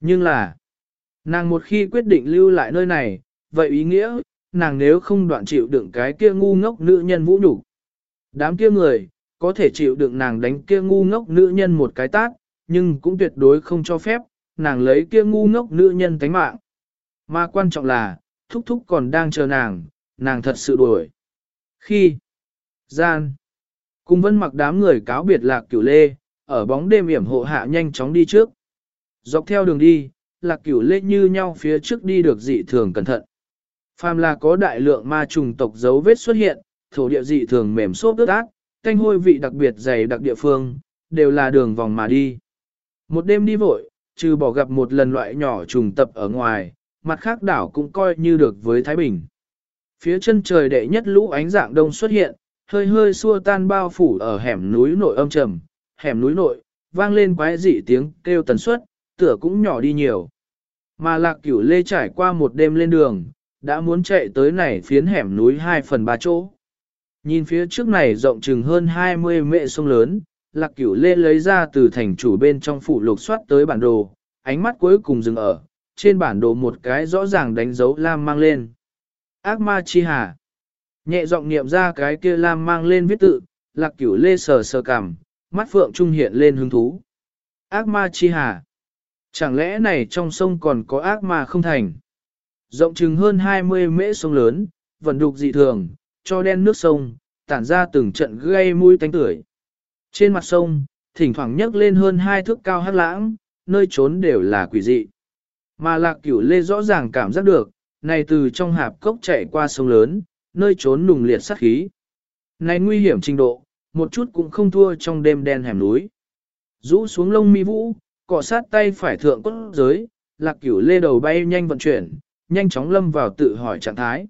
Nhưng là, nàng một khi quyết định lưu lại nơi này, vậy ý nghĩa, nàng nếu không đoạn chịu đựng cái kia ngu ngốc nữ nhân vũ nhục Đám kia người, có thể chịu đựng nàng đánh kia ngu ngốc nữ nhân một cái tát, nhưng cũng tuyệt đối không cho phép, nàng lấy kia ngu ngốc nữ nhân tánh mạng. Mà quan trọng là, thúc thúc còn đang chờ nàng, nàng thật sự đuổi. Khi, gian, cùng vân mặc đám người cáo biệt lạc cửu lê, ở bóng đêm hiểm hộ hạ nhanh chóng đi trước. Dọc theo đường đi, lạc cửu lê như nhau phía trước đi được dị thường cẩn thận. Phàm là có đại lượng ma trùng tộc dấu vết xuất hiện, thổ địa dị thường mềm xốp ướt át, canh hôi vị đặc biệt dày đặc địa phương, đều là đường vòng mà đi. Một đêm đi vội, trừ bỏ gặp một lần loại nhỏ trùng tập ở ngoài, mặt khác đảo cũng coi như được với Thái Bình. Phía chân trời đệ nhất lũ ánh dạng đông xuất hiện, hơi hơi xua tan bao phủ ở hẻm núi nội âm trầm, hẻm núi nội, vang lên quái dị tiếng kêu tần suất, tựa cũng nhỏ đi nhiều. Mà lạc cửu lê trải qua một đêm lên đường, đã muốn chạy tới này phiến hẻm núi 2 phần 3 chỗ. Nhìn phía trước này rộng chừng hơn 20 mệ sông lớn, lạc cửu lê lấy ra từ thành chủ bên trong phủ lục soát tới bản đồ, ánh mắt cuối cùng dừng ở, trên bản đồ một cái rõ ràng đánh dấu lam mang lên. Ác ma chi hà. Nhẹ giọng niệm ra cái kia lam mang lên viết tự, lạc cửu lê sờ sờ cằm, mắt phượng trung hiện lên hứng thú. Ác ma chi hà. Chẳng lẽ này trong sông còn có ác mà không thành? Rộng chừng hơn 20 mễ sông lớn, vận đục dị thường, cho đen nước sông, tản ra từng trận gây mũi tánh tưởi. Trên mặt sông, thỉnh thoảng nhấc lên hơn hai thước cao hát lãng, nơi trốn đều là quỷ dị. Mà lạc cửu lê rõ ràng cảm giác được, này từ trong hạp cốc chạy qua sông lớn, nơi trốn nùng liệt sát khí. Này nguy hiểm trình độ, một chút cũng không thua trong đêm đen hẻm núi. Rũ xuống lông mi vũ, cọ sát tay phải thượng cốt giới, lạc cửu lê đầu bay nhanh vận chuyển, nhanh chóng lâm vào tự hỏi trạng thái.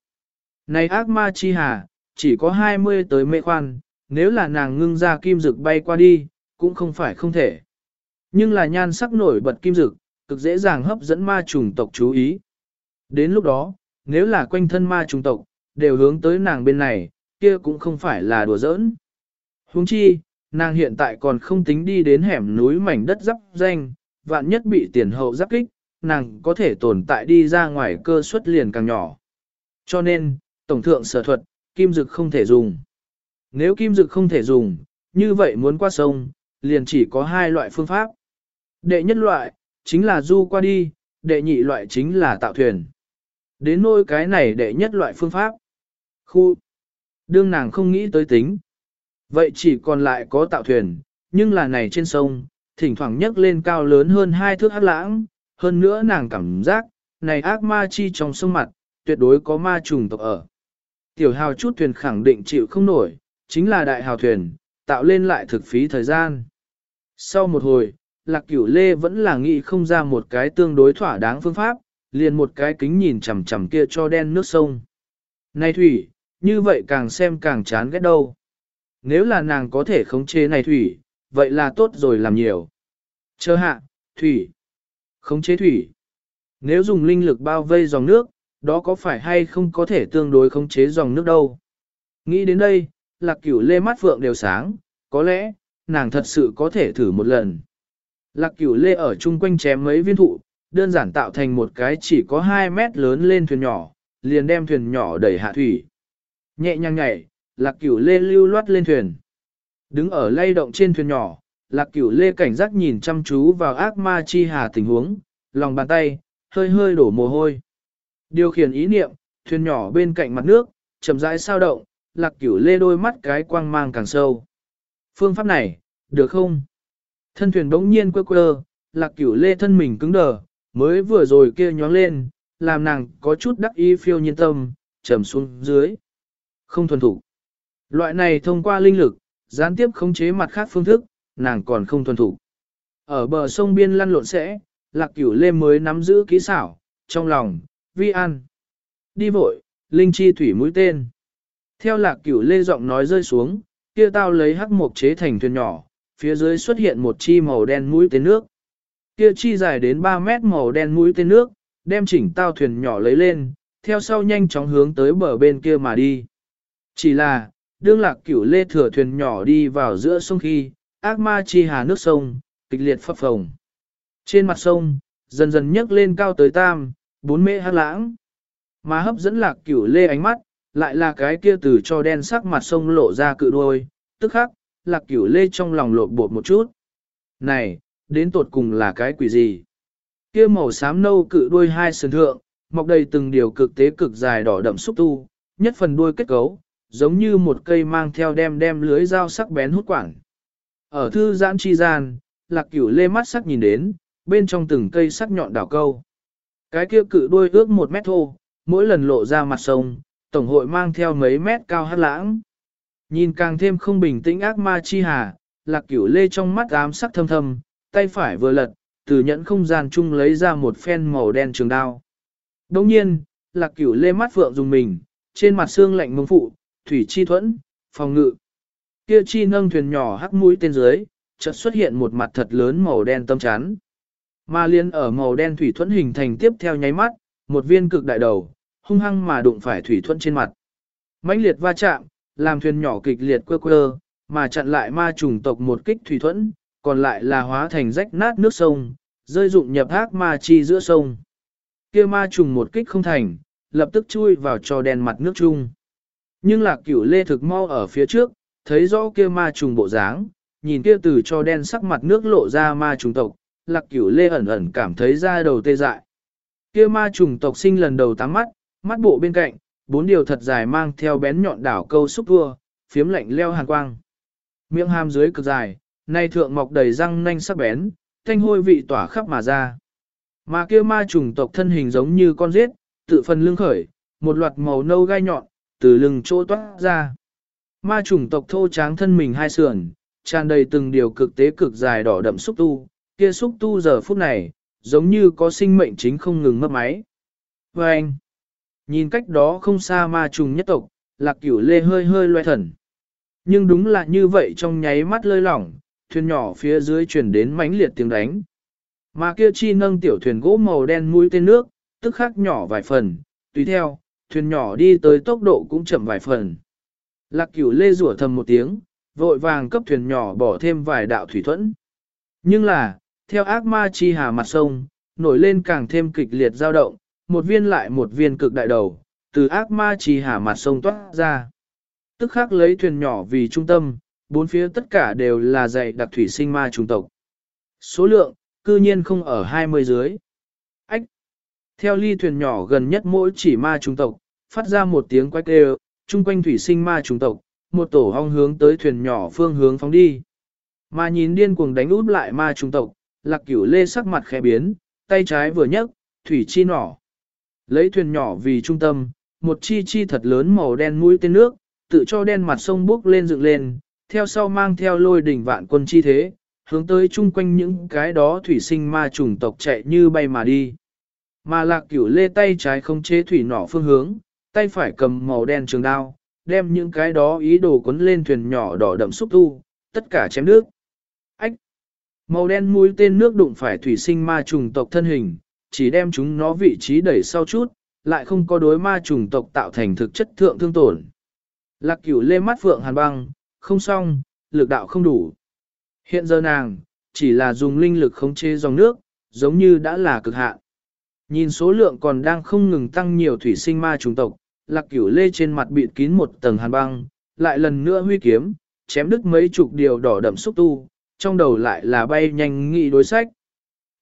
Này ác ma chi hà, chỉ có 20 tới mê khoan, nếu là nàng ngưng ra kim dực bay qua đi, cũng không phải không thể. Nhưng là nhan sắc nổi bật kim dực, cực dễ dàng hấp dẫn ma trùng tộc chú ý. Đến lúc đó, nếu là quanh thân ma trùng tộc, đều hướng tới nàng bên này, kia cũng không phải là đùa giỡn. Huống chi, nàng hiện tại còn không tính đi đến hẻm núi mảnh đất giáp danh, vạn nhất bị tiền hậu giáp kích, nàng có thể tồn tại đi ra ngoài cơ suất liền càng nhỏ. Cho nên, tổng thượng sở thuật, kim dực không thể dùng. Nếu kim dực không thể dùng, như vậy muốn qua sông, liền chỉ có hai loại phương pháp. Đệ nhất loại, chính là du qua đi, đệ nhị loại chính là tạo thuyền. Đến nôi cái này đệ nhất loại phương pháp. Khu. Đương nàng không nghĩ tới tính. Vậy chỉ còn lại có tạo thuyền, nhưng là này trên sông, thỉnh thoảng nhấc lên cao lớn hơn hai thước hát lãng, hơn nữa nàng cảm giác, này ác ma chi trong sông mặt, tuyệt đối có ma trùng tộc ở. Tiểu hào chút thuyền khẳng định chịu không nổi, chính là đại hào thuyền, tạo lên lại thực phí thời gian. Sau một hồi, lạc cửu lê vẫn là nghĩ không ra một cái tương đối thỏa đáng phương pháp, liền một cái kính nhìn chằm chằm kia cho đen nước sông. Này thủy, như vậy càng xem càng chán ghét đâu. Nếu là nàng có thể khống chế này thủy, vậy là tốt rồi làm nhiều. Chờ hạ, thủy, khống chế thủy. Nếu dùng linh lực bao vây dòng nước, đó có phải hay không có thể tương đối khống chế dòng nước đâu. Nghĩ đến đây, lạc cửu lê mắt phượng đều sáng, có lẽ, nàng thật sự có thể thử một lần. Lạc cửu lê ở chung quanh chém mấy viên thụ, đơn giản tạo thành một cái chỉ có 2 mét lớn lên thuyền nhỏ, liền đem thuyền nhỏ đẩy hạ thủy. Nhẹ nhàng nhảy, lạc cửu lê lưu loát lên thuyền. Đứng ở lay động trên thuyền nhỏ, lạc cửu lê cảnh giác nhìn chăm chú vào ác ma chi hà tình huống, lòng bàn tay, hơi hơi đổ mồ hôi. Điều khiển ý niệm, thuyền nhỏ bên cạnh mặt nước, chậm rãi sao động, lạc cửu lê đôi mắt cái quang mang càng sâu. Phương pháp này, được không? Thân thuyền bỗng nhiên quơ quơ, lạc cửu lê thân mình cứng đờ, mới vừa rồi kia nhóng lên, làm nàng có chút đắc ý phiêu nhiên tâm, trầm xuống dưới. Không thuần thủ. Loại này thông qua linh lực, gián tiếp khống chế mặt khác phương thức, nàng còn không thuần thủ. Ở bờ sông biên lăn lộn sẽ, lạc cửu lê mới nắm giữ kỹ xảo, trong lòng, vi an. Đi vội, linh chi thủy mũi tên. Theo lạc cửu lê giọng nói rơi xuống, kia tao lấy hắc mộc chế thành thuyền nhỏ, phía dưới xuất hiện một chi màu đen mũi tên nước. Kia chi dài đến 3 mét màu đen mũi tên nước, đem chỉnh tao thuyền nhỏ lấy lên, theo sau nhanh chóng hướng tới bờ bên kia mà đi. Chỉ là, đương lạc cửu lê thừa thuyền nhỏ đi vào giữa sông khi, ác ma chi hà nước sông, kịch liệt phập phồng. Trên mặt sông, dần dần nhấc lên cao tới tam, bốn mễ hát lãng. Mà hấp dẫn lạc cửu lê ánh mắt, lại là cái kia từ cho đen sắc mặt sông lộ ra cự đuôi, tức khắc, lạc cửu lê trong lòng lột bột một chút. Này, đến tột cùng là cái quỷ gì? Kia màu xám nâu cự đuôi hai sườn thượng, mọc đầy từng điều cực tế cực dài đỏ đậm xúc tu, nhất phần đuôi kết cấu, giống như một cây mang theo đem đem lưới dao sắc bén hút quảng. Ở thư giãn chi gian, lạc cửu lê mắt sắc nhìn đến, bên trong từng cây sắc nhọn đảo câu. Cái kia cự đuôi ước một mét thô, mỗi lần lộ ra mặt sông, tổng hội mang theo mấy mét cao hát lãng. Nhìn càng thêm không bình tĩnh ác ma chi hà, lạc cửu lê trong mắt ám sắc thâm thâm, tay phải vừa lật, từ nhẫn không gian chung lấy ra một phen màu đen trường đao. Đồng nhiên, lạc cửu lê mắt phượng dùng mình, trên mặt xương lạnh mông phụ, thủy chi thuẫn, phòng ngự. Kia chi nâng thuyền nhỏ hắc mũi tên dưới, chợt xuất hiện một mặt thật lớn màu đen tâm chán. Ma liên ở màu đen thủy thuẫn hình thành tiếp theo nháy mắt, một viên cực đại đầu, hung hăng mà đụng phải thủy thuẫn trên mặt. mãnh liệt va chạm, làm thuyền nhỏ kịch liệt quơ quơ, mà chặn lại ma trùng tộc một kích thủy thuẫn, còn lại là hóa thành rách nát nước sông, rơi dụng nhập hắc ma chi giữa sông. Kia ma trùng một kích không thành, lập tức chui vào cho đen mặt nước chung. Nhưng lạc cửu lê thực mau ở phía trước, thấy rõ kia ma trùng bộ dáng, nhìn kia từ cho đen sắc mặt nước lộ ra ma trùng tộc, lạc cửu lê ẩn ẩn cảm thấy da đầu tê dại. Kia ma trùng tộc sinh lần đầu tám mắt, mắt bộ bên cạnh, bốn điều thật dài mang theo bén nhọn đảo câu xúc vua, phiếm lạnh leo hàn quang. Miệng hàm dưới cực dài, nay thượng mọc đầy răng nanh sắc bén, thanh hôi vị tỏa khắp mà ra. Mà kia ma trùng tộc thân hình giống như con rết, tự phần lưng khởi, một loạt màu nâu gai nhọn, từ lưng chỗ toát ra. Ma trùng tộc thô tráng thân mình hai sườn, tràn đầy từng điều cực tế cực dài đỏ đậm xúc tu, kia xúc tu giờ phút này, giống như có sinh mệnh chính không ngừng mất máy. Và anh, nhìn cách đó không xa ma trùng nhất tộc, lạc cửu lê hơi hơi loe thần. Nhưng đúng là như vậy trong nháy mắt lơi lỏng, thuyền nhỏ phía dưới chuyển đến mãnh liệt tiếng đánh. Mà kia chi nâng tiểu thuyền gỗ màu đen mũi tên nước, tức khắc nhỏ vài phần, tùy theo, thuyền nhỏ đi tới tốc độ cũng chậm vài phần. Lạc cửu lê rủa thầm một tiếng, vội vàng cấp thuyền nhỏ bỏ thêm vài đạo thủy thuẫn. Nhưng là, theo ác ma chi hà mặt sông, nổi lên càng thêm kịch liệt dao động, một viên lại một viên cực đại đầu, từ ác ma chi hà mặt sông toát ra. Tức khắc lấy thuyền nhỏ vì trung tâm, bốn phía tất cả đều là dạy đặc thủy sinh ma trùng tộc. Số lượng, cư nhiên không ở 20 dưới. Theo ly thuyền nhỏ gần nhất mỗi chỉ ma trùng tộc, phát ra một tiếng quách đều, chung quanh thủy sinh ma trùng tộc, một tổ hong hướng tới thuyền nhỏ phương hướng phóng đi. Mà nhìn điên cuồng đánh út lại ma trùng tộc, lạc cửu lê sắc mặt khẽ biến, tay trái vừa nhấc, thủy chi nỏ. Lấy thuyền nhỏ vì trung tâm, một chi chi thật lớn màu đen mũi tên nước, tự cho đen mặt sông bước lên dựng lên, theo sau mang theo lôi đỉnh vạn quân chi thế, hướng tới chung quanh những cái đó thủy sinh ma trùng tộc chạy như bay mà đi. Mà lạc cửu lê tay trái không chế thủy nỏ phương hướng, tay phải cầm màu đen trường đao, đem những cái đó ý đồ cuốn lên thuyền nhỏ đỏ đậm xúc tu, tất cả chém nước. Ách! Màu đen mũi tên nước đụng phải thủy sinh ma trùng tộc thân hình, chỉ đem chúng nó vị trí đẩy sau chút, lại không có đối ma trùng tộc tạo thành thực chất thượng thương tổn. Lạc cửu lê mắt phượng hàn băng, không xong, lực đạo không đủ. Hiện giờ nàng, chỉ là dùng linh lực khống chế dòng nước, giống như đã là cực hạn. Nhìn số lượng còn đang không ngừng tăng nhiều thủy sinh ma trùng tộc, lạc cửu lê trên mặt bịt kín một tầng hàn băng, lại lần nữa huy kiếm, chém đứt mấy chục điều đỏ đậm xúc tu, trong đầu lại là bay nhanh nghị đối sách.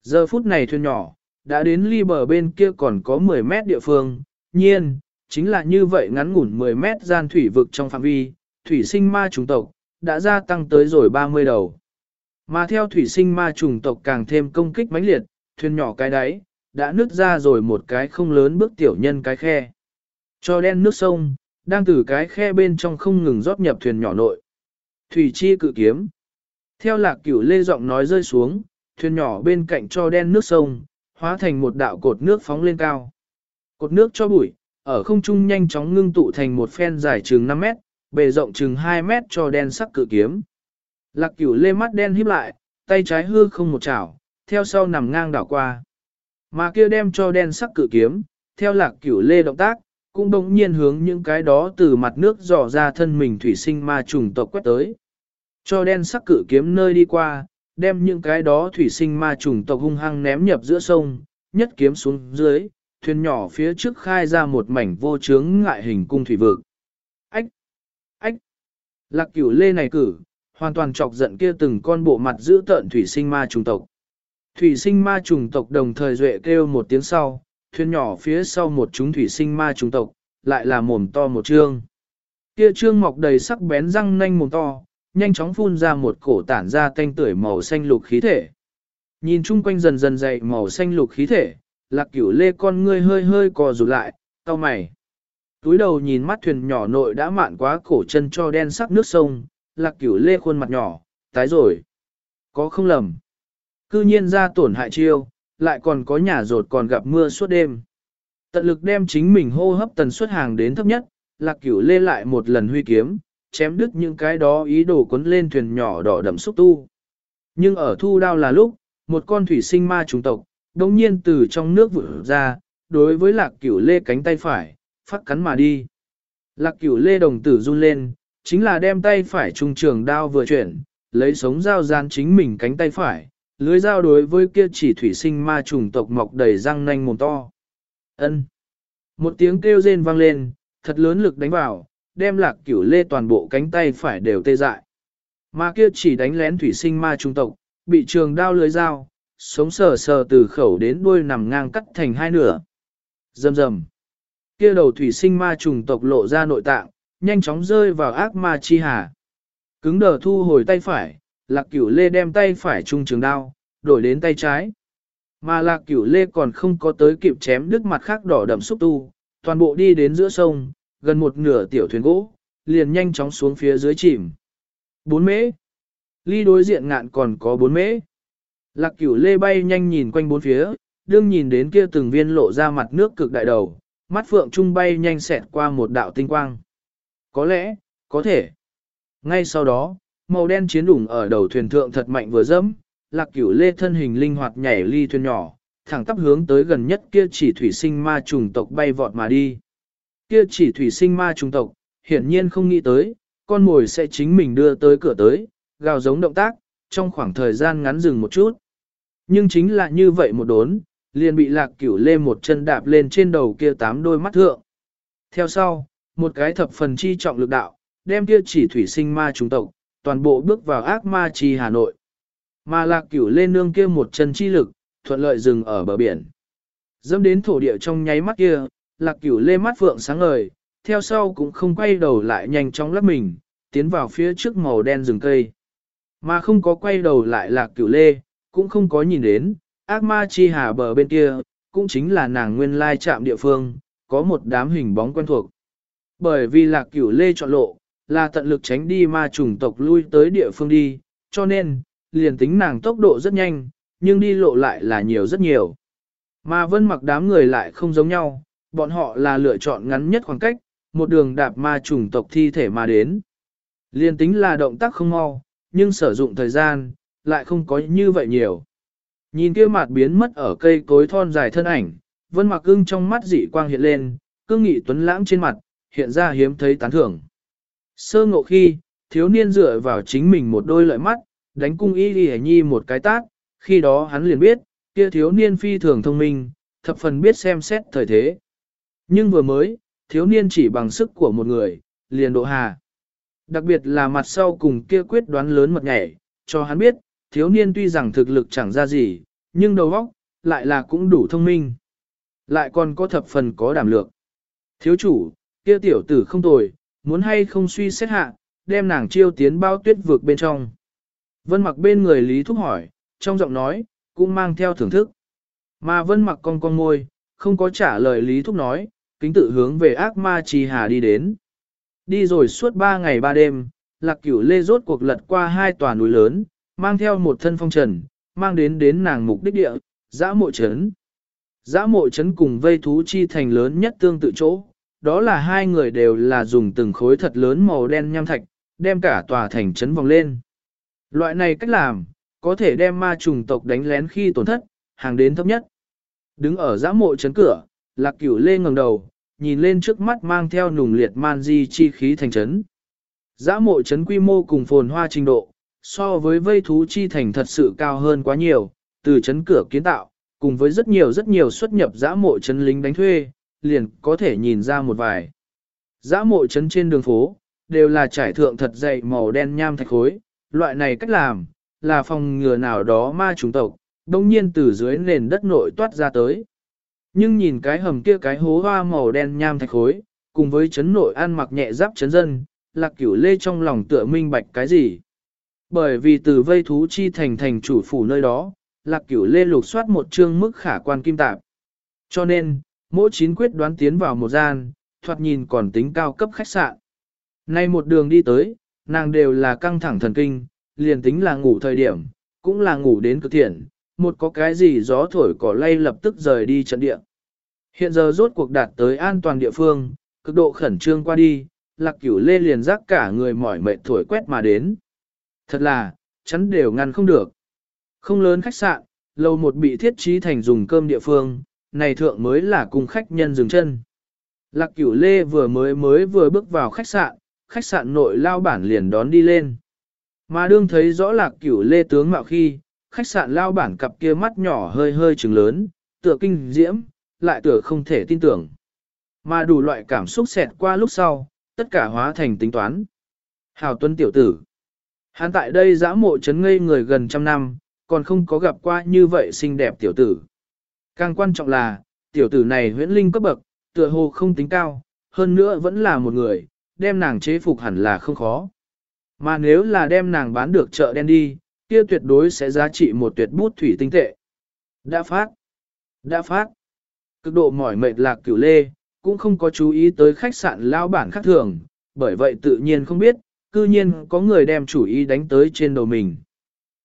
Giờ phút này thuyền nhỏ, đã đến ly bờ bên kia còn có 10 mét địa phương, nhiên, chính là như vậy ngắn ngủn 10 mét gian thủy vực trong phạm vi, thủy sinh ma trùng tộc, đã gia tăng tới rồi 30 đầu. Mà theo thủy sinh ma trùng tộc càng thêm công kích mãnh liệt, thuyền nhỏ cái đáy, đã nứt ra rồi một cái không lớn bước tiểu nhân cái khe. Cho đen nước sông, đang từ cái khe bên trong không ngừng rót nhập thuyền nhỏ nội. Thủy chi cự kiếm. Theo lạc cửu lê giọng nói rơi xuống, thuyền nhỏ bên cạnh cho đen nước sông, hóa thành một đạo cột nước phóng lên cao. Cột nước cho bụi, ở không trung nhanh chóng ngưng tụ thành một phen dài chừng 5 mét, bề rộng chừng 2 mét cho đen sắc cự kiếm. Lạc cửu lê mắt đen híp lại, tay trái hư không một chảo, theo sau nằm ngang đảo qua. Mà kia đem cho đen sắc cự kiếm, theo lạc cửu lê động tác, cũng đồng nhiên hướng những cái đó từ mặt nước dò ra thân mình thủy sinh ma trùng tộc quét tới. Cho đen sắc cự kiếm nơi đi qua, đem những cái đó thủy sinh ma trùng tộc hung hăng ném nhập giữa sông, nhất kiếm xuống dưới, thuyền nhỏ phía trước khai ra một mảnh vô chướng ngại hình cung thủy vực. Ách! Ách! Lạc cửu lê này cử, hoàn toàn chọc giận kia từng con bộ mặt giữ tợn thủy sinh ma trùng tộc. Thủy sinh ma trùng tộc đồng thời duệ kêu một tiếng sau, thuyền nhỏ phía sau một chúng thủy sinh ma trùng tộc, lại là mồm to một trương. Kia trương mọc đầy sắc bén răng nanh mồm to, nhanh chóng phun ra một cổ tản ra tanh tưởi màu xanh lục khí thể. Nhìn chung quanh dần dần dậy màu xanh lục khí thể, lạc cửu lê con ngươi hơi hơi cò rụt lại, cau mày. Túi đầu nhìn mắt thuyền nhỏ nội đã mạn quá cổ chân cho đen sắc nước sông, lạc cửu lê khuôn mặt nhỏ, tái rồi. Có không lầm. Cư nhiên ra tổn hại chiêu, lại còn có nhà rột còn gặp mưa suốt đêm. Tận lực đem chính mình hô hấp tần suất hàng đến thấp nhất, lạc cửu lê lại một lần huy kiếm, chém đứt những cái đó ý đồ cuốn lên thuyền nhỏ đỏ đậm xúc tu. Nhưng ở thu đao là lúc, một con thủy sinh ma trùng tộc, đồng nhiên từ trong nước vụt ra, đối với lạc cửu lê cánh tay phải, phát cắn mà đi. Lạc cửu lê đồng tử run lên, chính là đem tay phải trung trường đao vừa chuyển, lấy sống dao gian chính mình cánh tay phải, lưới dao đối với kia chỉ thủy sinh ma trùng tộc mọc đầy răng nanh mồm to. ân Một tiếng kêu rên vang lên, thật lớn lực đánh vào, đem lạc cửu lê toàn bộ cánh tay phải đều tê dại. Mà kia chỉ đánh lén thủy sinh ma trùng tộc, bị trường đao lưới dao, sống sờ sờ từ khẩu đến đuôi nằm ngang cắt thành hai nửa. Rầm rầm. Kia đầu thủy sinh ma trùng tộc lộ ra nội tạng, nhanh chóng rơi vào ác ma chi hà. Cứng đờ thu hồi tay phải, lạc cửu lê đem tay phải trung trường đao, đổi đến tay trái. Mà lạc cửu lê còn không có tới kịp chém đứt mặt khác đỏ đậm xúc tu, toàn bộ đi đến giữa sông, gần một nửa tiểu thuyền gỗ, liền nhanh chóng xuống phía dưới chìm. Bốn mễ. Ly đối diện ngạn còn có bốn mễ. Lạc cửu lê bay nhanh nhìn quanh bốn phía, đương nhìn đến kia từng viên lộ ra mặt nước cực đại đầu, mắt phượng trung bay nhanh xẹt qua một đạo tinh quang. Có lẽ, có thể. Ngay sau đó, màu đen chiến đủng ở đầu thuyền thượng thật mạnh vừa dẫm, lạc cửu lê thân hình linh hoạt nhảy ly thuyền nhỏ, thẳng tắp hướng tới gần nhất kia chỉ thủy sinh ma trùng tộc bay vọt mà đi. Kia chỉ thủy sinh ma trùng tộc, hiển nhiên không nghĩ tới, con mồi sẽ chính mình đưa tới cửa tới, gào giống động tác, trong khoảng thời gian ngắn dừng một chút. Nhưng chính là như vậy một đốn, liền bị lạc cửu lê một chân đạp lên trên đầu kia tám đôi mắt thượng. Theo sau, một cái thập phần chi trọng lực đạo, đem kia chỉ thủy sinh ma trùng tộc, toàn bộ bước vào ác ma chi Hà Nội. Mà lạc cửu lên nương kia một chân chi lực, thuận lợi dừng ở bờ biển. Dẫm đến thổ địa trong nháy mắt kia, lạc cửu lê mắt phượng sáng ngời, theo sau cũng không quay đầu lại nhanh chóng lắp mình, tiến vào phía trước màu đen rừng cây. Mà không có quay đầu lại lạc cửu lê, cũng không có nhìn đến, ác ma chi hà bờ bên kia, cũng chính là nàng nguyên lai chạm địa phương, có một đám hình bóng quen thuộc. Bởi vì lạc cửu lê chọn lộ, là tận lực tránh đi ma chủng tộc lui tới địa phương đi, cho nên, liền tính nàng tốc độ rất nhanh, nhưng đi lộ lại là nhiều rất nhiều. Mà vân mặc đám người lại không giống nhau, bọn họ là lựa chọn ngắn nhất khoảng cách, một đường đạp ma chủng tộc thi thể mà đến. Liên tính là động tác không mau, nhưng sử dụng thời gian, lại không có như vậy nhiều. Nhìn kia mặt biến mất ở cây cối thon dài thân ảnh, vân mặc ưng trong mắt dị quang hiện lên, cương nghị tuấn lãng trên mặt, hiện ra hiếm thấy tán thưởng. Sơ ngộ khi, thiếu niên dựa vào chính mình một đôi lợi mắt, đánh cung y đi nhi một cái tát, khi đó hắn liền biết, kia thiếu niên phi thường thông minh, thập phần biết xem xét thời thế. Nhưng vừa mới, thiếu niên chỉ bằng sức của một người, liền độ hà. Đặc biệt là mặt sau cùng kia quyết đoán lớn mật nhảy, cho hắn biết, thiếu niên tuy rằng thực lực chẳng ra gì, nhưng đầu óc lại là cũng đủ thông minh. Lại còn có thập phần có đảm lược. Thiếu chủ, kia tiểu tử không tồi, muốn hay không suy xét hạ, đem nàng chiêu tiến bao tuyết vượt bên trong. Vân mặc bên người Lý Thúc hỏi, trong giọng nói, cũng mang theo thưởng thức. Mà vân mặc con con môi, không có trả lời Lý Thúc nói, kính tự hướng về ác ma trì hà đi đến. Đi rồi suốt ba ngày ba đêm, lạc cửu lê rốt cuộc lật qua hai tòa núi lớn, mang theo một thân phong trần, mang đến đến nàng mục đích địa, giã mộ trấn. Giã mộ trấn cùng vây thú chi thành lớn nhất tương tự chỗ, đó là hai người đều là dùng từng khối thật lớn màu đen nham thạch, đem cả tòa thành trấn vòng lên. Loại này cách làm, có thể đem ma trùng tộc đánh lén khi tổn thất, hàng đến thấp nhất. Đứng ở giã mộ trấn cửa, lạc cửu lê ngẩng đầu, nhìn lên trước mắt mang theo nùng liệt man di chi khí thành trấn. Giã mộ trấn quy mô cùng phồn hoa trình độ, so với vây thú chi thành thật sự cao hơn quá nhiều, từ trấn cửa kiến tạo, cùng với rất nhiều rất nhiều xuất nhập giã mộ trấn lính đánh thuê, liền có thể nhìn ra một vài. Giã mộ chấn trên đường phố, đều là trải thượng thật dày màu đen nham thạch khối, loại này cách làm, là phòng ngừa nào đó ma trùng tộc, đông nhiên từ dưới nền đất nội toát ra tới. Nhưng nhìn cái hầm kia cái hố hoa màu đen nham thạch khối, cùng với chấn nội ăn mặc nhẹ giáp chấn dân, lạc cửu lê trong lòng tựa minh bạch cái gì. Bởi vì từ vây thú chi thành thành chủ phủ nơi đó, lạc cửu lê lục soát một chương mức khả quan kim tạp. Cho nên, mỗi chín quyết đoán tiến vào một gian, thoạt nhìn còn tính cao cấp khách sạn. Nay một đường đi tới, nàng đều là căng thẳng thần kinh, liền tính là ngủ thời điểm, cũng là ngủ đến cực thiện, một có cái gì gió thổi cỏ lay lập tức rời đi trận địa. Hiện giờ rốt cuộc đạt tới an toàn địa phương, cực độ khẩn trương qua đi, lạc cửu lê liền rắc cả người mỏi mệt thổi quét mà đến. Thật là, chắn đều ngăn không được. Không lớn khách sạn, lầu một bị thiết trí thành dùng cơm địa phương, này thượng mới là cùng khách nhân dừng chân. Lạc cửu lê vừa mới mới vừa bước vào khách sạn, khách sạn nội lao bản liền đón đi lên. Mà đương thấy rõ lạc cửu lê tướng mạo khi, khách sạn lao bản cặp kia mắt nhỏ hơi hơi trừng lớn, tựa kinh diễm, lại tựa không thể tin tưởng. Mà đủ loại cảm xúc xẹt qua lúc sau, tất cả hóa thành tính toán. Hào tuấn tiểu tử. Hắn tại đây giã mộ chấn ngây người gần trăm năm, còn không có gặp qua như vậy xinh đẹp tiểu tử. Càng quan trọng là, tiểu tử này huyễn linh cấp bậc, tựa hồ không tính cao, hơn nữa vẫn là một người, đem nàng chế phục hẳn là không khó. Mà nếu là đem nàng bán được chợ đen đi, kia tuyệt đối sẽ giá trị một tuyệt bút thủy tinh tệ. Đã phát. Đã phát. Cực độ mỏi mệt lạc cửu lê, cũng không có chú ý tới khách sạn lao bản khác thường, bởi vậy tự nhiên không biết, cư nhiên có người đem chủ ý đánh tới trên đầu mình.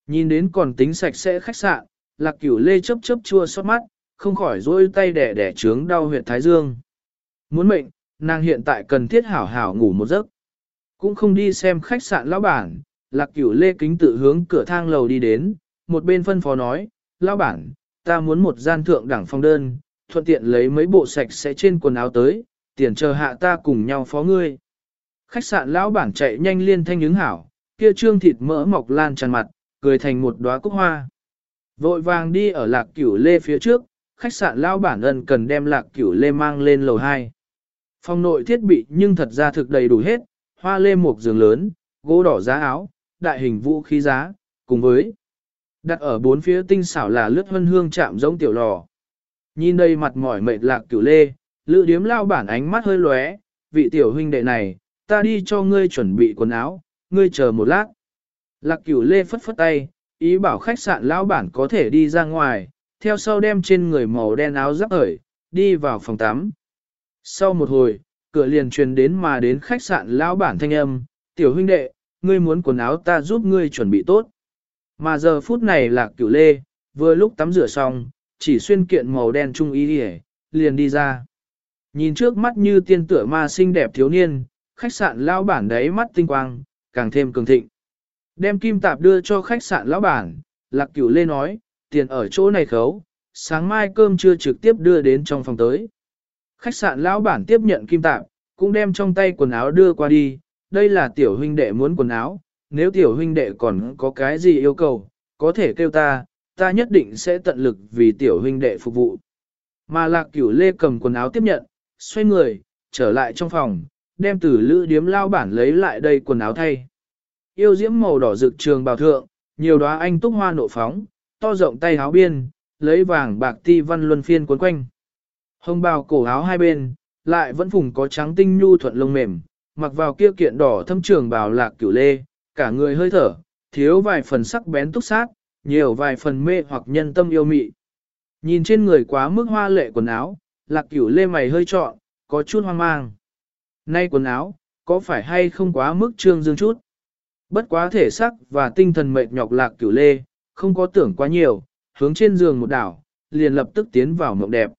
Nhìn đến còn tính sạch sẽ khách sạn, lạc cửu lê chớp chớp chua xót mắt, không khỏi dối tay đẻ đẻ trướng đau huyệt thái dương. Muốn mệnh, nàng hiện tại cần thiết hảo hảo ngủ một giấc. Cũng không đi xem khách sạn lão bản, lạc cửu lê kính tự hướng cửa thang lầu đi đến, một bên phân phó nói, lão bản, ta muốn một gian thượng đẳng phong đơn, thuận tiện lấy mấy bộ sạch sẽ trên quần áo tới, tiền chờ hạ ta cùng nhau phó ngươi. Khách sạn lão bản chạy nhanh liên thanh ứng hảo, kia trương thịt mỡ mọc lan tràn mặt, cười thành một đóa cúc hoa. Vội vàng đi ở lạc cửu lê phía trước, khách sạn lão bản ân cần đem lạc cửu lê mang lên lầu 2. Phòng nội thiết bị nhưng thật ra thực đầy đủ hết, hoa lê một giường lớn, gỗ đỏ giá áo, đại hình vũ khí giá, cùng với đặt ở bốn phía tinh xảo là lướt hân hương chạm giống tiểu lò. Nhìn đây mặt mỏi mệt lạc cửu lê, lữ điếm lao bản ánh mắt hơi lóe, vị tiểu huynh đệ này, ta đi cho ngươi chuẩn bị quần áo, ngươi chờ một lát. Lạc cửu lê phất phất tay, ý bảo khách sạn lao bản có thể đi ra ngoài, theo sau đem trên người màu đen áo giáp ởi, đi vào phòng tắm. Sau một hồi, cửa liền truyền đến mà đến khách sạn lão bản thanh âm, tiểu huynh đệ, ngươi muốn quần áo ta giúp ngươi chuẩn bị tốt. Mà giờ phút này là cửu lê, vừa lúc tắm rửa xong, chỉ xuyên kiện màu đen trung y hề, liền đi ra. Nhìn trước mắt như tiên tựa ma xinh đẹp thiếu niên, khách sạn lão bản đấy mắt tinh quang, càng thêm cường thịnh. Đem kim tạp đưa cho khách sạn lão bản, lạc cửu lê nói, tiền ở chỗ này khấu, sáng mai cơm chưa trực tiếp đưa đến trong phòng tới. Khách sạn lão bản tiếp nhận kim tạp, cũng đem trong tay quần áo đưa qua đi, đây là tiểu huynh đệ muốn quần áo, nếu tiểu huynh đệ còn có cái gì yêu cầu, có thể kêu ta, ta nhất định sẽ tận lực vì tiểu huynh đệ phục vụ. Mà lạc cửu lê cầm quần áo tiếp nhận, xoay người, trở lại trong phòng, đem từ lữ điếm lao bản lấy lại đây quần áo thay. Yêu diễm màu đỏ rực trường bào thượng, nhiều đóa anh túc hoa nộ phóng, to rộng tay áo biên, lấy vàng bạc ti văn luân phiên cuốn quanh. Hồng bào cổ áo hai bên, lại vẫn phùng có trắng tinh nhu thuận lông mềm, mặc vào kia kiện đỏ thâm trường bào lạc cửu lê, cả người hơi thở, thiếu vài phần sắc bén túc sát, nhiều vài phần mê hoặc nhân tâm yêu mị. Nhìn trên người quá mức hoa lệ quần áo, lạc cửu lê mày hơi trọn, có chút hoang mang. Nay quần áo, có phải hay không quá mức trương dương chút? Bất quá thể sắc và tinh thần mệt nhọc lạc cửu lê, không có tưởng quá nhiều, hướng trên giường một đảo, liền lập tức tiến vào mộng đẹp.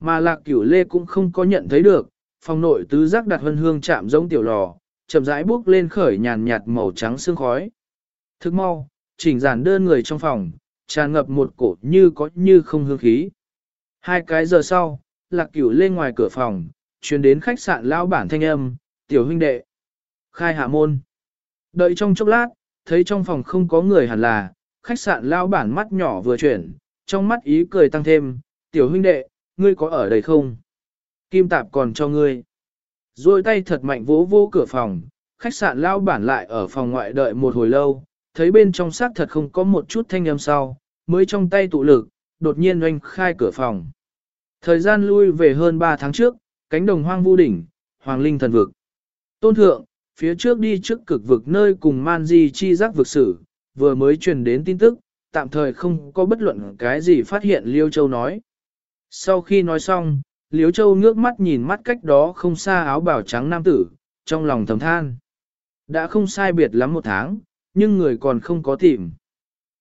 Mà lạc cửu lê cũng không có nhận thấy được, phòng nội tứ giác đặt hân hương chạm giống tiểu lò, chậm rãi bước lên khởi nhàn nhạt màu trắng sương khói. Thức mau, chỉnh giản đơn người trong phòng, tràn ngập một cổ như có như không hương khí. Hai cái giờ sau, lạc cửu lên ngoài cửa phòng, chuyển đến khách sạn lao bản thanh âm, tiểu huynh đệ. Khai hạ môn. Đợi trong chốc lát, thấy trong phòng không có người hẳn là, khách sạn lao bản mắt nhỏ vừa chuyển, trong mắt ý cười tăng thêm, tiểu huynh đệ, ngươi có ở đây không? Kim tạp còn cho ngươi. Rồi tay thật mạnh vỗ vô cửa phòng, khách sạn lao bản lại ở phòng ngoại đợi một hồi lâu, thấy bên trong xác thật không có một chút thanh âm sau, mới trong tay tụ lực, đột nhiên oanh khai cửa phòng. Thời gian lui về hơn 3 tháng trước, cánh đồng hoang vu đỉnh, hoàng linh thần vực. Tôn thượng, phía trước đi trước cực vực nơi cùng man di chi giác vực sử, vừa mới truyền đến tin tức, tạm thời không có bất luận cái gì phát hiện Liêu Châu nói. Sau khi nói xong, Liêu Châu ngước mắt nhìn mắt cách đó không xa áo bào trắng nam tử, trong lòng thầm than. Đã không sai biệt lắm một tháng, nhưng người còn không có tìm.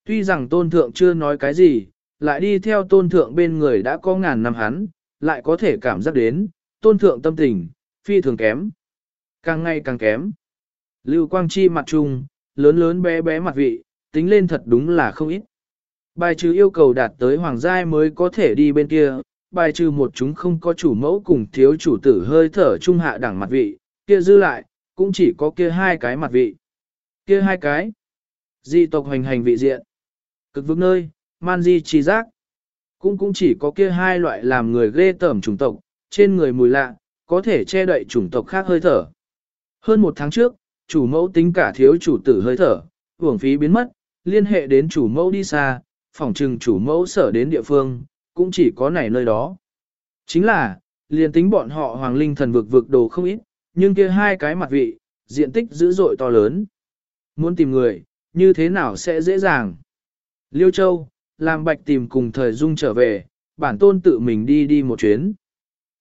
Tuy rằng tôn thượng chưa nói cái gì, lại đi theo tôn thượng bên người đã có ngàn năm hắn, lại có thể cảm giác đến, tôn thượng tâm tình, phi thường kém. Càng ngày càng kém. Lưu Quang Chi mặt trung, lớn lớn bé bé mặt vị, tính lên thật đúng là không ít. Bài trừ yêu cầu đạt tới hoàng giai mới có thể đi bên kia, bài trừ một chúng không có chủ mẫu cùng thiếu chủ tử hơi thở trung hạ đẳng mặt vị, kia dư lại, cũng chỉ có kia hai cái mặt vị. Kia hai cái, dị tộc hành hành vị diện, cực vực nơi, man di trì giác, cũng cũng chỉ có kia hai loại làm người ghê tởm chủng tộc, trên người mùi lạ, có thể che đậy chủng tộc khác hơi thở. Hơn một tháng trước, chủ mẫu tính cả thiếu chủ tử hơi thở, hưởng phí biến mất, liên hệ đến chủ mẫu đi xa, phòng trừng chủ mẫu sở đến địa phương, cũng chỉ có này nơi đó. Chính là, liền tính bọn họ hoàng linh thần vực vực đồ không ít, nhưng kia hai cái mặt vị, diện tích dữ dội to lớn. Muốn tìm người, như thế nào sẽ dễ dàng? Liêu Châu, làm bạch tìm cùng thời dung trở về, bản tôn tự mình đi đi một chuyến.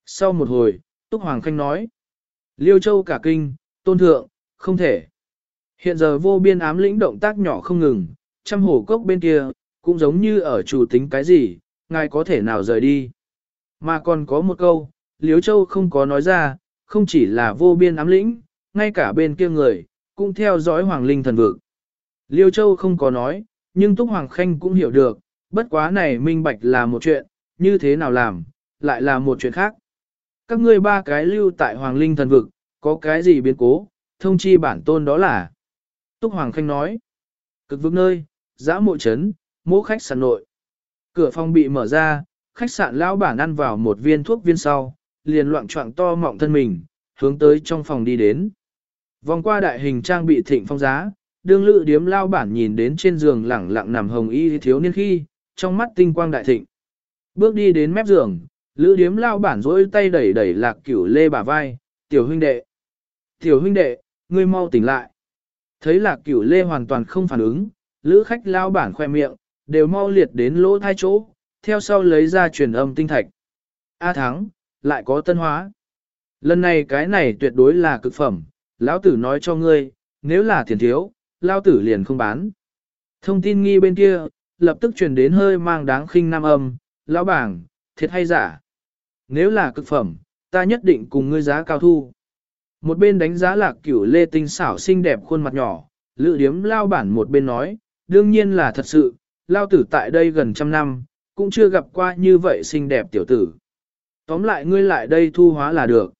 Sau một hồi, Túc Hoàng Khanh nói, Liêu Châu cả kinh, tôn thượng, không thể. Hiện giờ vô biên ám lĩnh động tác nhỏ không ngừng, trăm hồ cốc bên kia, cũng giống như ở chủ tính cái gì, ngài có thể nào rời đi. Mà còn có một câu, Liêu Châu không có nói ra, không chỉ là vô biên ám lĩnh, ngay cả bên kia người, cũng theo dõi Hoàng Linh thần vực. Liêu Châu không có nói, nhưng Túc Hoàng Khanh cũng hiểu được, bất quá này minh bạch là một chuyện, như thế nào làm, lại là một chuyện khác. Các ngươi ba cái lưu tại Hoàng Linh thần vực, có cái gì biến cố, thông chi bản tôn đó là. Túc Hoàng Khanh nói, cực vực nơi, giã mộ trấn, mỗ khách sạn nội. Cửa phòng bị mở ra, khách sạn lão bản ăn vào một viên thuốc viên sau, liền loạn trọng to mọng thân mình, hướng tới trong phòng đi đến. Vòng qua đại hình trang bị thịnh phong giá, đương lự điếm lao bản nhìn đến trên giường lẳng lặng nằm hồng y thiếu niên khi, trong mắt tinh quang đại thịnh. Bước đi đến mép giường, lữ điếm lao bản rỗi tay đẩy đẩy lạc cửu lê bả vai, tiểu huynh đệ. Tiểu huynh đệ, ngươi mau tỉnh lại. Thấy lạc cửu lê hoàn toàn không phản ứng, lữ khách lao bản khoe miệng, đều mau liệt đến lỗ thai chỗ, theo sau lấy ra truyền âm tinh thạch. A thắng, lại có tân hóa. Lần này cái này tuyệt đối là cực phẩm, lão tử nói cho ngươi, nếu là tiền thiếu, lao tử liền không bán. Thông tin nghi bên kia, lập tức truyền đến hơi mang đáng khinh nam âm, lão bảng, thiệt hay giả. Nếu là cực phẩm, ta nhất định cùng ngươi giá cao thu. Một bên đánh giá lạc cửu lê tinh xảo xinh đẹp khuôn mặt nhỏ, lự điếm lao bản một bên nói, đương nhiên là thật sự, lao tử tại đây gần trăm năm, cũng chưa gặp qua như vậy xinh đẹp tiểu tử. Tóm lại ngươi lại đây thu hóa là được.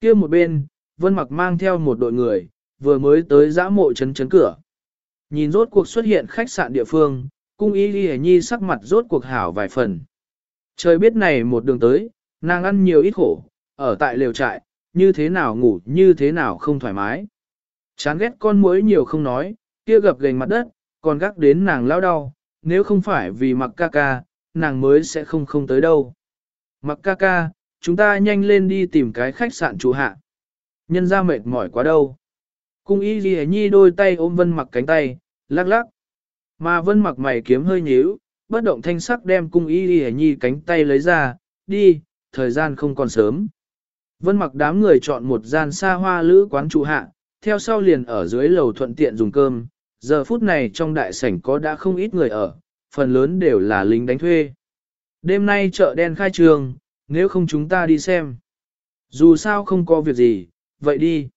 kia một bên, vân mặc mang theo một đội người, vừa mới tới giã mộ chấn chấn cửa. Nhìn rốt cuộc xuất hiện khách sạn địa phương, cung y đi nhi sắc mặt rốt cuộc hảo vài phần. Trời biết này một đường tới, nàng ăn nhiều ít khổ, ở tại lều trại, như thế nào ngủ như thế nào không thoải mái. Chán ghét con muỗi nhiều không nói, kia gập gành mặt đất, còn gác đến nàng lao đau, nếu không phải vì mặc ca ca, nàng mới sẽ không không tới đâu. Mặc ca ca, chúng ta nhanh lên đi tìm cái khách sạn chủ hạ. Nhân ra mệt mỏi quá đâu. Cung y ghi nhi đôi tay ôm vân mặc cánh tay, lắc lắc. Mà vân mặc mày kiếm hơi nhíu, bất động thanh sắc đem cung y ghi nhi cánh tay lấy ra, đi, thời gian không còn sớm. Vân mặc đám người chọn một gian xa hoa lữ quán trụ hạ, theo sau liền ở dưới lầu thuận tiện dùng cơm, giờ phút này trong đại sảnh có đã không ít người ở, phần lớn đều là lính đánh thuê. Đêm nay chợ đen khai trường, nếu không chúng ta đi xem. Dù sao không có việc gì, vậy đi.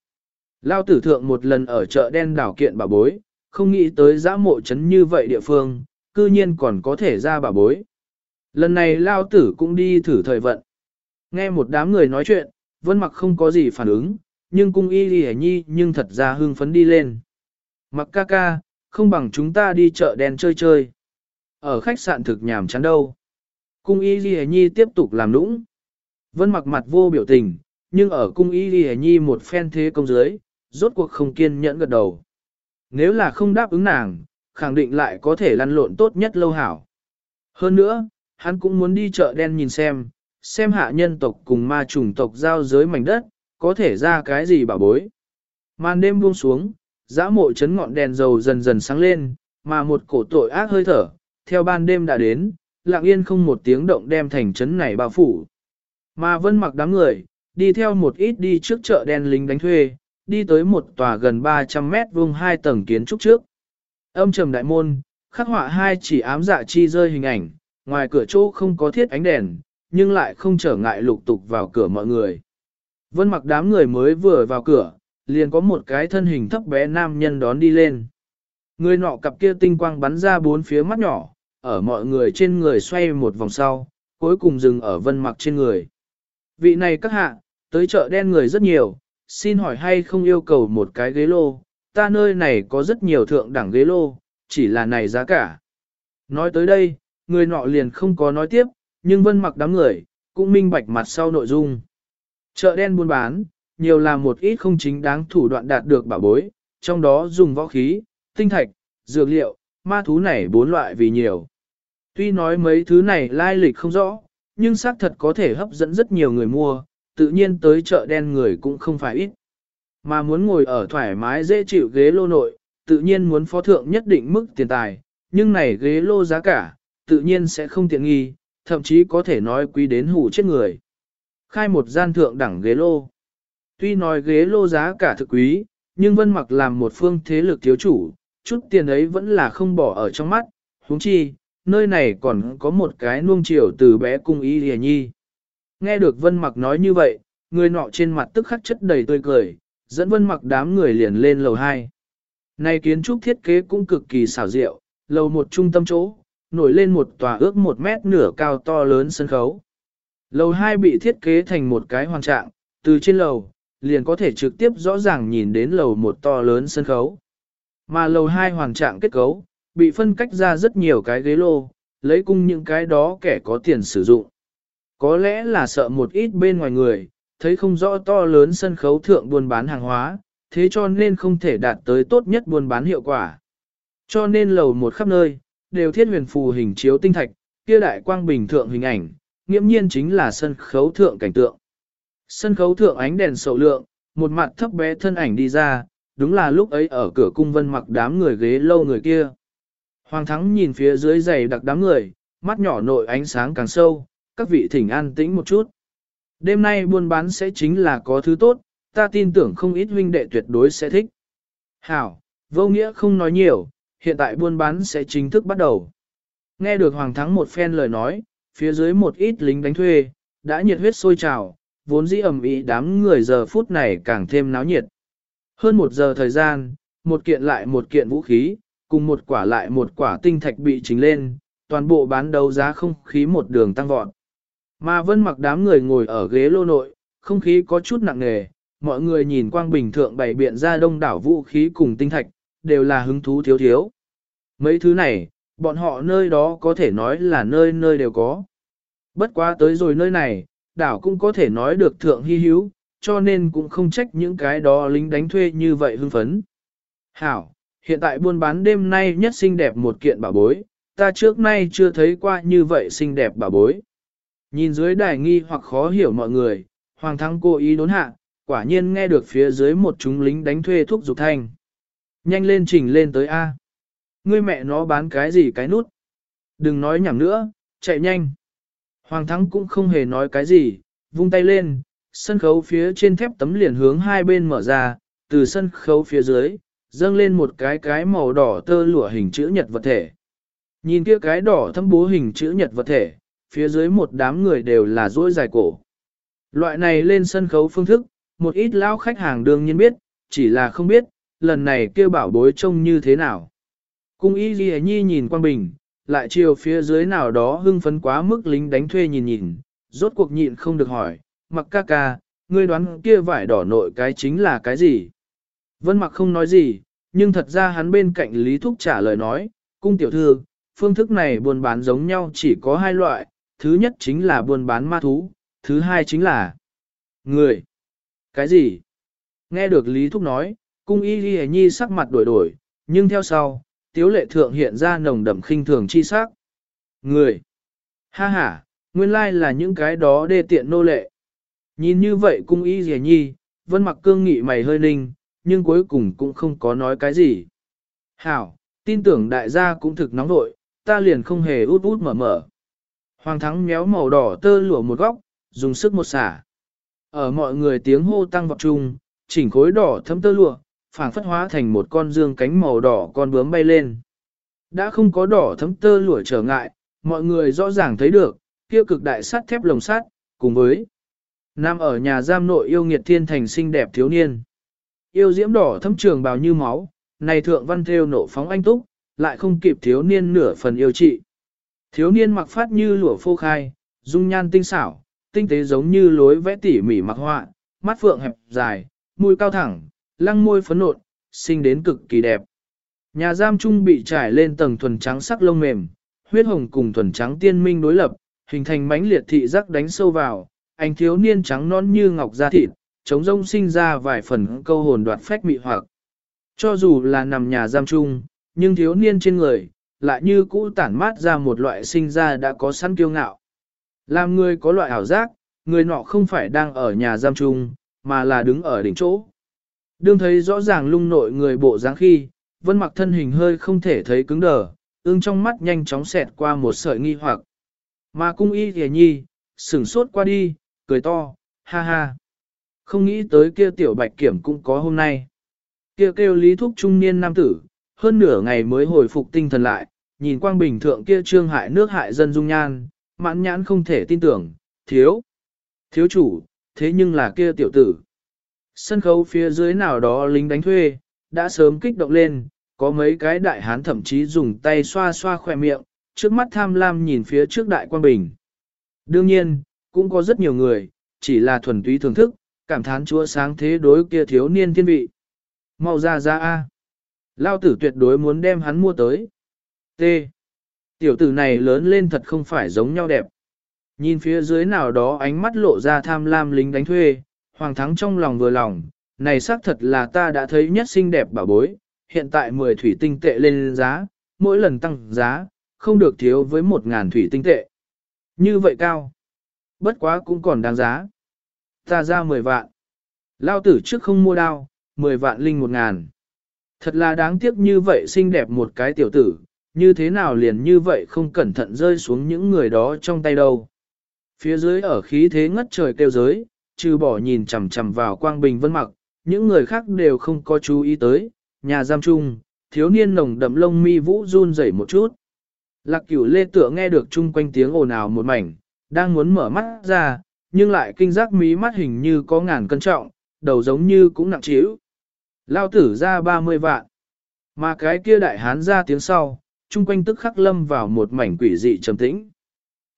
Lao tử thượng một lần ở chợ đen đảo kiện bà bối, không nghĩ tới giã mộ trấn như vậy địa phương, cư nhiên còn có thể ra bà bối. Lần này Lao tử cũng đi thử thời vận. Nghe một đám người nói chuyện, vân mặc không có gì phản ứng, nhưng cung y lì nhi nhưng thật ra hưng phấn đi lên. Mặc ca ca, không bằng chúng ta đi chợ đen chơi chơi. Ở khách sạn thực nhàm chán đâu. Cung y lì nhi tiếp tục làm nũng. Vân mặc mặt vô biểu tình, nhưng ở cung y lì nhi một phen thế công dưới, rốt cuộc không kiên nhẫn gật đầu. Nếu là không đáp ứng nàng, khẳng định lại có thể lăn lộn tốt nhất lâu hảo. Hơn nữa, hắn cũng muốn đi chợ đen nhìn xem, xem hạ nhân tộc cùng ma chủng tộc giao giới mảnh đất, có thể ra cái gì bảo bối. Màn đêm buông xuống, giã mộ chấn ngọn đèn dầu dần dần sáng lên, mà một cổ tội ác hơi thở, theo ban đêm đã đến, lặng yên không một tiếng động đem thành trấn này bao phủ. Mà vân mặc đám người, đi theo một ít đi trước chợ đen lính đánh thuê, đi tới một tòa gần 300 mét vuông hai tầng kiến trúc trước. Âm trầm đại môn, khắc họa hai chỉ ám dạ chi rơi hình ảnh, ngoài cửa chỗ không có thiết ánh đèn, nhưng lại không trở ngại lục tục vào cửa mọi người. Vân mặc đám người mới vừa vào cửa, liền có một cái thân hình thấp bé nam nhân đón đi lên. Người nọ cặp kia tinh quang bắn ra bốn phía mắt nhỏ, ở mọi người trên người xoay một vòng sau, cuối cùng dừng ở vân mặc trên người. Vị này các hạ, tới chợ đen người rất nhiều, xin hỏi hay không yêu cầu một cái ghế lô, ta nơi này có rất nhiều thượng đẳng ghế lô, chỉ là này giá cả. Nói tới đây, người nọ liền không có nói tiếp, nhưng vân mặc đám người, cũng minh bạch mặt sau nội dung. Chợ đen buôn bán, nhiều là một ít không chính đáng thủ đoạn đạt được bảo bối, trong đó dùng võ khí, tinh thạch, dược liệu, ma thú này bốn loại vì nhiều. Tuy nói mấy thứ này lai lịch không rõ, nhưng xác thật có thể hấp dẫn rất nhiều người mua, tự nhiên tới chợ đen người cũng không phải ít. Mà muốn ngồi ở thoải mái dễ chịu ghế lô nội, tự nhiên muốn phó thượng nhất định mức tiền tài, nhưng này ghế lô giá cả, tự nhiên sẽ không tiện nghi, thậm chí có thể nói quý đến hủ chết người. Khai một gian thượng đẳng ghế lô. Tuy nói ghế lô giá cả thực quý, nhưng Vân Mặc làm một phương thế lực thiếu chủ, chút tiền ấy vẫn là không bỏ ở trong mắt, huống chi, nơi này còn có một cái nuông chiều từ bé cung y lìa nhi. Nghe được Vân Mặc nói như vậy, người nọ trên mặt tức khắc chất đầy tươi cười, dẫn Vân Mặc đám người liền lên lầu 2. Này kiến trúc thiết kế cũng cực kỳ xảo diệu, lầu một trung tâm chỗ, nổi lên một tòa ước một mét nửa cao to lớn sân khấu. Lầu 2 bị thiết kế thành một cái hoàn trạng, từ trên lầu, liền có thể trực tiếp rõ ràng nhìn đến lầu một to lớn sân khấu. Mà lầu 2 hoàn trạng kết cấu, bị phân cách ra rất nhiều cái ghế lô, lấy cung những cái đó kẻ có tiền sử dụng. Có lẽ là sợ một ít bên ngoài người, thấy không rõ to lớn sân khấu thượng buôn bán hàng hóa, thế cho nên không thể đạt tới tốt nhất buôn bán hiệu quả. Cho nên lầu một khắp nơi, đều thiết huyền phù hình chiếu tinh thạch, kia đại quang bình thượng hình ảnh, nghiễm nhiên chính là sân khấu thượng cảnh tượng. Sân khấu thượng ánh đèn sầu lượng, một mặt thấp bé thân ảnh đi ra, đúng là lúc ấy ở cửa cung vân mặc đám người ghế lâu người kia. Hoàng thắng nhìn phía dưới giày đặc đám người, mắt nhỏ nội ánh sáng càng sâu, các vị thỉnh an tĩnh một chút. Đêm nay buôn bán sẽ chính là có thứ tốt, ta tin tưởng không ít huynh đệ tuyệt đối sẽ thích. Hảo, vô nghĩa không nói nhiều, hiện tại buôn bán sẽ chính thức bắt đầu. Nghe được Hoàng Thắng một phen lời nói, phía dưới một ít lính đánh thuê, đã nhiệt huyết sôi trào, vốn dĩ ẩm ý đám người giờ phút này càng thêm náo nhiệt. Hơn một giờ thời gian, một kiện lại một kiện vũ khí, cùng một quả lại một quả tinh thạch bị chính lên, toàn bộ bán đấu giá không khí một đường tăng vọt. Mà vân mặc đám người ngồi ở ghế lô nội, không khí có chút nặng nề, mọi người nhìn quang bình thượng bày biện ra đông đảo vũ khí cùng tinh thạch, đều là hứng thú thiếu thiếu. Mấy thứ này, bọn họ nơi đó có thể nói là nơi nơi đều có. Bất quá tới rồi nơi này, đảo cũng có thể nói được thượng hy hữu, cho nên cũng không trách những cái đó lính đánh thuê như vậy hưng phấn. Hảo, hiện tại buôn bán đêm nay nhất xinh đẹp một kiện bảo bối, ta trước nay chưa thấy qua như vậy xinh đẹp bảo bối. Nhìn dưới đài nghi hoặc khó hiểu mọi người, Hoàng Thắng cố ý đốn hạ, quả nhiên nghe được phía dưới một chúng lính đánh thuê thuốc dục thanh. Nhanh lên trình lên tới A. Ngươi mẹ nó bán cái gì cái nút. Đừng nói nhảm nữa, chạy nhanh. Hoàng Thắng cũng không hề nói cái gì, vung tay lên, sân khấu phía trên thép tấm liền hướng hai bên mở ra, từ sân khấu phía dưới, dâng lên một cái cái màu đỏ tơ lụa hình chữ nhật vật thể. Nhìn kia cái đỏ thâm bố hình chữ nhật vật thể, phía dưới một đám người đều là duỗi dài cổ. Loại này lên sân khấu phương thức, một ít lão khách hàng đương nhiên biết, chỉ là không biết, lần này kêu bảo bối trông như thế nào. Cung y ghi nhi nhìn quang bình, lại chiều phía dưới nào đó hưng phấn quá mức lính đánh thuê nhìn nhìn, rốt cuộc nhịn không được hỏi, mặc ca ca, ngươi đoán kia vải đỏ nội cái chính là cái gì? Vân mặc không nói gì, nhưng thật ra hắn bên cạnh Lý Thúc trả lời nói, cung tiểu thư, phương thức này buôn bán giống nhau chỉ có hai loại, thứ nhất chính là buôn bán ma thú, thứ hai chính là người. Cái gì? Nghe được Lý Thúc nói, cung y ghi nhi sắc mặt đổi đổi, nhưng theo sau, tiếu lệ thượng hiện ra nồng đậm khinh thường chi sắc. Người. Ha ha, nguyên lai là những cái đó đê tiện nô lệ. Nhìn như vậy cung y ghi nhi, vân mặc cương nghị mày hơi ninh, nhưng cuối cùng cũng không có nói cái gì. Hảo, tin tưởng đại gia cũng thực nóng nội, ta liền không hề út út mở mở. Hoàng thắng méo màu đỏ tơ lụa một góc, dùng sức một xả. Ở mọi người tiếng hô tăng vọt chung, chỉnh khối đỏ thấm tơ lụa, phảng phất hóa thành một con dương cánh màu đỏ con bướm bay lên. Đã không có đỏ thấm tơ lụa trở ngại, mọi người rõ ràng thấy được, kia cực đại sắt thép lồng sắt, cùng với Nam ở nhà giam nội yêu nghiệt thiên thành xinh đẹp thiếu niên. Yêu diễm đỏ thấm trường bào như máu, này thượng văn theo nộ phóng anh túc, lại không kịp thiếu niên nửa phần yêu trị. Thiếu niên mặc phát như lụa phô khai, dung nhan tinh xảo, tinh tế giống như lối vẽ tỉ mỉ mặc họa, mắt phượng hẹp dài, mũi cao thẳng, lăng môi phấn nộn, sinh đến cực kỳ đẹp. Nhà giam trung bị trải lên tầng thuần trắng sắc lông mềm, huyết hồng cùng thuần trắng tiên minh đối lập, hình thành mãnh liệt thị giác đánh sâu vào, anh thiếu niên trắng non như ngọc da thịt, chống rông sinh ra vài phần câu hồn đoạt phách mị hoặc. Cho dù là nằm nhà giam chung, nhưng thiếu niên trên người, lại như cũ tản mát ra một loại sinh ra đã có sẵn kiêu ngạo. Làm người có loại ảo giác, người nọ không phải đang ở nhà giam chung, mà là đứng ở đỉnh chỗ. Đương thấy rõ ràng lung nội người bộ dáng khi, vân mặc thân hình hơi không thể thấy cứng đờ, ương trong mắt nhanh chóng xẹt qua một sợi nghi hoặc. Mà cung y thề nhi, sửng sốt qua đi, cười to, ha ha. Không nghĩ tới kia tiểu bạch kiểm cũng có hôm nay. Kia kêu lý thúc trung niên nam tử, hơn nửa ngày mới hồi phục tinh thần lại, nhìn quang bình thượng kia trương hại nước hại dân dung nhan, mãn nhãn không thể tin tưởng, thiếu. Thiếu chủ, thế nhưng là kia tiểu tử. Sân khấu phía dưới nào đó lính đánh thuê, đã sớm kích động lên, có mấy cái đại hán thậm chí dùng tay xoa xoa khỏe miệng, trước mắt tham lam nhìn phía trước đại quan bình. Đương nhiên, cũng có rất nhiều người, chỉ là thuần túy thưởng thức, cảm thán chúa sáng thế đối kia thiếu niên thiên vị. Mau ra ra A. Lao tử tuyệt đối muốn đem hắn mua tới. T. Tiểu tử này lớn lên thật không phải giống nhau đẹp. Nhìn phía dưới nào đó ánh mắt lộ ra tham lam lính đánh thuê, Hoàng Thắng trong lòng vừa lòng, này xác thật là ta đã thấy nhất xinh đẹp bảo bối, hiện tại 10 thủy tinh tệ lên giá, mỗi lần tăng giá, không được thiếu với 1.000 thủy tinh tệ. Như vậy cao. Bất quá cũng còn đáng giá. Ta ra 10 vạn. Lao tử trước không mua đao, 10 vạn linh 1 ngàn. Thật là đáng tiếc như vậy xinh đẹp một cái tiểu tử, như thế nào liền như vậy không cẩn thận rơi xuống những người đó trong tay đâu. Phía dưới ở khí thế ngất trời kêu giới, trừ bỏ nhìn chằm chằm vào quang bình vân mặc, những người khác đều không có chú ý tới, nhà giam chung, thiếu niên nồng đậm lông mi vũ run rẩy một chút. Lạc cửu lê tựa nghe được chung quanh tiếng ồn ào một mảnh, đang muốn mở mắt ra, nhưng lại kinh giác mí mắt hình như có ngàn cân trọng, đầu giống như cũng nặng trĩu. Lao tử ra 30 vạn. Mà cái kia đại hán ra tiếng sau, chung quanh tức khắc lâm vào một mảnh quỷ dị trầm tĩnh.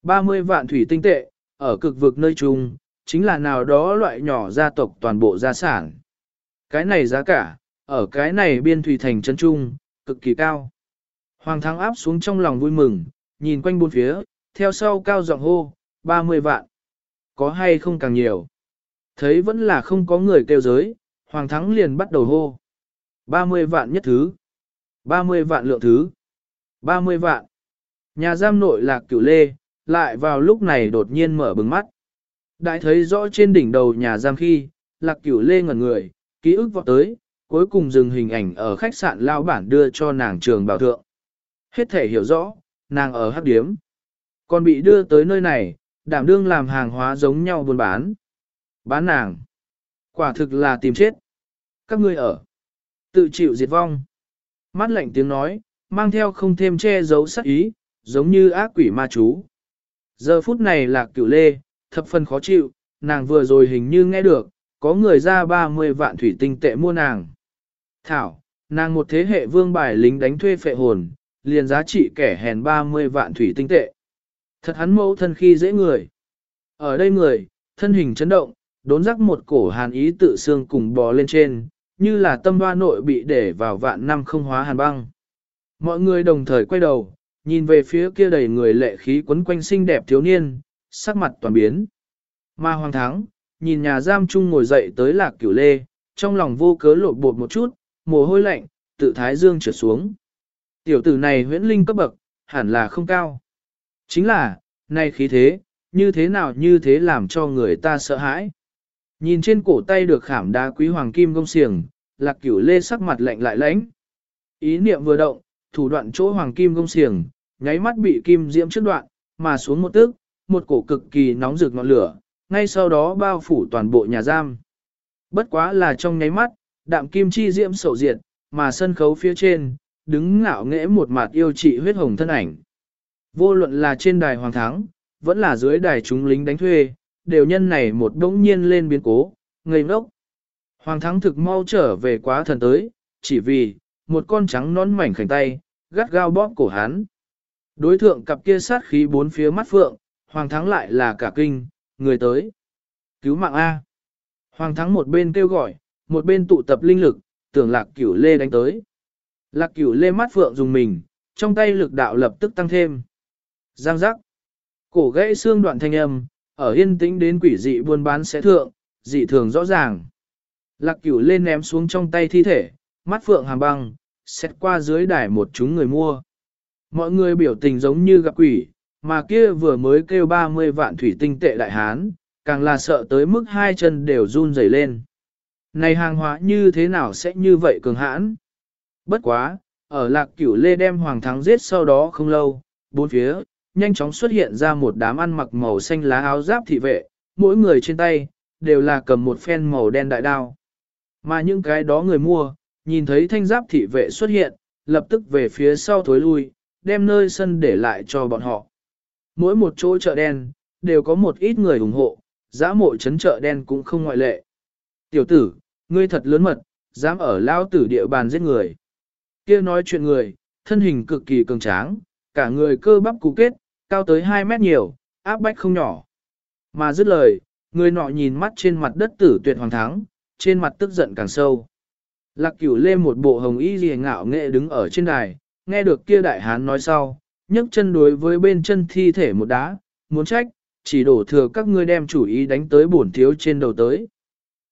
30 vạn thủy tinh tệ, ở cực vực nơi chung, chính là nào đó loại nhỏ gia tộc toàn bộ gia sản. Cái này giá cả, ở cái này biên thủy thành chân trung, cực kỳ cao. Hoàng thắng áp xuống trong lòng vui mừng, nhìn quanh bốn phía, theo sau cao giọng hô, 30 vạn. Có hay không càng nhiều. Thấy vẫn là không có người kêu giới, Hoàng thắng liền bắt đầu hô. 30 vạn nhất thứ. 30 vạn lượng thứ. 30 vạn. Nhà giam nội lạc cửu lê, lại vào lúc này đột nhiên mở bừng mắt. Đại thấy rõ trên đỉnh đầu nhà giam khi, lạc cửu lê ngẩn người, ký ức vọt tới, cuối cùng dừng hình ảnh ở khách sạn lao bản đưa cho nàng trường bảo thượng. Hết thể hiểu rõ, nàng ở hắc điếm. Còn bị đưa tới nơi này, đảm đương làm hàng hóa giống nhau buôn bán. Bán nàng. Quả thực là tìm chết. Các ngươi ở. Tự chịu diệt vong. Mắt lạnh tiếng nói, mang theo không thêm che giấu sắc ý, giống như ác quỷ ma chú. Giờ phút này là cửu lê, thập phần khó chịu, nàng vừa rồi hình như nghe được, có người ra 30 vạn thủy tinh tệ mua nàng. Thảo, nàng một thế hệ vương bài lính đánh thuê phệ hồn, liền giá trị kẻ hèn 30 vạn thủy tinh tệ. Thật hắn mẫu thân khi dễ người. Ở đây người, thân hình chấn động, đốn rắc một cổ hàn ý tự xương cùng bò lên trên, như là tâm hoa nội bị để vào vạn năm không hóa hàn băng. Mọi người đồng thời quay đầu, nhìn về phía kia đầy người lệ khí quấn quanh xinh đẹp thiếu niên, sắc mặt toàn biến. Ma Hoàng Thắng, nhìn nhà giam chung ngồi dậy tới lạc cửu lê, trong lòng vô cớ lộn bột một chút, mồ hôi lạnh, tự thái dương trượt xuống. Tiểu tử này huyễn linh cấp bậc, hẳn là không cao. Chính là, này khí thế, như thế nào như thế làm cho người ta sợ hãi. Nhìn trên cổ tay được khảm đá quý hoàng kim gông xiềng, lạc cửu lê sắc mặt lạnh lại lãnh. Ý niệm vừa động, thủ đoạn chỗ hoàng kim gông xiềng, nháy mắt bị kim diễm trước đoạn, mà xuống một tức, một cổ cực kỳ nóng rực ngọn lửa, ngay sau đó bao phủ toàn bộ nhà giam. Bất quá là trong nháy mắt, đạm kim chi diễm sầu diệt, mà sân khấu phía trên, đứng ngạo nghễ một mặt yêu trị huyết hồng thân ảnh. Vô luận là trên đài hoàng thắng, vẫn là dưới đài chúng lính đánh thuê, đều nhân này một đống nhiên lên biến cố, ngây ngốc. Hoàng thắng thực mau trở về quá thần tới, chỉ vì, một con trắng nón mảnh khảnh tay, gắt gao bóp cổ hắn. Đối thượng cặp kia sát khí bốn phía mắt phượng, hoàng thắng lại là cả kinh, người tới. Cứu mạng A. Hoàng thắng một bên kêu gọi, một bên tụ tập linh lực, tưởng lạc cửu lê đánh tới. Lạc cửu lê mắt phượng dùng mình, trong tay lực đạo lập tức tăng thêm. Giang giác. Cổ gãy xương đoạn thanh âm, ở yên tĩnh đến quỷ dị buôn bán sẽ thượng, dị thường rõ ràng. Lạc cửu lên ném xuống trong tay thi thể, mắt phượng hàm băng, xét qua dưới đài một chúng người mua. Mọi người biểu tình giống như gặp quỷ, mà kia vừa mới kêu 30 vạn thủy tinh tệ đại hán, càng là sợ tới mức hai chân đều run rẩy lên. Này hàng hóa như thế nào sẽ như vậy cường hãn? Bất quá, ở lạc cửu lê đem hoàng thắng giết sau đó không lâu, bốn phía, nhanh chóng xuất hiện ra một đám ăn mặc màu xanh lá áo giáp thị vệ, mỗi người trên tay, đều là cầm một phen màu đen đại đao. Mà những cái đó người mua, nhìn thấy thanh giáp thị vệ xuất hiện, lập tức về phía sau thối lui, đem nơi sân để lại cho bọn họ. Mỗi một chỗ chợ đen, đều có một ít người ủng hộ, giã mộ chấn chợ đen cũng không ngoại lệ. Tiểu tử, ngươi thật lớn mật, dám ở lao tử địa bàn giết người. kia nói chuyện người, thân hình cực kỳ cường tráng, cả người cơ bắp cú kết, cao tới 2 mét nhiều, áp bách không nhỏ. Mà dứt lời, người nọ nhìn mắt trên mặt đất tử tuyệt hoàng thắng, trên mặt tức giận càng sâu. Lạc cửu lê một bộ hồng y rìa ngạo nghệ đứng ở trên đài, nghe được kia đại hán nói sau, nhấc chân đối với bên chân thi thể một đá, muốn trách, chỉ đổ thừa các ngươi đem chủ ý đánh tới bổn thiếu trên đầu tới.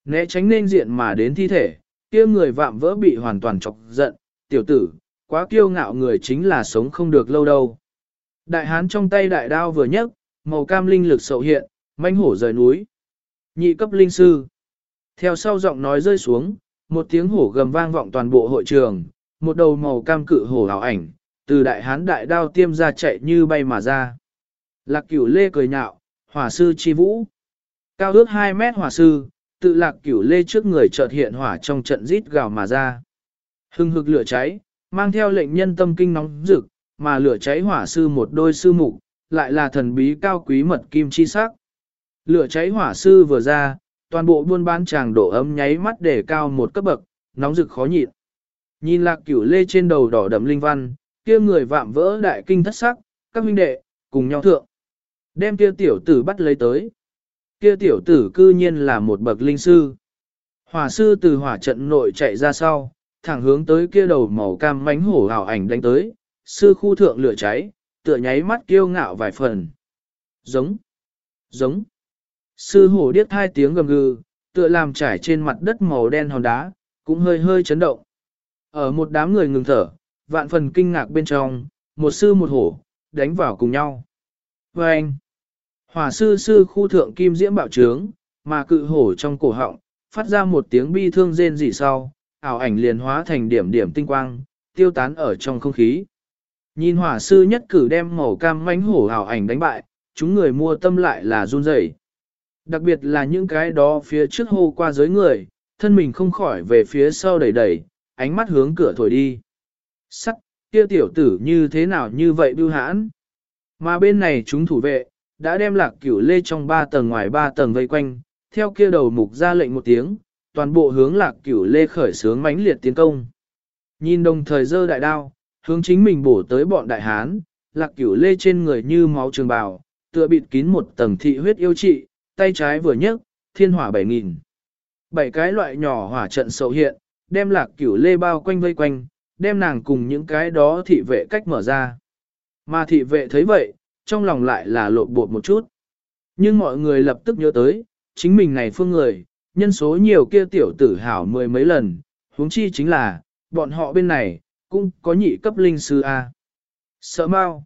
Né tránh nên diện mà đến thi thể, kia người vạm vỡ bị hoàn toàn chọc giận, tiểu tử, quá kiêu ngạo người chính là sống không được lâu đâu. Đại hán trong tay đại đao vừa nhấc, màu cam linh lực sậu hiện, manh hổ rời núi. Nhị cấp linh sư. Theo sau giọng nói rơi xuống, một tiếng hổ gầm vang vọng toàn bộ hội trường, một đầu màu cam cự hổ ảo ảnh, từ đại hán đại đao tiêm ra chạy như bay mà ra. Lạc cửu lê cười nhạo, hỏa sư chi vũ. Cao ước 2 mét hỏa sư, tự lạc cửu lê trước người chợt hiện hỏa trong trận rít gào mà ra. Hưng hực lửa cháy, mang theo lệnh nhân tâm kinh nóng rực, mà lửa cháy hỏa sư một đôi sư mục, lại là thần bí cao quý mật kim chi sắc. Lửa cháy hỏa sư vừa ra, toàn bộ buôn bán chàng đổ ấm nháy mắt để cao một cấp bậc, nóng rực khó nhịn. Nhìn lạc cửu lê trên đầu đỏ đậm linh văn, kia người vạm vỡ đại kinh thất sắc, các huynh đệ, cùng nhau thượng. Đem kia tiểu tử bắt lấy tới. Kia tiểu tử cư nhiên là một bậc linh sư. Hỏa sư từ hỏa trận nội chạy ra sau, thẳng hướng tới kia đầu màu cam mánh hổ ảo ảnh đánh tới, sư khu thượng lửa cháy, tựa nháy mắt kiêu ngạo vài phần. Giống, giống. Sư hổ điếc hai tiếng gầm gừ, tựa làm trải trên mặt đất màu đen hòn đá, cũng hơi hơi chấn động. Ở một đám người ngừng thở, vạn phần kinh ngạc bên trong, một sư một hổ, đánh vào cùng nhau. Và anh, hỏa sư sư khu thượng kim diễm bạo trướng, mà cự hổ trong cổ họng, phát ra một tiếng bi thương rên rỉ sau, ảo ảnh liền hóa thành điểm điểm tinh quang, tiêu tán ở trong không khí. Nhìn hỏa sư nhất cử đem màu cam mánh hổ ảo ảnh đánh bại, chúng người mua tâm lại là run rẩy. Đặc biệt là những cái đó phía trước hô qua giới người, thân mình không khỏi về phía sau đẩy đẩy, ánh mắt hướng cửa thổi đi. Sắc, kia tiểu tử như thế nào như vậy bưu hãn. Mà bên này chúng thủ vệ, đã đem lạc cửu lê trong ba tầng ngoài ba tầng vây quanh, theo kia đầu mục ra lệnh một tiếng, toàn bộ hướng lạc cửu lê khởi sướng mãnh liệt tiến công. Nhìn đồng thời dơ đại đao, hướng chính mình bổ tới bọn đại hán, lạc cửu lê trên người như máu trường bào, tựa bịt kín một tầng thị huyết yêu trị, tay trái vừa nhấc, thiên hỏa bảy nghìn. Bảy cái loại nhỏ hỏa trận sầu hiện, đem lạc cửu lê bao quanh vây quanh, đem nàng cùng những cái đó thị vệ cách mở ra. Mà thị vệ thấy vậy, trong lòng lại là lộn bột một chút. Nhưng mọi người lập tức nhớ tới, chính mình này phương người, nhân số nhiều kia tiểu tử hảo mười mấy lần, huống chi chính là, bọn họ bên này, cũng có nhị cấp linh sư A. Sợ mau,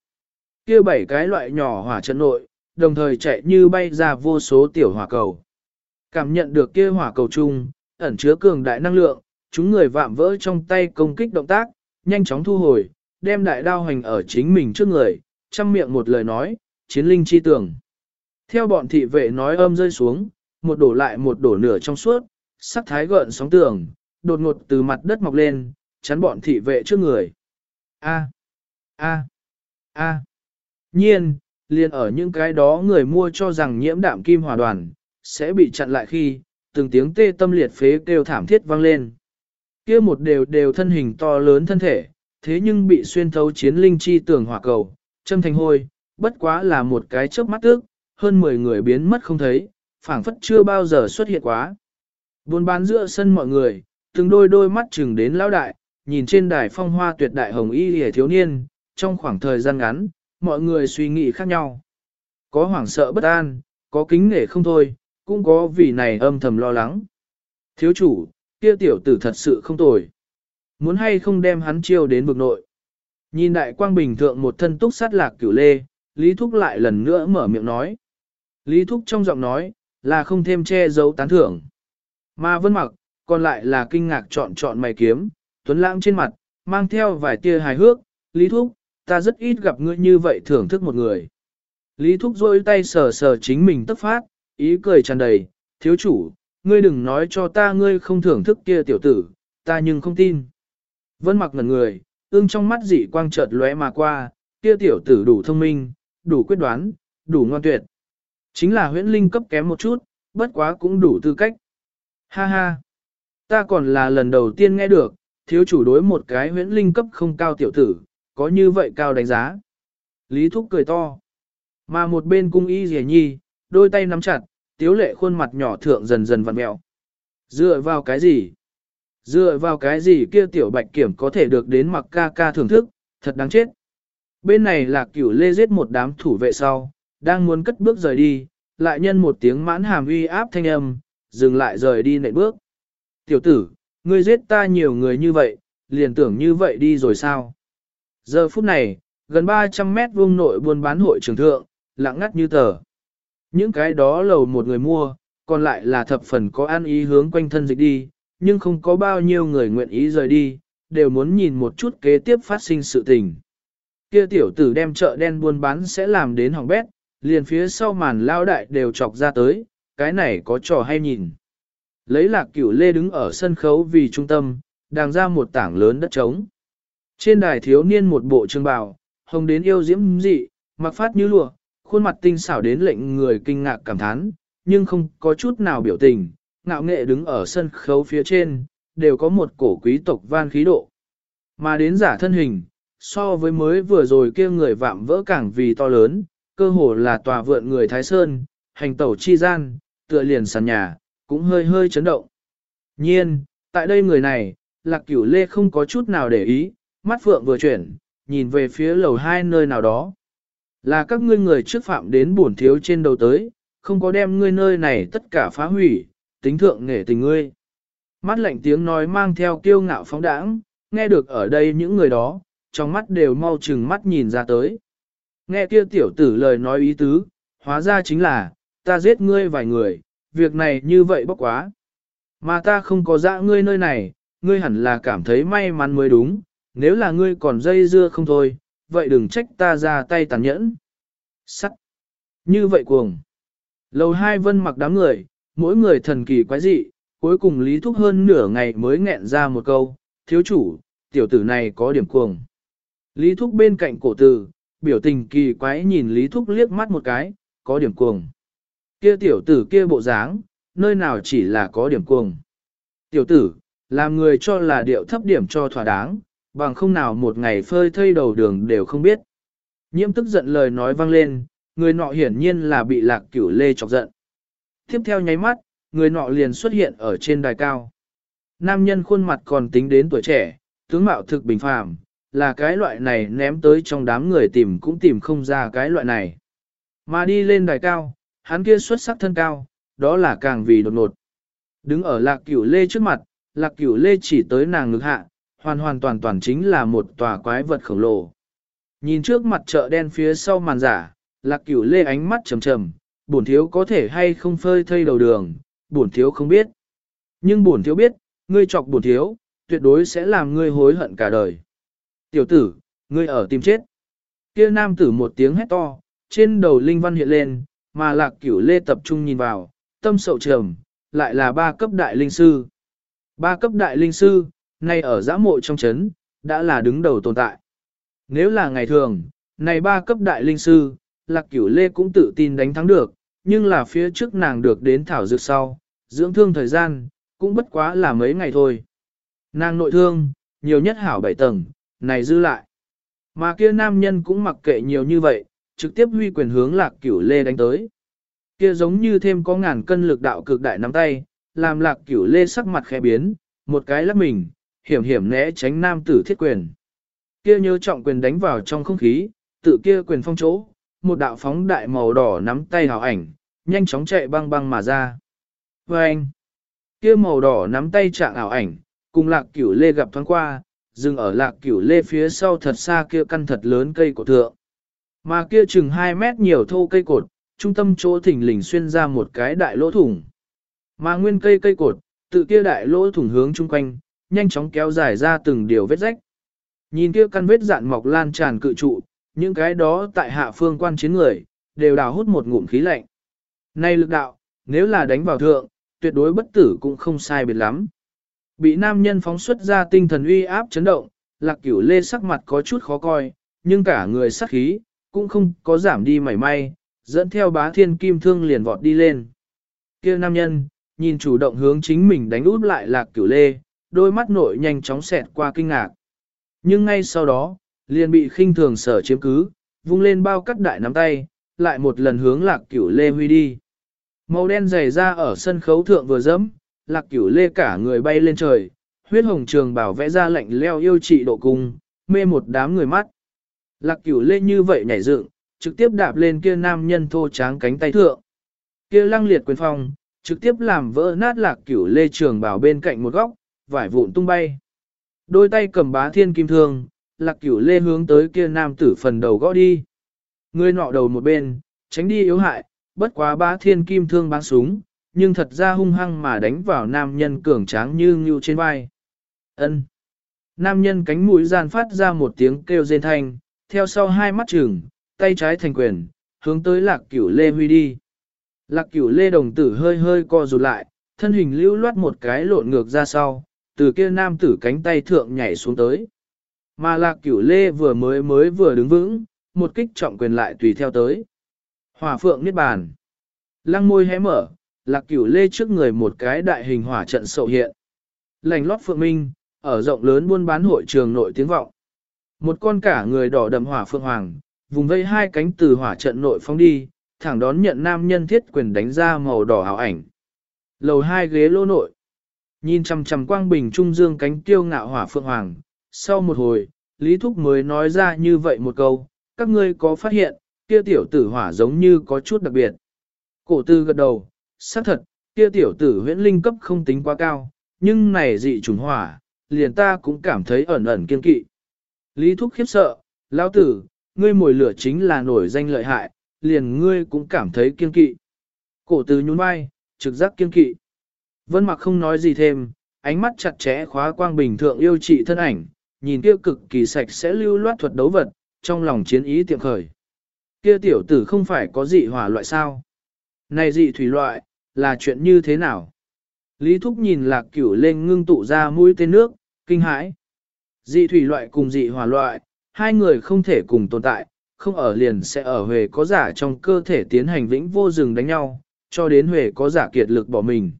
kia bảy cái loại nhỏ hỏa trận nội, đồng thời chạy như bay ra vô số tiểu hỏa cầu. Cảm nhận được kia hỏa cầu chung, ẩn chứa cường đại năng lượng, chúng người vạm vỡ trong tay công kích động tác, nhanh chóng thu hồi, đem đại đao hành ở chính mình trước người, chăm miệng một lời nói, chiến linh chi tưởng. Theo bọn thị vệ nói âm rơi xuống, một đổ lại một đổ nửa trong suốt, sắc thái gợn sóng tường, đột ngột từ mặt đất mọc lên, chắn bọn thị vệ trước người. A, a, a. Nhiên, liền ở những cái đó người mua cho rằng nhiễm đạm kim hòa đoàn, sẽ bị chặn lại khi, từng tiếng tê tâm liệt phế kêu thảm thiết vang lên kia một đều đều thân hình to lớn thân thể, thế nhưng bị xuyên thấu chiến linh chi tường hỏa cầu, châm thành hôi, bất quá là một cái chớp mắt tức, hơn 10 người biến mất không thấy, phảng phất chưa bao giờ xuất hiện quá. Buôn bán giữa sân mọi người, từng đôi đôi mắt chừng đến lão đại, nhìn trên đài phong hoa tuyệt đại hồng y hề thiếu niên, trong khoảng thời gian ngắn, mọi người suy nghĩ khác nhau. Có hoảng sợ bất an, có kính nể không thôi, cũng có vì này âm thầm lo lắng. Thiếu chủ, kia tiểu tử thật sự không tồi. Muốn hay không đem hắn chiêu đến vực nội. Nhìn đại quang bình thượng một thân túc sát lạc cửu lê, Lý Thúc lại lần nữa mở miệng nói. Lý Thúc trong giọng nói, là không thêm che giấu tán thưởng. Mà vân mặc, còn lại là kinh ngạc chọn chọn mày kiếm, tuấn lãng trên mặt, mang theo vài tia hài hước, Lý Thúc, ta rất ít gặp ngươi như vậy thưởng thức một người. Lý Thúc rôi tay sờ sờ chính mình tức phát, ý cười tràn đầy, thiếu chủ, ngươi đừng nói cho ta ngươi không thưởng thức kia tiểu tử, ta nhưng không tin. Vân mặc ngẩn người, ương trong mắt dị quang chợt lóe mà qua, kia tiểu tử đủ thông minh, đủ quyết đoán, đủ ngoan tuyệt. Chính là huyễn linh cấp kém một chút, bất quá cũng đủ tư cách. Ha ha, ta còn là lần đầu tiên nghe được, thiếu chủ đối một cái huyễn linh cấp không cao tiểu tử, có như vậy cao đánh giá. Lý Thúc cười to. Mà một bên cung y rẻ nhi, đôi tay nắm chặt, tiếu lệ khuôn mặt nhỏ thượng dần dần vặn mẹo. Dựa vào cái gì? Dựa vào cái gì kia tiểu bạch kiểm có thể được đến mặc ca ca thưởng thức, thật đáng chết. Bên này là cửu lê giết một đám thủ vệ sau, đang muốn cất bước rời đi, lại nhân một tiếng mãn hàm uy áp thanh âm, dừng lại rời đi nệ bước. Tiểu tử, ngươi giết ta nhiều người như vậy, liền tưởng như vậy đi rồi sao? Giờ phút này, gần 300 mét vuông nội buôn bán hội trường thượng, lặng ngắt như tờ. Những cái đó lầu một người mua, còn lại là thập phần có an ý hướng quanh thân dịch đi, nhưng không có bao nhiêu người nguyện ý rời đi, đều muốn nhìn một chút kế tiếp phát sinh sự tình. Kia tiểu tử đem chợ đen buôn bán sẽ làm đến hỏng bét, liền phía sau màn lao đại đều chọc ra tới, cái này có trò hay nhìn. Lấy lạc cửu lê đứng ở sân khấu vì trung tâm, đang ra một tảng lớn đất trống. Trên đài thiếu niên một bộ trường bào, hồng đến yêu diễm dị, mặc phát như lụa, khuôn mặt tinh xảo đến lệnh người kinh ngạc cảm thán, nhưng không có chút nào biểu tình, ngạo nghệ đứng ở sân khấu phía trên, đều có một cổ quý tộc van khí độ. Mà đến giả thân hình, so với mới vừa rồi kia người vạm vỡ càng vì to lớn, cơ hồ là tòa vượn người Thái Sơn, hành tẩu chi gian, tựa liền sàn nhà, cũng hơi hơi chấn động. Nhiên, tại đây người này, lạc cửu lê không có chút nào để ý, mắt phượng vừa chuyển, nhìn về phía lầu hai nơi nào đó. Là các ngươi người trước phạm đến bổn thiếu trên đầu tới, không có đem ngươi nơi này tất cả phá hủy, tính thượng nghệ tình ngươi. Mắt lạnh tiếng nói mang theo kiêu ngạo phóng đãng, nghe được ở đây những người đó, trong mắt đều mau chừng mắt nhìn ra tới. Nghe kia tiểu tử lời nói ý tứ, hóa ra chính là, ta giết ngươi vài người, việc này như vậy bốc quá. Mà ta không có dã ngươi nơi này, ngươi hẳn là cảm thấy may mắn mới đúng, nếu là ngươi còn dây dưa không thôi, vậy đừng trách ta ra tay tàn nhẫn. Sắt. Như vậy cuồng. Lầu hai vân mặc đám người, mỗi người thần kỳ quái dị, cuối cùng lý thúc hơn nửa ngày mới nghẹn ra một câu, thiếu chủ, tiểu tử này có điểm cuồng. Lý thúc bên cạnh cổ tử, biểu tình kỳ quái nhìn lý thúc liếc mắt một cái, có điểm cuồng. Kia tiểu tử kia bộ dáng, nơi nào chỉ là có điểm cuồng. Tiểu tử, làm người cho là điệu thấp điểm cho thỏa đáng, bằng không nào một ngày phơi thây đầu đường đều không biết. Nhiễm tức giận lời nói vang lên, người nọ hiển nhiên là bị lạc cửu lê chọc giận. Tiếp theo nháy mắt, người nọ liền xuất hiện ở trên đài cao. Nam nhân khuôn mặt còn tính đến tuổi trẻ, tướng mạo thực bình phàm, là cái loại này ném tới trong đám người tìm cũng tìm không ra cái loại này. Mà đi lên đài cao, hắn kia xuất sắc thân cao, đó là càng vì đột ngột. Đứng ở lạc cửu lê trước mặt, lạc cửu lê chỉ tới nàng ngực hạ, hoàn hoàn toàn toàn chính là một tòa quái vật khổng lồ. Nhìn trước mặt chợ đen phía sau màn giả, lạc cửu lê ánh mắt trầm trầm, bổn thiếu có thể hay không phơi thây đầu đường, bổn thiếu không biết. Nhưng bổn thiếu biết, ngươi chọc bổn thiếu, tuyệt đối sẽ làm ngươi hối hận cả đời. Tiểu tử, ngươi ở tìm chết. Kia nam tử một tiếng hét to, trên đầu linh văn hiện lên, mà lạc cửu lê tập trung nhìn vào, tâm sậu trầm, lại là ba cấp đại linh sư. Ba cấp đại linh sư, nay ở giã mộ trong chấn, đã là đứng đầu tồn tại. Nếu là ngày thường, này ba cấp đại linh sư, lạc cửu lê cũng tự tin đánh thắng được, nhưng là phía trước nàng được đến thảo dược sau, dưỡng thương thời gian, cũng bất quá là mấy ngày thôi. Nàng nội thương, nhiều nhất hảo bảy tầng, này dư lại. Mà kia nam nhân cũng mặc kệ nhiều như vậy, trực tiếp huy quyền hướng lạc cửu lê đánh tới. Kia giống như thêm có ngàn cân lực đạo cực đại nắm tay, làm lạc cửu lê sắc mặt khẽ biến, một cái lắc mình, hiểm hiểm né tránh nam tử thiết quyền. Kia nhớ trọng quyền đánh vào trong không khí, tự kia quyền phong chỗ, một đạo phóng đại màu đỏ nắm tay hào ảnh, nhanh chóng chạy băng băng mà ra. Và anh, kia màu đỏ nắm tay trạng ảo ảnh, cùng lạc cửu lê gặp thoáng qua, dừng ở lạc cửu lê phía sau thật xa kia căn thật lớn cây cổ thượng. Mà kia chừng 2 mét nhiều thô cây cột, trung tâm chỗ thỉnh lình xuyên ra một cái đại lỗ thủng. Mà nguyên cây cây cột, tự kia đại lỗ thủng hướng chung quanh, nhanh chóng kéo dài ra từng điều vết rách. Nhìn kia căn vết dạn mọc lan tràn cự trụ, những cái đó tại hạ phương quan chiến người, đều đào hút một ngụm khí lạnh. Nay lực đạo, nếu là đánh vào thượng, tuyệt đối bất tử cũng không sai biệt lắm. Bị nam nhân phóng xuất ra tinh thần uy áp chấn động, lạc cửu lê sắc mặt có chút khó coi, nhưng cả người sắc khí, cũng không có giảm đi mảy may, dẫn theo bá thiên kim thương liền vọt đi lên. kia nam nhân, nhìn chủ động hướng chính mình đánh út lại lạc cửu lê, đôi mắt nội nhanh chóng xẹt qua kinh ngạc. Nhưng ngay sau đó, liền bị khinh thường sở chiếm cứ, vung lên bao cắt đại nắm tay, lại một lần hướng lạc cửu lê huy đi. Màu đen dày ra ở sân khấu thượng vừa dẫm, lạc cửu lê cả người bay lên trời, huyết hồng trường bảo vẽ ra lạnh leo yêu trị độ cung, mê một đám người mắt. Lạc cửu lê như vậy nhảy dựng, trực tiếp đạp lên kia nam nhân thô tráng cánh tay thượng. Kia lăng liệt quyền phong, trực tiếp làm vỡ nát lạc cửu lê trường bảo bên cạnh một góc, vải vụn tung bay. Đôi tay cầm bá thiên kim thương, lạc cửu lê hướng tới kia nam tử phần đầu gõ đi. Người nọ đầu một bên, tránh đi yếu hại, bất quá bá thiên kim thương bắn súng, nhưng thật ra hung hăng mà đánh vào nam nhân cường tráng như ngưu trên vai. Ân. Nam nhân cánh mũi gian phát ra một tiếng kêu rên thanh, theo sau hai mắt trừng, tay trái thành quyền, hướng tới lạc cửu lê huy đi. Lạc cửu lê đồng tử hơi hơi co rụt lại, thân hình lưu loát một cái lộn ngược ra sau, từ kia nam tử cánh tay thượng nhảy xuống tới. Mà lạc cửu lê vừa mới mới vừa đứng vững, một kích trọng quyền lại tùy theo tới. Hỏa phượng niết bàn. Lăng môi hé mở, lạc cửu lê trước người một cái đại hình hỏa trận sậu hiện. Lành lót phượng minh, ở rộng lớn buôn bán hội trường nội tiếng vọng. Một con cả người đỏ đậm hỏa phượng hoàng, vùng vây hai cánh từ hỏa trận nội phóng đi, thẳng đón nhận nam nhân thiết quyền đánh ra màu đỏ hào ảnh. Lầu hai ghế lô nội. Nhìn chằm chằm quang bình trung dương cánh tiêu ngạo hỏa phượng hoàng, sau một hồi, Lý Thúc mới nói ra như vậy một câu, các ngươi có phát hiện, kia tiểu tử hỏa giống như có chút đặc biệt. Cổ tư gật đầu, xác thật, kia tiểu tử huyễn linh cấp không tính quá cao, nhưng này dị trùng hỏa, liền ta cũng cảm thấy ẩn ẩn kiên kỵ. Lý Thúc khiếp sợ, lão tử, ngươi mồi lửa chính là nổi danh lợi hại, liền ngươi cũng cảm thấy kiên kỵ. Cổ tư nhún vai, trực giác kiên kỵ. Vân mặc không nói gì thêm, ánh mắt chặt chẽ khóa quang bình thượng yêu trị thân ảnh, nhìn kia cực kỳ sạch sẽ lưu loát thuật đấu vật, trong lòng chiến ý tiệm khởi. Kia tiểu tử không phải có dị hỏa loại sao? Này dị thủy loại, là chuyện như thế nào? Lý Thúc nhìn lạc cửu lên ngưng tụ ra mũi tên nước, kinh hãi. Dị thủy loại cùng dị hỏa loại, hai người không thể cùng tồn tại, không ở liền sẽ ở huề có giả trong cơ thể tiến hành vĩnh vô rừng đánh nhau, cho đến huề có giả kiệt lực bỏ mình.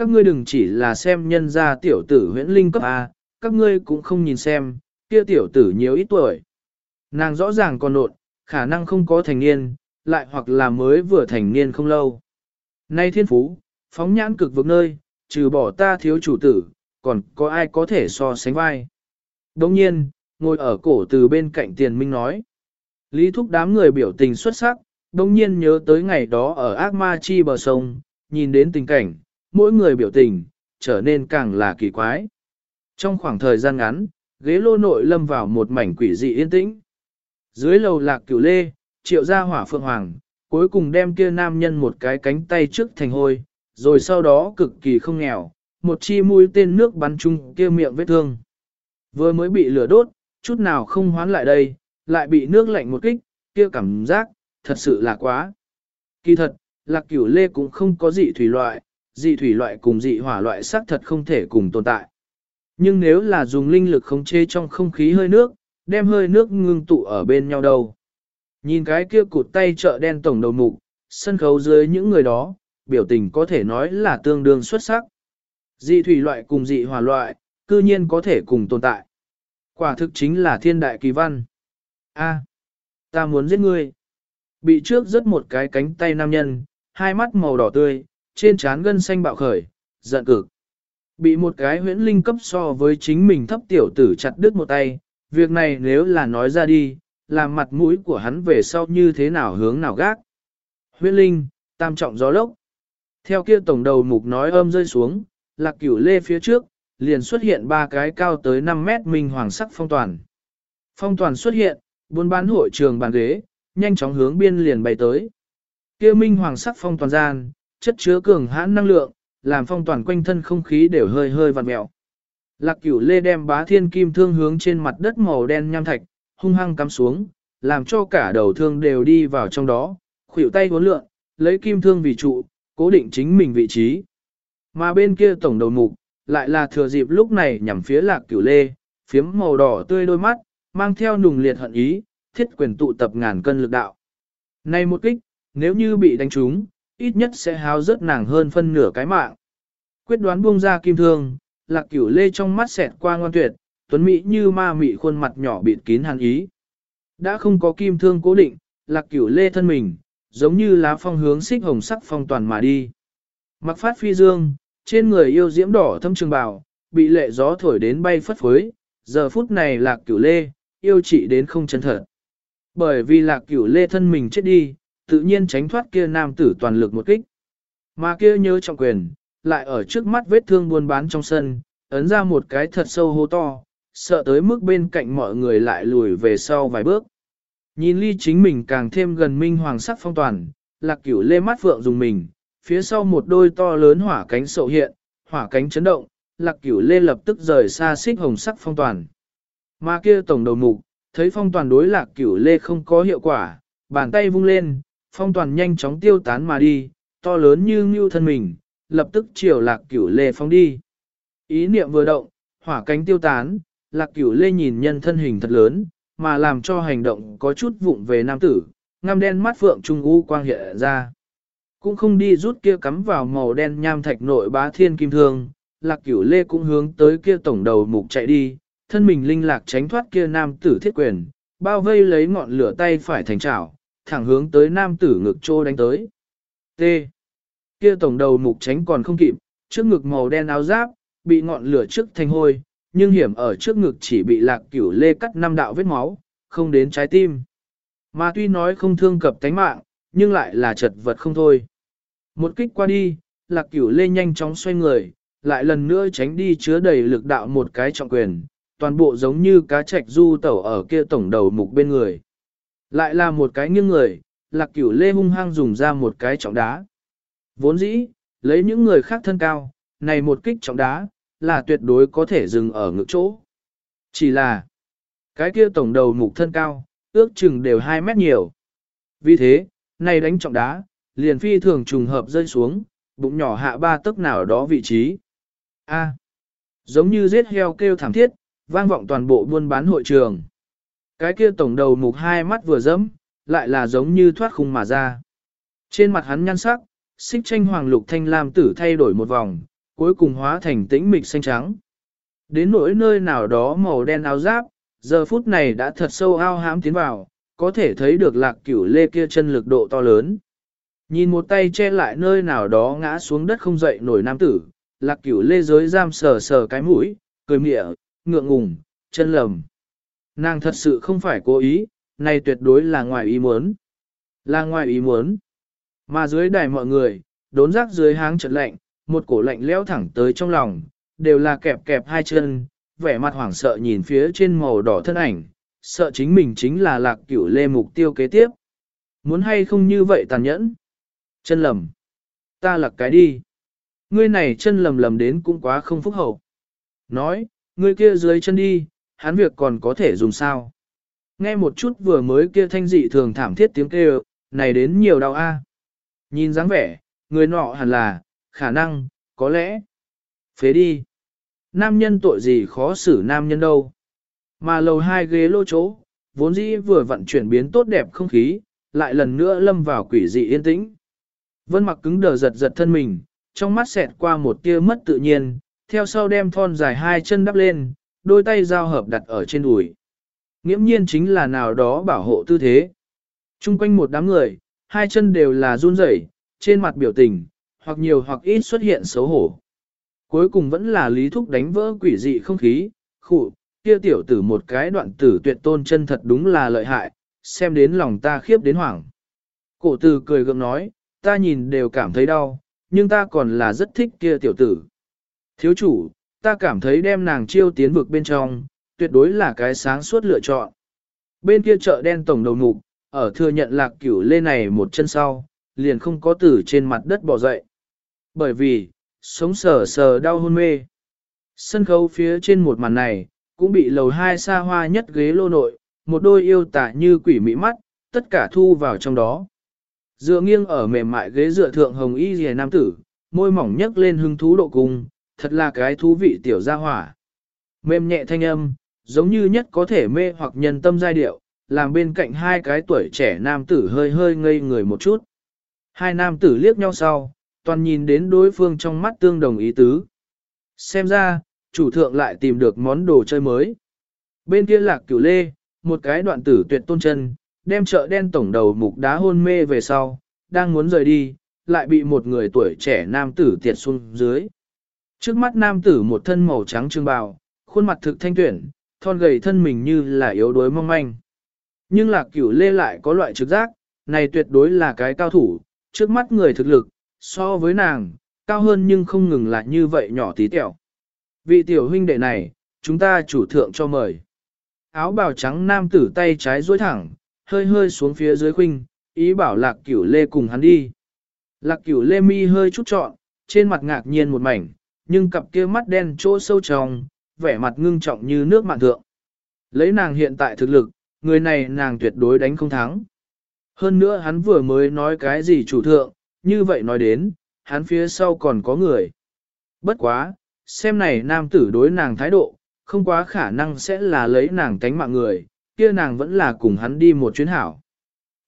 Các ngươi đừng chỉ là xem nhân gia tiểu tử huyễn linh cấp A, các ngươi cũng không nhìn xem, kia tiểu tử nhiều ít tuổi. Nàng rõ ràng còn nộn, khả năng không có thành niên, lại hoặc là mới vừa thành niên không lâu. Nay thiên phú, phóng nhãn cực vực nơi, trừ bỏ ta thiếu chủ tử, còn có ai có thể so sánh vai. Đồng nhiên, ngồi ở cổ từ bên cạnh tiền minh nói. Lý thúc đám người biểu tình xuất sắc, đồng nhiên nhớ tới ngày đó ở ác ma chi bờ sông, nhìn đến tình cảnh, mỗi người biểu tình, trở nên càng là kỳ quái. Trong khoảng thời gian ngắn, ghế lô nội lâm vào một mảnh quỷ dị yên tĩnh. Dưới lầu lạc cửu lê, triệu gia hỏa phượng hoàng, cuối cùng đem kia nam nhân một cái cánh tay trước thành hôi, rồi sau đó cực kỳ không nghèo, một chi mũi tên nước bắn chung kia miệng vết thương. Vừa mới bị lửa đốt, chút nào không hoán lại đây, lại bị nước lạnh một kích, kia cảm giác, thật sự là quá. Kỳ thật, lạc cửu lê cũng không có gì thủy loại, dị thủy loại cùng dị hỏa loại xác thật không thể cùng tồn tại. Nhưng nếu là dùng linh lực khống chế trong không khí hơi nước, đem hơi nước ngưng tụ ở bên nhau đâu. Nhìn cái kia cụt tay trợ đen tổng đầu mục, sân khấu dưới những người đó, biểu tình có thể nói là tương đương xuất sắc. Dị thủy loại cùng dị hỏa loại, cư nhiên có thể cùng tồn tại. Quả thực chính là thiên đại kỳ văn. A, ta muốn giết ngươi. Bị trước rất một cái cánh tay nam nhân, hai mắt màu đỏ tươi, trên trán gân xanh bạo khởi, giận cực. Bị một cái huyễn linh cấp so với chính mình thấp tiểu tử chặt đứt một tay, việc này nếu là nói ra đi, làm mặt mũi của hắn về sau như thế nào hướng nào gác. Huyễn linh, tam trọng gió lốc. Theo kia tổng đầu mục nói âm rơi xuống, lạc cửu lê phía trước, liền xuất hiện ba cái cao tới 5 mét minh hoàng sắc phong toàn. Phong toàn xuất hiện, buôn bán hội trường bàn ghế, nhanh chóng hướng biên liền bay tới. Kia minh hoàng sắc phong toàn gian, chất chứa cường hãn năng lượng, làm phong toàn quanh thân không khí đều hơi hơi vặn mẹo. Lạc cửu lê đem bá thiên kim thương hướng trên mặt đất màu đen nham thạch, hung hăng cắm xuống, làm cho cả đầu thương đều đi vào trong đó, khuỷu tay uốn lượn, lấy kim thương vì trụ, cố định chính mình vị trí. Mà bên kia tổng đầu mục, lại là thừa dịp lúc này nhằm phía lạc cửu lê, phiếm màu đỏ tươi đôi mắt, mang theo nùng liệt hận ý, thiết quyền tụ tập ngàn cân lực đạo. Này một kích, nếu như bị đánh trúng, ít nhất sẽ háo rớt nàng hơn phân nửa cái mạng. Quyết đoán buông ra kim thương, lạc cửu lê trong mắt xẹt qua ngoan tuyệt, tuấn mỹ như ma mị khuôn mặt nhỏ bịt kín hàn ý. Đã không có kim thương cố định, lạc cửu lê thân mình, giống như lá phong hướng xích hồng sắc phong toàn mà đi. Mặc phát phi dương, trên người yêu diễm đỏ thâm trường bào, bị lệ gió thổi đến bay phất phới, giờ phút này lạc cửu lê, yêu chị đến không chân thật. Bởi vì lạc cửu lê thân mình chết đi, tự nhiên tránh thoát kia nam tử toàn lực một kích. Mà kia nhớ trọng quyền, lại ở trước mắt vết thương buôn bán trong sân, ấn ra một cái thật sâu hô to, sợ tới mức bên cạnh mọi người lại lùi về sau vài bước. Nhìn ly chính mình càng thêm gần minh hoàng sắc phong toàn, lạc cửu lê mắt phượng dùng mình, phía sau một đôi to lớn hỏa cánh sậu hiện, hỏa cánh chấn động, lạc cửu lê lập tức rời xa xích hồng sắc phong toàn. Mà kia tổng đầu mục, thấy phong toàn đối lạc cửu lê không có hiệu quả, bàn tay vung lên, phong toàn nhanh chóng tiêu tán mà đi, to lớn như ngưu thân mình, lập tức chiều lạc cửu lê phong đi. Ý niệm vừa động, hỏa cánh tiêu tán, lạc cửu lê nhìn nhân thân hình thật lớn, mà làm cho hành động có chút vụng về nam tử, ngăm đen mắt phượng trung u quang hiện ra. Cũng không đi rút kia cắm vào màu đen nham thạch nội bá thiên kim thương, lạc cửu lê cũng hướng tới kia tổng đầu mục chạy đi, thân mình linh lạc tránh thoát kia nam tử thiết quyền, bao vây lấy ngọn lửa tay phải thành trảo thẳng hướng tới nam tử ngực trô đánh tới. T. Kia tổng đầu mục tránh còn không kịp, trước ngực màu đen áo giáp, bị ngọn lửa trước thành hôi, nhưng hiểm ở trước ngực chỉ bị lạc cửu lê cắt năm đạo vết máu, không đến trái tim. Mà tuy nói không thương cập tánh mạng, nhưng lại là chật vật không thôi. Một kích qua đi, lạc cửu lê nhanh chóng xoay người, lại lần nữa tránh đi chứa đầy lực đạo một cái trọng quyền, toàn bộ giống như cá trạch du tẩu ở kia tổng đầu mục bên người. Lại là một cái nghiêng người, lạc cửu lê hung hăng dùng ra một cái trọng đá. Vốn dĩ, lấy những người khác thân cao, này một kích trọng đá, là tuyệt đối có thể dừng ở ngực chỗ. Chỉ là, cái kia tổng đầu mục thân cao, ước chừng đều 2 mét nhiều. Vì thế, này đánh trọng đá, liền phi thường trùng hợp rơi xuống, bụng nhỏ hạ ba tấc nào đó vị trí. A. giống như giết heo kêu thảm thiết, vang vọng toàn bộ buôn bán hội trường. Cái kia tổng đầu mục hai mắt vừa dẫm, lại là giống như thoát khung mà ra. Trên mặt hắn nhăn sắc, xích tranh hoàng lục thanh lam tử thay đổi một vòng, cuối cùng hóa thành tĩnh mịch xanh trắng. Đến nỗi nơi nào đó màu đen áo giáp, giờ phút này đã thật sâu ao hãm tiến vào, có thể thấy được lạc cửu lê kia chân lực độ to lớn. Nhìn một tay che lại nơi nào đó ngã xuống đất không dậy nổi nam tử, lạc cửu lê giới giam sờ sờ cái mũi, cười mịa, ngượng ngùng, chân lầm. Nàng thật sự không phải cố ý, này tuyệt đối là ngoài ý muốn. Là ngoài ý muốn. Mà dưới đài mọi người, đốn rác dưới háng trận lạnh, một cổ lạnh leo thẳng tới trong lòng, đều là kẹp kẹp hai chân, vẻ mặt hoảng sợ nhìn phía trên màu đỏ thân ảnh, sợ chính mình chính là lạc cửu lê mục tiêu kế tiếp. Muốn hay không như vậy tàn nhẫn? Chân lầm. Ta lạc cái đi. Ngươi này chân lầm lầm đến cũng quá không phúc hậu. Nói, ngươi kia dưới chân đi, hắn việc còn có thể dùng sao. Nghe một chút vừa mới kia thanh dị thường thảm thiết tiếng kêu, này đến nhiều đau a. Nhìn dáng vẻ, người nọ hẳn là, khả năng, có lẽ. Phế đi. Nam nhân tội gì khó xử nam nhân đâu. Mà lầu hai ghế lô chỗ, vốn dĩ vừa vận chuyển biến tốt đẹp không khí, lại lần nữa lâm vào quỷ dị yên tĩnh. Vân mặc cứng đờ giật giật thân mình, trong mắt xẹt qua một tia mất tự nhiên, theo sau đem thon dài hai chân đắp lên, đôi tay giao hợp đặt ở trên đùi. Nghiễm nhiên chính là nào đó bảo hộ tư thế. Trung quanh một đám người, hai chân đều là run rẩy, trên mặt biểu tình, hoặc nhiều hoặc ít xuất hiện xấu hổ. Cuối cùng vẫn là lý thúc đánh vỡ quỷ dị không khí, khụ, kia tiểu tử một cái đoạn tử tuyệt tôn chân thật đúng là lợi hại, xem đến lòng ta khiếp đến hoảng. Cổ tử cười gượng nói, ta nhìn đều cảm thấy đau, nhưng ta còn là rất thích kia tiểu tử. Thiếu chủ, ta cảm thấy đem nàng chiêu tiến vực bên trong, tuyệt đối là cái sáng suốt lựa chọn. Bên kia chợ đen tổng đầu mục, ở thừa nhận lạc cửu lê này một chân sau, liền không có tử trên mặt đất bỏ dậy. Bởi vì, sống sờ sờ đau hôn mê. Sân khấu phía trên một màn này, cũng bị lầu hai xa hoa nhất ghế lô nội, một đôi yêu tả như quỷ mỹ mắt, tất cả thu vào trong đó. Dựa nghiêng ở mềm mại ghế dựa thượng hồng y rìa nam tử, môi mỏng nhấc lên hứng thú độ cùng thật là cái thú vị tiểu gia hỏa. Mềm nhẹ thanh âm, giống như nhất có thể mê hoặc nhân tâm giai điệu, làm bên cạnh hai cái tuổi trẻ nam tử hơi hơi ngây người một chút. Hai nam tử liếc nhau sau, toàn nhìn đến đối phương trong mắt tương đồng ý tứ. Xem ra, chủ thượng lại tìm được món đồ chơi mới. Bên kia lạc cửu lê, một cái đoạn tử tuyệt tôn chân, đem chợ đen tổng đầu mục đá hôn mê về sau, đang muốn rời đi, lại bị một người tuổi trẻ nam tử tiệt xuống dưới. Trước mắt nam tử một thân màu trắng trương bào, khuôn mặt thực thanh tuyển, thon gầy thân mình như là yếu đuối mong manh. Nhưng lạc cửu lê lại có loại trực giác, này tuyệt đối là cái cao thủ, trước mắt người thực lực, so với nàng, cao hơn nhưng không ngừng lại như vậy nhỏ tí tẹo. Vị tiểu huynh đệ này, chúng ta chủ thượng cho mời. Áo bào trắng nam tử tay trái duỗi thẳng, hơi hơi xuống phía dưới khuynh, ý bảo lạc cửu lê cùng hắn đi. Lạc cửu lê mi hơi chút trọn, trên mặt ngạc nhiên một mảnh, nhưng cặp kia mắt đen chỗ sâu tròng, vẻ mặt ngưng trọng như nước mạn thượng. Lấy nàng hiện tại thực lực, người này nàng tuyệt đối đánh không thắng. Hơn nữa hắn vừa mới nói cái gì chủ thượng, như vậy nói đến, hắn phía sau còn có người. Bất quá, xem này nam tử đối nàng thái độ, không quá khả năng sẽ là lấy nàng tánh mạng người, kia nàng vẫn là cùng hắn đi một chuyến hảo.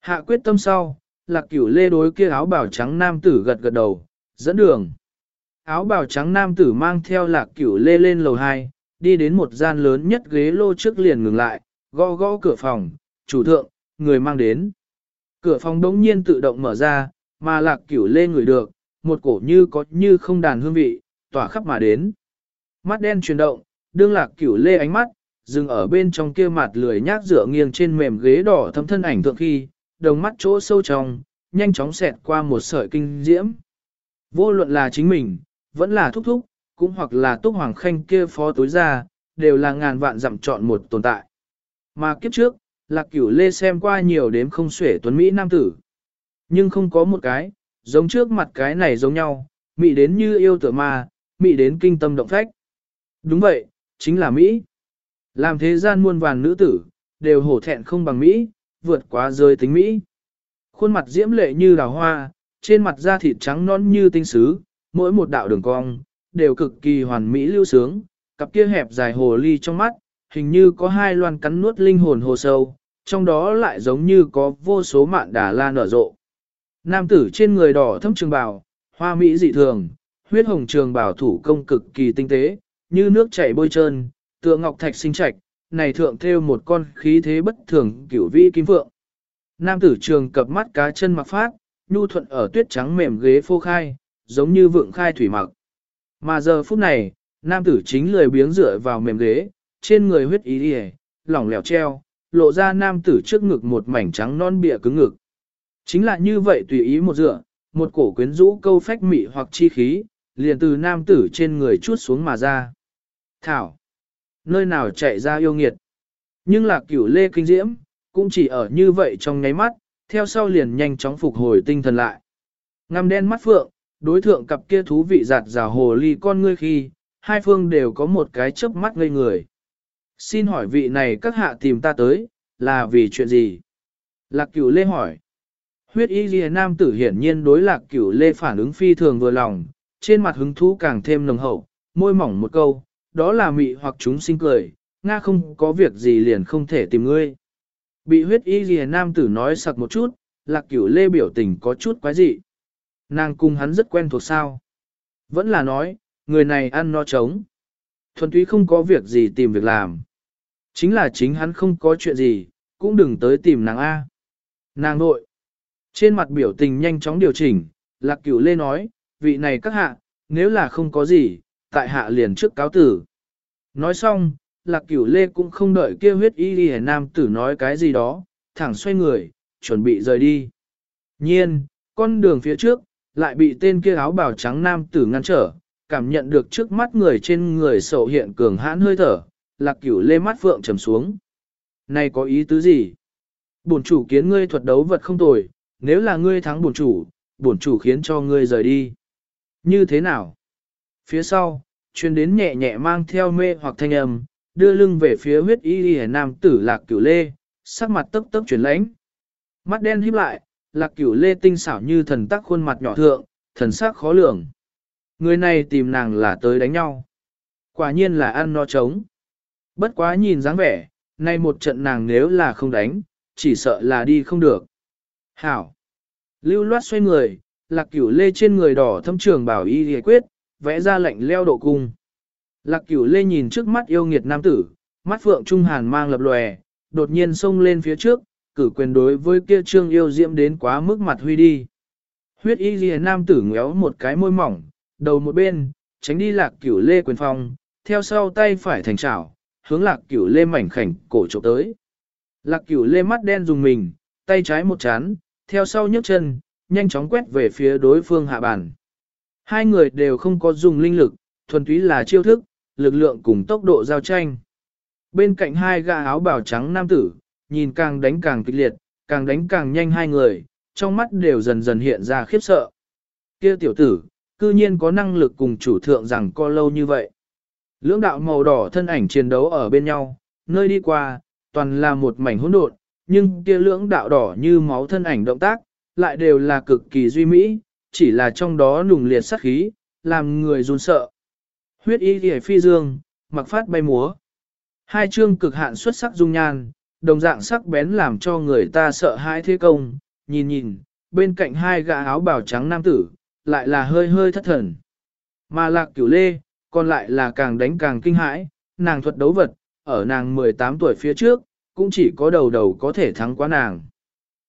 Hạ quyết tâm sau, lạc cửu lê đối kia áo bảo trắng nam tử gật gật đầu, dẫn đường. Áo bào trắng nam tử mang theo lạc cửu lê lên lầu 2, đi đến một gian lớn nhất ghế lô trước liền ngừng lại, gõ gõ cửa phòng, chủ thượng, người mang đến. Cửa phòng đống nhiên tự động mở ra, mà lạc cửu lê người được, một cổ như có như không đàn hương vị, tỏa khắp mà đến. Mắt đen chuyển động, đương lạc cửu lê ánh mắt, dừng ở bên trong kia mặt lười nhác dựa nghiêng trên mềm ghế đỏ thâm thân ảnh thượng khi, đồng mắt chỗ sâu trong, nhanh chóng xẹt qua một sợi kinh diễm. Vô luận là chính mình, vẫn là thúc thúc, cũng hoặc là túc hoàng khanh kia phó tối ra, đều là ngàn vạn dặm chọn một tồn tại. Mà kiếp trước, lạc cửu lê xem qua nhiều đếm không xuể tuấn Mỹ nam tử. Nhưng không có một cái, giống trước mặt cái này giống nhau, Mỹ đến như yêu tựa ma, Mỹ đến kinh tâm động phách. Đúng vậy, chính là Mỹ. Làm thế gian muôn vàn nữ tử, đều hổ thẹn không bằng Mỹ, vượt quá rơi tính Mỹ. Khuôn mặt diễm lệ như đào hoa, trên mặt da thịt trắng non như tinh sứ, mỗi một đạo đường cong, đều cực kỳ hoàn mỹ lưu sướng, cặp kia hẹp dài hồ ly trong mắt, hình như có hai loan cắn nuốt linh hồn hồ sâu, trong đó lại giống như có vô số mạn đà la nở rộ. Nam tử trên người đỏ thâm trường bào, hoa mỹ dị thường, huyết hồng trường bào thủ công cực kỳ tinh tế, như nước chảy bôi trơn, tựa ngọc thạch sinh trạch, này thượng theo một con khí thế bất thường kiểu vĩ kim vượng. Nam tử trường cập mắt cá chân mặc phát, nhu thuận ở tuyết trắng mềm ghế phô khai, giống như vượng khai thủy mặc. Mà giờ phút này, nam tử chính lười biếng dựa vào mềm ghế, trên người huyết ý đi lỏng lẻo treo, lộ ra nam tử trước ngực một mảnh trắng non bịa cứng ngực. Chính là như vậy tùy ý một dựa, một cổ quyến rũ câu phách mị hoặc chi khí, liền từ nam tử trên người chút xuống mà ra. Thảo! Nơi nào chạy ra yêu nghiệt? Nhưng là cửu lê kinh diễm, cũng chỉ ở như vậy trong nháy mắt, theo sau liền nhanh chóng phục hồi tinh thần lại. Ngăm đen mắt phượng, đối thượng cặp kia thú vị giạt rào hồ ly con ngươi khi, hai phương đều có một cái chớp mắt ngây người. Xin hỏi vị này các hạ tìm ta tới, là vì chuyện gì? Lạc cửu lê hỏi. Huyết y ghi nam tử hiển nhiên đối lạc cửu lê phản ứng phi thường vừa lòng, trên mặt hứng thú càng thêm nồng hậu, môi mỏng một câu, đó là mị hoặc chúng sinh cười, Nga không có việc gì liền không thể tìm ngươi. Bị huyết y ghi nam tử nói sặc một chút, lạc cửu lê biểu tình có chút quái dị. Nàng cùng hắn rất quen thuộc sao. Vẫn là nói, người này ăn no trống. Thuần túy không có việc gì tìm việc làm. Chính là chính hắn không có chuyện gì, cũng đừng tới tìm nàng A. Nàng nội. Trên mặt biểu tình nhanh chóng điều chỉnh, lạc cửu lê nói, vị này các hạ, nếu là không có gì, tại hạ liền trước cáo tử. Nói xong, lạc cửu lê cũng không đợi kia huyết y đi nam tử nói cái gì đó, thẳng xoay người, chuẩn bị rời đi. Nhiên, con đường phía trước, lại bị tên kia áo bào trắng nam tử ngăn trở, cảm nhận được trước mắt người trên người sầu hiện cường hãn hơi thở, lạc cửu lê mắt phượng trầm xuống. Này có ý tứ gì? Bổn chủ kiến ngươi thuật đấu vật không tồi, nếu là ngươi thắng bổn chủ, bổn chủ khiến cho ngươi rời đi. Như thế nào? Phía sau, chuyên đến nhẹ nhẹ mang theo mê hoặc thanh âm, đưa lưng về phía huyết y y nam tử lạc cửu lê, sắc mặt tấp tấp chuyển lãnh. Mắt đen híp lại, lạc cửu lê tinh xảo như thần tắc khuôn mặt nhỏ thượng, thần sắc khó lường. Người này tìm nàng là tới đánh nhau. Quả nhiên là ăn no trống. Bất quá nhìn dáng vẻ, nay một trận nàng nếu là không đánh, chỉ sợ là đi không được. Hảo! Lưu loát xoay người, lạc cửu lê trên người đỏ thâm trường bảo y hề quyết, vẽ ra lệnh leo độ cung. Lạc cửu lê nhìn trước mắt yêu nghiệt nam tử, mắt phượng trung hàn mang lập lòe, đột nhiên xông lên phía trước, cử quyền đối với kia trương yêu diễm đến quá mức mặt huy đi. Huyết y ghi nam tử ngéo một cái môi mỏng, đầu một bên, tránh đi lạc cửu lê quyền phong, theo sau tay phải thành chảo, hướng lạc cửu lê mảnh khảnh cổ trộm tới. Lạc cửu lê mắt đen dùng mình, tay trái một chán, theo sau nhấc chân, nhanh chóng quét về phía đối phương hạ bàn. Hai người đều không có dùng linh lực, thuần túy là chiêu thức, lực lượng cùng tốc độ giao tranh. Bên cạnh hai gã áo bào trắng nam tử, nhìn càng đánh càng kịch liệt, càng đánh càng nhanh hai người, trong mắt đều dần dần hiện ra khiếp sợ. Kia tiểu tử, cư nhiên có năng lực cùng chủ thượng rằng co lâu như vậy. Lưỡng đạo màu đỏ thân ảnh chiến đấu ở bên nhau, nơi đi qua, toàn là một mảnh hỗn độn, nhưng kia lưỡng đạo đỏ như máu thân ảnh động tác, lại đều là cực kỳ duy mỹ, chỉ là trong đó nùng liệt sát khí, làm người run sợ. Huyết y hề phi dương, mặc phát bay múa. Hai chương cực hạn xuất sắc dung nhan, đồng dạng sắc bén làm cho người ta sợ hãi thế công, nhìn nhìn, bên cạnh hai gã áo bào trắng nam tử, lại là hơi hơi thất thần. Mà lạc cửu lê, còn lại là càng đánh càng kinh hãi, nàng thuật đấu vật, ở nàng 18 tuổi phía trước, cũng chỉ có đầu đầu có thể thắng quá nàng.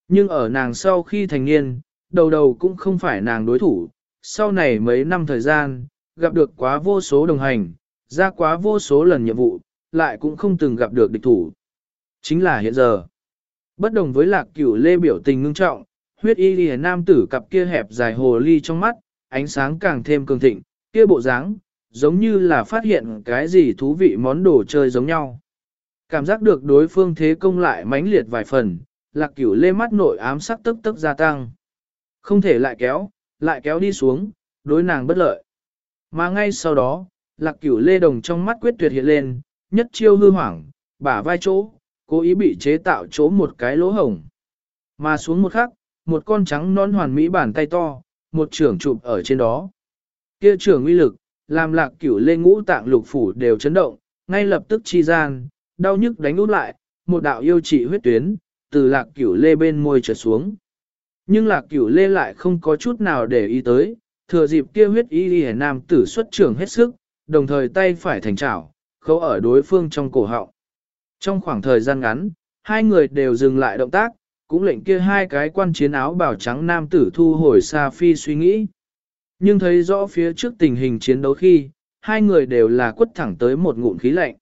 Nhưng ở nàng sau khi thành niên, đầu đầu cũng không phải nàng đối thủ, sau này mấy năm thời gian, gặp được quá vô số đồng hành, ra quá vô số lần nhiệm vụ, lại cũng không từng gặp được địch thủ. Chính là hiện giờ. Bất đồng với lạc cửu lê biểu tình ngưng trọng, huyết y lìa nam tử cặp kia hẹp dài hồ ly trong mắt, ánh sáng càng thêm cường thịnh, kia bộ dáng, giống như là phát hiện cái gì thú vị món đồ chơi giống nhau. Cảm giác được đối phương thế công lại mãnh liệt vài phần, lạc cửu lê mắt nội ám sắc tức tức gia tăng. Không thể lại kéo, lại kéo đi xuống, đối nàng bất lợi. Mà ngay sau đó, lạc cửu lê đồng trong mắt quyết tuyệt hiện lên, nhất chiêu hư hoảng, bả vai chỗ, cố ý bị chế tạo chỗ một cái lỗ hổng. Mà xuống một khắc, một con trắng non hoàn mỹ bàn tay to, một trưởng chụp ở trên đó. Kia trưởng uy lực, làm lạc cửu lê ngũ tạng lục phủ đều chấn động, ngay lập tức chi gian, đau nhức đánh út lại, một đạo yêu trị huyết tuyến, từ lạc cửu lê bên môi trở xuống. Nhưng lạc cửu lê lại không có chút nào để ý tới, thừa dịp kia huyết y y nam tử xuất trưởng hết sức, đồng thời tay phải thành chảo, khâu ở đối phương trong cổ họng. Trong khoảng thời gian ngắn, hai người đều dừng lại động tác, cũng lệnh kia hai cái quan chiến áo bảo trắng nam tử thu hồi xa phi suy nghĩ. nhưng thấy rõ phía trước tình hình chiến đấu khi, hai người đều là quất thẳng tới một ngụm khí lạnh.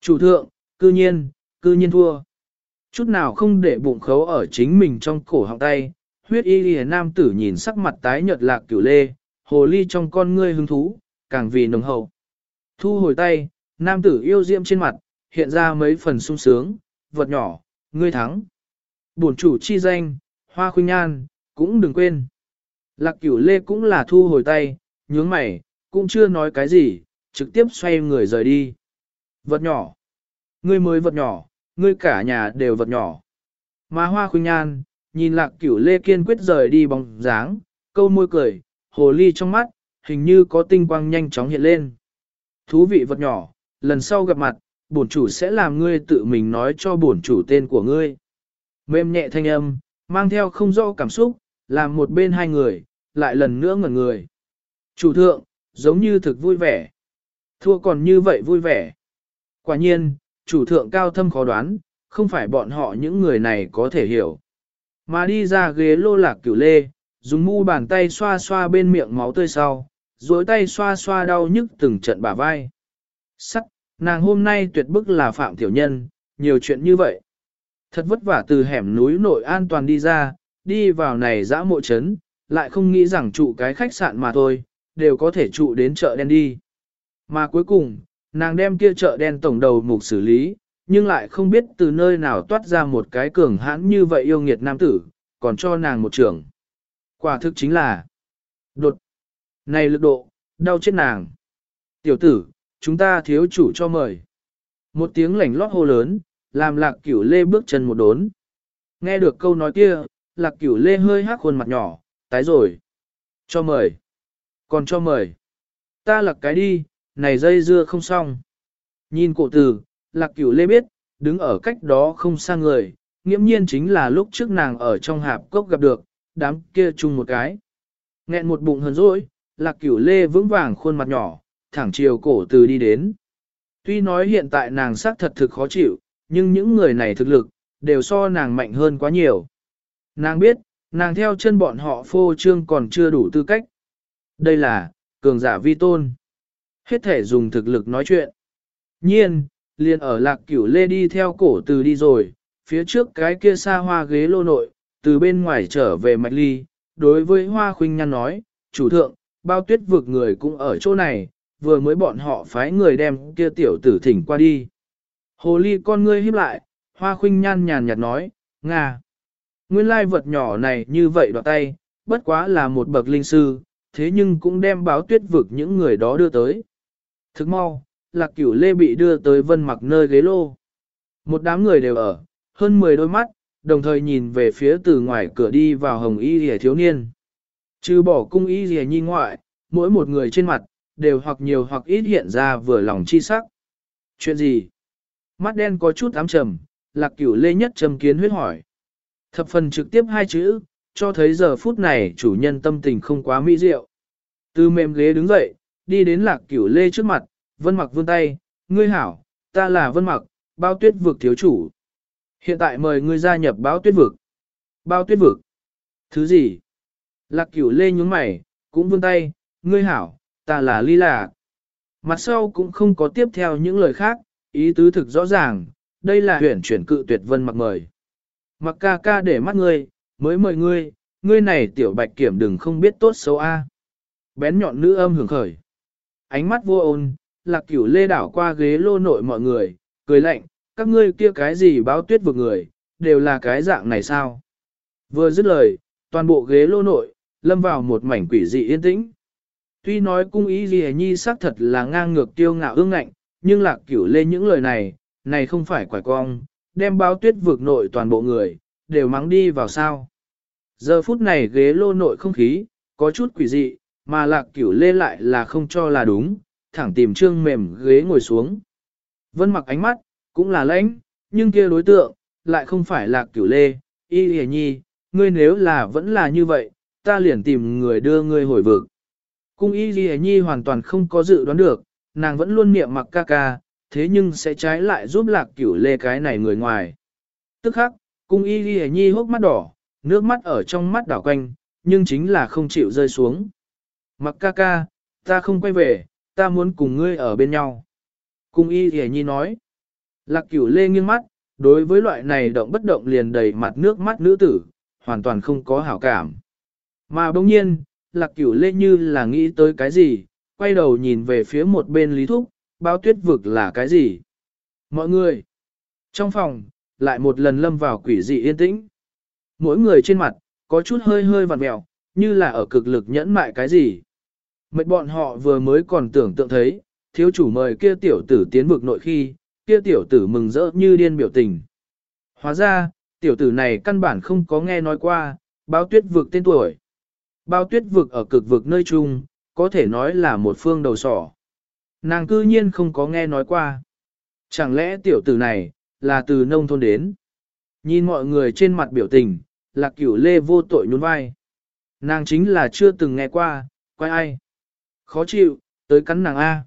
Chủ thượng, cư nhiên, cư nhiên thua. Chút nào không để bụng khấu ở chính mình trong cổ họng tay, huyết y lìa nam tử nhìn sắc mặt tái nhợt lạc cửu lê, hồ ly trong con ngươi hứng thú, càng vì nồng hậu. Thu hồi tay, nam tử yêu diệm trên mặt, hiện ra mấy phần sung sướng, vật nhỏ, ngươi thắng. Bổn chủ chi danh, hoa khuynh nhan, cũng đừng quên. Lạc cửu lê cũng là thu hồi tay, nhướng mày, cũng chưa nói cái gì, trực tiếp xoay người rời đi. Vật nhỏ. Ngươi mới vật nhỏ, ngươi cả nhà đều vật nhỏ. Mà hoa khuynh nhan, nhìn lạc cửu lê kiên quyết rời đi bóng dáng, câu môi cười, hồ ly trong mắt, hình như có tinh quang nhanh chóng hiện lên. Thú vị vật nhỏ, lần sau gặp mặt, bổn chủ sẽ làm ngươi tự mình nói cho bổn chủ tên của ngươi. Mềm nhẹ thanh âm, mang theo không rõ cảm xúc, làm một bên hai người, lại lần nữa ngẩn người. Chủ thượng, giống như thực vui vẻ. Thua còn như vậy vui vẻ. Quả nhiên, chủ thượng cao thâm khó đoán, không phải bọn họ những người này có thể hiểu. Mà đi ra ghế lô lạc cửu lê, dùng mu bàn tay xoa xoa bên miệng máu tươi sau, duỗi tay xoa xoa đau nhức từng trận bả vai. Sắc, nàng hôm nay tuyệt bức là Phạm Tiểu Nhân, nhiều chuyện như vậy. Thật vất vả từ hẻm núi nội an toàn đi ra, đi vào này dã mộ trấn, lại không nghĩ rằng trụ cái khách sạn mà thôi, đều có thể trụ đến chợ đen đi. Mà cuối cùng, nàng đem kia chợ đen tổng đầu mục xử lý, nhưng lại không biết từ nơi nào toát ra một cái cường hãn như vậy yêu nghiệt nam tử, còn cho nàng một trưởng. Quả thực chính là đột. Này lực độ, đau chết nàng. Tiểu tử, chúng ta thiếu chủ cho mời. Một tiếng lảnh lót hô lớn, làm lạc cửu lê bước chân một đốn. Nghe được câu nói kia, lạc cửu lê hơi hắc khuôn mặt nhỏ, tái rồi. Cho mời. Còn cho mời. Ta lạc cái đi, này dây dưa không xong. Nhìn cổ tử, lạc cửu lê biết, đứng ở cách đó không xa người, nghiễm nhiên chính là lúc trước nàng ở trong hạp cốc gặp được, đám kia chung một cái. Nghẹn một bụng hờn dỗi, lạc cửu lê vững vàng khuôn mặt nhỏ, thẳng chiều cổ từ đi đến. Tuy nói hiện tại nàng xác thật thực khó chịu, nhưng những người này thực lực, đều so nàng mạnh hơn quá nhiều. Nàng biết, nàng theo chân bọn họ phô trương còn chưa đủ tư cách. Đây là, cường giả vi tôn. Hết thể dùng thực lực nói chuyện. Nhiên, liền ở lạc cửu lê đi theo cổ từ đi rồi, phía trước cái kia xa hoa ghế lô nội, từ bên ngoài trở về mạch ly, đối với hoa khuynh nhăn nói, chủ thượng, bao tuyết vực người cũng ở chỗ này, vừa mới bọn họ phái người đem kia tiểu tử thỉnh qua đi. Hồ ly con ngươi híp lại, hoa khuynh nhan nhàn nhạt nói, Nga. Nguyên lai vật nhỏ này như vậy đoạt tay, bất quá là một bậc linh sư, thế nhưng cũng đem báo tuyết vực những người đó đưa tới. Thức mau, lạc cửu lê bị đưa tới vân mặc nơi ghế lô. Một đám người đều ở, hơn 10 đôi mắt, đồng thời nhìn về phía từ ngoài cửa đi vào hồng y rìa thiếu niên. Trừ bỏ cung y rìa nhi ngoại, mỗi một người trên mặt, đều hoặc nhiều hoặc ít hiện ra vừa lòng chi sắc. Chuyện gì? Mắt đen có chút ám trầm, lạc cửu lê nhất trầm kiến huyết hỏi. Thập phần trực tiếp hai chữ, cho thấy giờ phút này chủ nhân tâm tình không quá mỹ diệu. Từ mềm ghế đứng dậy, đi đến lạc cửu lê trước mặt, vân mặc vươn tay, ngươi hảo, ta là vân mặc, bao tuyết vực thiếu chủ. Hiện tại mời ngươi gia nhập báo tuyết vực. Bao tuyết vực. Thứ gì? Lạc cửu lê nhúng mày, cũng vươn tay, ngươi hảo, ta là ly lạc. Mặt sau cũng không có tiếp theo những lời khác, ý tứ thực rõ ràng, đây là huyển chuyển cự tuyệt vân mặc mời. Mặc ca ca để mắt ngươi, mới mời ngươi, ngươi này tiểu bạch kiểm đừng không biết tốt xấu a. Bén nhọn nữ âm hưởng khởi. Ánh mắt vô ôn, lạc cửu lê đảo qua ghế lô nội mọi người, cười lạnh, các ngươi kia cái gì báo tuyết vực người, đều là cái dạng này sao? Vừa dứt lời, toàn bộ ghế lô nội, lâm vào một mảnh quỷ dị yên tĩnh. Tuy nói cung ý gì nhi xác thật là ngang ngược tiêu ngạo ương ngạnh, nhưng lạc cửu lê những lời này, này không phải quải cong, đem báo tuyết vượt nội toàn bộ người, đều mắng đi vào sao. Giờ phút này ghế lô nội không khí, có chút quỷ dị, mà lạc cửu lê lại là không cho là đúng, thẳng tìm trương mềm ghế ngồi xuống. Vân mặc ánh mắt, cũng là lãnh, nhưng kia đối tượng, lại không phải lạc cửu lê, y hề nhi, ngươi nếu là vẫn là như vậy, ta liền tìm người đưa ngươi hồi vực. Cung y ghi nhi hoàn toàn không có dự đoán được, nàng vẫn luôn niệm mặc ca ca, thế nhưng sẽ trái lại giúp lạc cửu lê cái này người ngoài. Tức khắc, cung y ghi nhi hốc mắt đỏ, nước mắt ở trong mắt đảo quanh, nhưng chính là không chịu rơi xuống. mặc ca ca, ta không quay về, ta muốn cùng ngươi ở bên nhau. Cung y ghi nhi nói. Lạc cửu lê nghiêng mắt, đối với loại này động bất động liền đầy mặt nước mắt nữ tử, hoàn toàn không có hảo cảm. Mà bỗng nhiên, lạc cửu lê như là nghĩ tới cái gì, quay đầu nhìn về phía một bên lý thúc, báo tuyết vực là cái gì. Mọi người, trong phòng, lại một lần lâm vào quỷ dị yên tĩnh. Mỗi người trên mặt, có chút hơi hơi vặn mẹo, như là ở cực lực nhẫn mại cái gì. Mệt bọn họ vừa mới còn tưởng tượng thấy, thiếu chủ mời kia tiểu tử tiến vực nội khi, kia tiểu tử mừng rỡ như điên biểu tình. Hóa ra, tiểu tử này căn bản không có nghe nói qua, báo tuyết vực tên tuổi. Bao tuyết vực ở cực vực nơi chung, có thể nói là một phương đầu sỏ. Nàng cư nhiên không có nghe nói qua. Chẳng lẽ tiểu tử này, là từ nông thôn đến? Nhìn mọi người trên mặt biểu tình, lạc cửu lê vô tội nhún vai. Nàng chính là chưa từng nghe qua, quay ai? Khó chịu, tới cắn nàng A.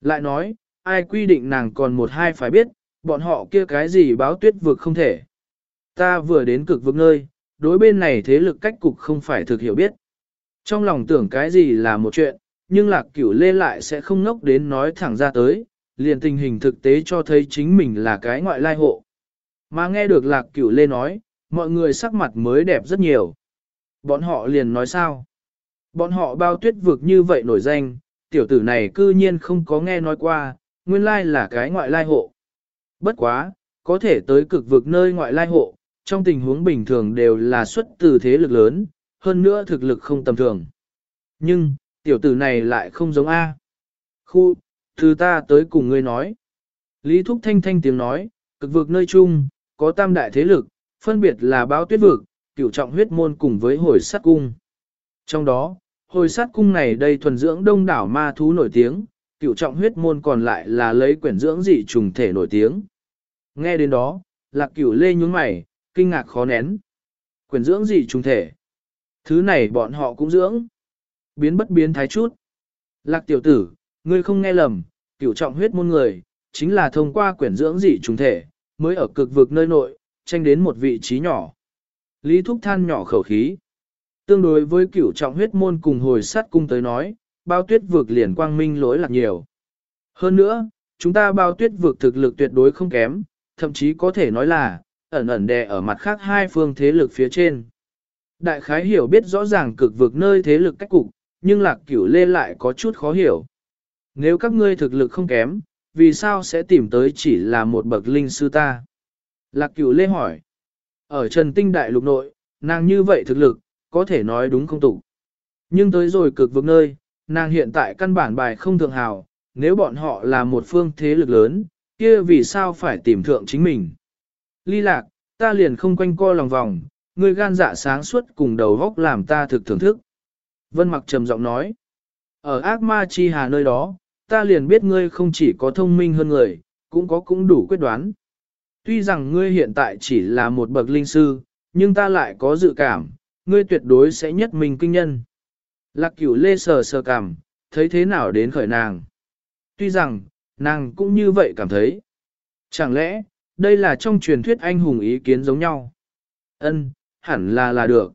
Lại nói, ai quy định nàng còn một hai phải biết, bọn họ kia cái gì báo tuyết vực không thể. Ta vừa đến cực vực nơi, đối bên này thế lực cách cục không phải thực hiểu biết. Trong lòng tưởng cái gì là một chuyện, nhưng lạc cửu lê lại sẽ không ngốc đến nói thẳng ra tới, liền tình hình thực tế cho thấy chính mình là cái ngoại lai hộ. Mà nghe được lạc cửu lê nói, mọi người sắc mặt mới đẹp rất nhiều. Bọn họ liền nói sao? Bọn họ bao tuyết vực như vậy nổi danh, tiểu tử này cư nhiên không có nghe nói qua, nguyên lai là cái ngoại lai hộ. Bất quá, có thể tới cực vực nơi ngoại lai hộ, trong tình huống bình thường đều là xuất từ thế lực lớn, hơn nữa thực lực không tầm thường. Nhưng, tiểu tử này lại không giống A. Khu, từ ta tới cùng ngươi nói. Lý Thúc Thanh Thanh tiếng nói, cực vực nơi chung, có tam đại thế lực, phân biệt là báo tuyết vực, cửu trọng huyết môn cùng với hồi sát cung. Trong đó, hồi sát cung này đây thuần dưỡng đông đảo ma thú nổi tiếng, cửu trọng huyết môn còn lại là lấy quyển dưỡng dị trùng thể nổi tiếng. Nghe đến đó, lạc cửu lê nhún mày, kinh ngạc khó nén. Quyển dưỡng dị trùng thể. Thứ này bọn họ cũng dưỡng. Biến bất biến thái chút. Lạc tiểu tử, ngươi không nghe lầm, cửu trọng huyết môn người, chính là thông qua quyển dưỡng dị trùng thể, mới ở cực vực nơi nội, tranh đến một vị trí nhỏ. Lý Thúc than nhỏ khẩu khí. Tương đối với cửu trọng huyết môn cùng hồi sát cung tới nói, bao tuyết vực liền quang minh lỗi lạc nhiều. Hơn nữa, chúng ta bao tuyết vực thực lực tuyệt đối không kém, thậm chí có thể nói là, ẩn ẩn đè ở mặt khác hai phương thế lực phía trên. Đại khái hiểu biết rõ ràng cực vực nơi thế lực cách cục, nhưng lạc cửu lê lại có chút khó hiểu. Nếu các ngươi thực lực không kém, vì sao sẽ tìm tới chỉ là một bậc linh sư ta? Lạc cửu lê hỏi. Ở trần tinh đại lục nội, nàng như vậy thực lực, có thể nói đúng không tụ? Nhưng tới rồi cực vực nơi, nàng hiện tại căn bản bài không thượng hào, nếu bọn họ là một phương thế lực lớn, kia vì sao phải tìm thượng chính mình? Ly lạc, ta liền không quanh co lòng vòng, ngươi gan dạ sáng suốt cùng đầu góc làm ta thực thưởng thức. Vân mặc trầm giọng nói, ở ác ma chi hà nơi đó, ta liền biết ngươi không chỉ có thông minh hơn người, cũng có cũng đủ quyết đoán. Tuy rằng ngươi hiện tại chỉ là một bậc linh sư, nhưng ta lại có dự cảm, ngươi tuyệt đối sẽ nhất mình kinh nhân. Lạc cửu lê sờ sờ cảm, thấy thế nào đến khởi nàng. Tuy rằng, nàng cũng như vậy cảm thấy. Chẳng lẽ, đây là trong truyền thuyết anh hùng ý kiến giống nhau? Ân, hẳn là là được.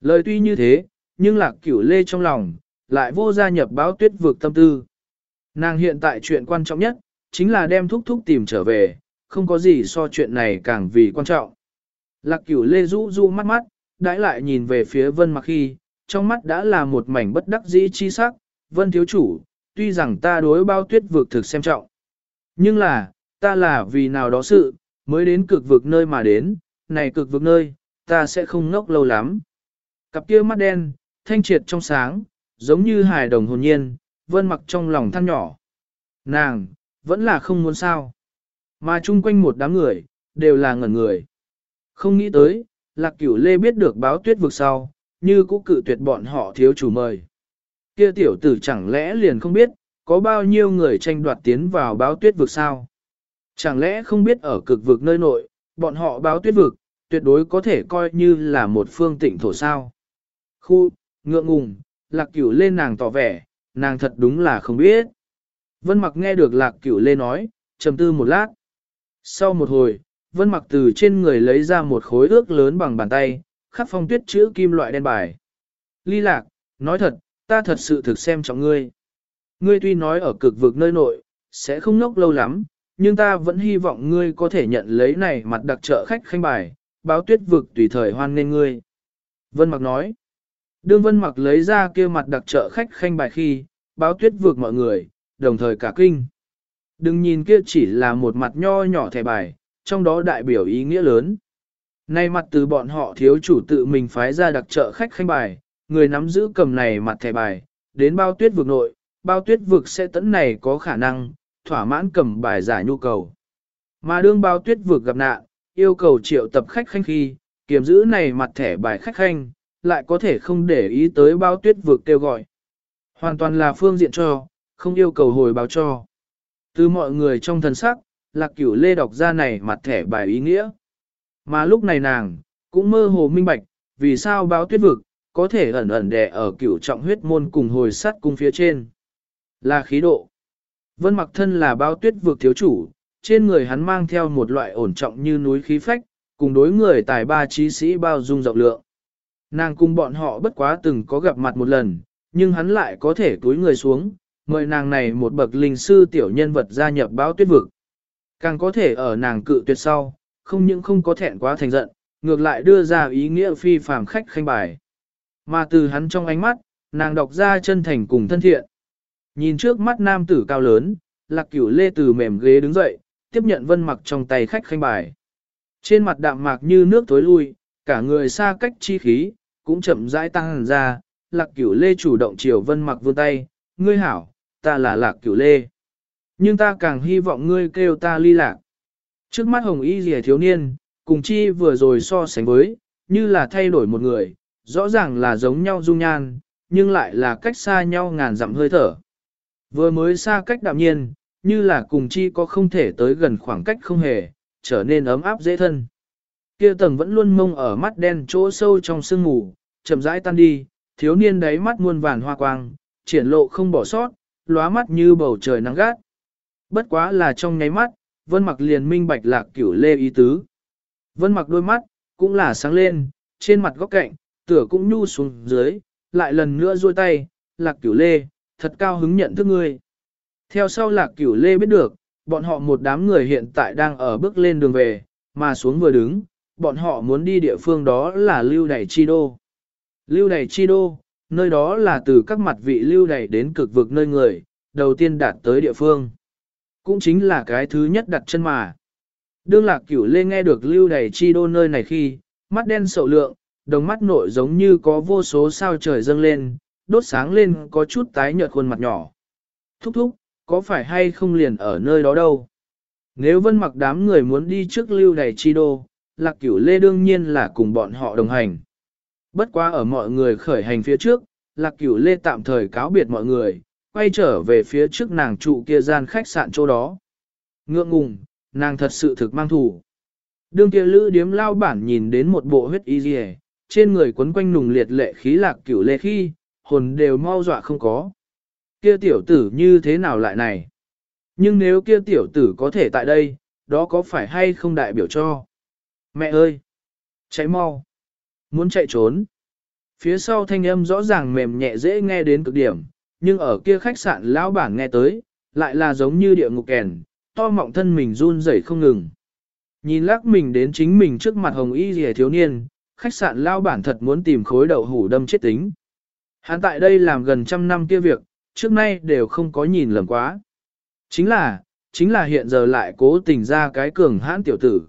Lời tuy như thế, nhưng lạc cửu lê trong lòng, lại vô gia nhập báo tuyết vực tâm tư. Nàng hiện tại chuyện quan trọng nhất, chính là đem thúc thúc tìm trở về, không có gì so chuyện này càng vì quan trọng. Lạc cửu lê rũ rũ mắt mắt, đãi lại nhìn về phía vân mặc khi, trong mắt đã là một mảnh bất đắc dĩ chi sắc, vân thiếu chủ, tuy rằng ta đối bao tuyết vực thực xem trọng. Nhưng là, ta là vì nào đó sự, mới đến cực vực nơi mà đến, này cực vực nơi, ta sẽ không ngốc lâu lắm. Cặp kia mắt đen, thanh triệt trong sáng, giống như hài đồng hồn nhiên, vân mặc trong lòng than nhỏ. Nàng, vẫn là không muốn sao. Mà chung quanh một đám người, đều là ngẩn người. Không nghĩ tới, lạc cửu lê biết được báo tuyết vực sau, như cũ cự tuyệt bọn họ thiếu chủ mời. Kia tiểu tử chẳng lẽ liền không biết, có bao nhiêu người tranh đoạt tiến vào báo tuyết vực sao? Chẳng lẽ không biết ở cực vực nơi nội, bọn họ báo tuyết vực, tuyệt đối có thể coi như là một phương tịnh thổ sao? Khu, ngượng ngùng, lạc cửu lên nàng tỏ vẻ, nàng thật đúng là không biết. Vân mặc nghe được lạc cửu lê nói, trầm tư một lát. Sau một hồi, vân mặc từ trên người lấy ra một khối ước lớn bằng bàn tay, khắc phong tuyết chữ kim loại đen bài. Ly lạc, nói thật, ta thật sự thực xem trọng ngươi. Ngươi tuy nói ở cực vực nơi nội, sẽ không nốc lâu lắm, nhưng ta vẫn hy vọng ngươi có thể nhận lấy này mặt đặc trợ khách khanh bài, báo tuyết vực tùy thời hoan nên ngươi. Vân Mặc nói, đương Vân Mặc lấy ra kia mặt đặc trợ khách khanh bài khi, báo tuyết vực mọi người, đồng thời cả kinh. Đừng nhìn kia chỉ là một mặt nho nhỏ thẻ bài, trong đó đại biểu ý nghĩa lớn. Nay mặt từ bọn họ thiếu chủ tự mình phái ra đặc trợ khách khanh bài, người nắm giữ cầm này mặt thẻ bài, đến bao tuyết vực nội, bao tuyết vực sẽ tấn này có khả năng, thỏa mãn cầm bài giải nhu cầu. Mà đương bao tuyết vực gặp nạn, yêu cầu triệu tập khách khanh khi, kiểm giữ này mặt thẻ bài khách khanh, lại có thể không để ý tới bao tuyết vực kêu gọi. Hoàn toàn là phương diện cho, không yêu cầu hồi báo cho. Từ mọi người trong thần sắc, lạc cửu lê đọc ra này mặt thẻ bài ý nghĩa. Mà lúc này nàng, cũng mơ hồ minh bạch, vì sao báo tuyết vực, có thể ẩn ẩn đè ở cửu trọng huyết môn cùng hồi sắt cung phía trên. Là khí độ. Vân mặc thân là báo tuyết vực thiếu chủ, trên người hắn mang theo một loại ổn trọng như núi khí phách, cùng đối người tài ba trí sĩ bao dung rộng lượng. Nàng cùng bọn họ bất quá từng có gặp mặt một lần, nhưng hắn lại có thể túi người xuống, mời nàng này một bậc linh sư tiểu nhân vật gia nhập báo tuyết vực. Càng có thể ở nàng cự tuyệt sau, không những không có thẹn quá thành giận, ngược lại đưa ra ý nghĩa phi phàm khách khanh bài. Mà từ hắn trong ánh mắt, nàng đọc ra chân thành cùng thân thiện. Nhìn trước mắt nam tử cao lớn, lạc cửu lê từ mềm ghế đứng dậy, tiếp nhận vân mặc trong tay khách khanh bài. Trên mặt đạm mạc như nước tối lui, cả người xa cách chi khí, cũng chậm rãi tăng ra, lạc cửu lê chủ động chiều vân mặc vươn tay, ngươi hảo, ta là lạc cửu lê. Nhưng ta càng hy vọng ngươi kêu ta ly lạc. Trước mắt hồng y rìa thiếu niên, cùng chi vừa rồi so sánh với, như là thay đổi một người, rõ ràng là giống nhau dung nhan, nhưng lại là cách xa nhau ngàn dặm hơi thở. Vừa mới xa cách đạm nhiên, như là cùng chi có không thể tới gần khoảng cách không hề, trở nên ấm áp dễ thân. Kia tầng vẫn luôn mông ở mắt đen chỗ sâu trong sương mù, chậm rãi tan đi, thiếu niên đáy mắt muôn vàn hoa quang, triển lộ không bỏ sót, lóa mắt như bầu trời nắng gắt. Bất quá là trong nháy mắt, vân mặc liền minh bạch lạc cửu lê ý tứ. Vân mặc đôi mắt, cũng là sáng lên, trên mặt góc cạnh, tửa cũng nhu xuống dưới, lại lần nữa duỗi tay, lạc cửu lê, thật cao hứng nhận thức ngươi. Theo sau lạc cửu lê biết được, bọn họ một đám người hiện tại đang ở bước lên đường về, mà xuống vừa đứng, bọn họ muốn đi địa phương đó là Lưu Đẩy Chi Đô. Lưu Đẩy Chi Đô, nơi đó là từ các mặt vị lưu đẩy đến cực vực nơi người, đầu tiên đạt tới địa phương. Cũng chính là cái thứ nhất đặt chân mà. Đương lạc cửu lê nghe được lưu đẩy chi đô nơi này khi, mắt đen sậu lượng, đồng mắt nội giống như có vô số sao trời dâng lên, đốt sáng lên có chút tái nhợt khuôn mặt nhỏ. Thúc thúc, có phải hay không liền ở nơi đó đâu? Nếu vân mặc đám người muốn đi trước lưu đầy chi đô, lạc cửu lê đương nhiên là cùng bọn họ đồng hành. Bất quá ở mọi người khởi hành phía trước, lạc cửu lê tạm thời cáo biệt mọi người, quay trở về phía trước nàng trụ kia gian khách sạn chỗ đó. Ngượng ngùng, nàng thật sự thực mang thủ. Đương kia lữ điếm lao bản nhìn đến một bộ huyết y dì trên người quấn quanh nùng liệt lệ khí lạc cửu lê khi, hồn đều mau dọa không có. Kia tiểu tử như thế nào lại này? Nhưng nếu kia tiểu tử có thể tại đây, đó có phải hay không đại biểu cho? Mẹ ơi! chạy mau! Muốn chạy trốn. Phía sau thanh âm rõ ràng mềm nhẹ dễ nghe đến cực điểm, nhưng ở kia khách sạn lão bản nghe tới, lại là giống như địa ngục kèn, to mọng thân mình run rẩy không ngừng. Nhìn lắc mình đến chính mình trước mặt hồng y rìa thiếu niên, khách sạn lão bản thật muốn tìm khối đậu hủ đâm chết tính. Hắn tại đây làm gần trăm năm kia việc, trước nay đều không có nhìn lầm quá. Chính là, chính là hiện giờ lại cố tình ra cái cường hãn tiểu tử.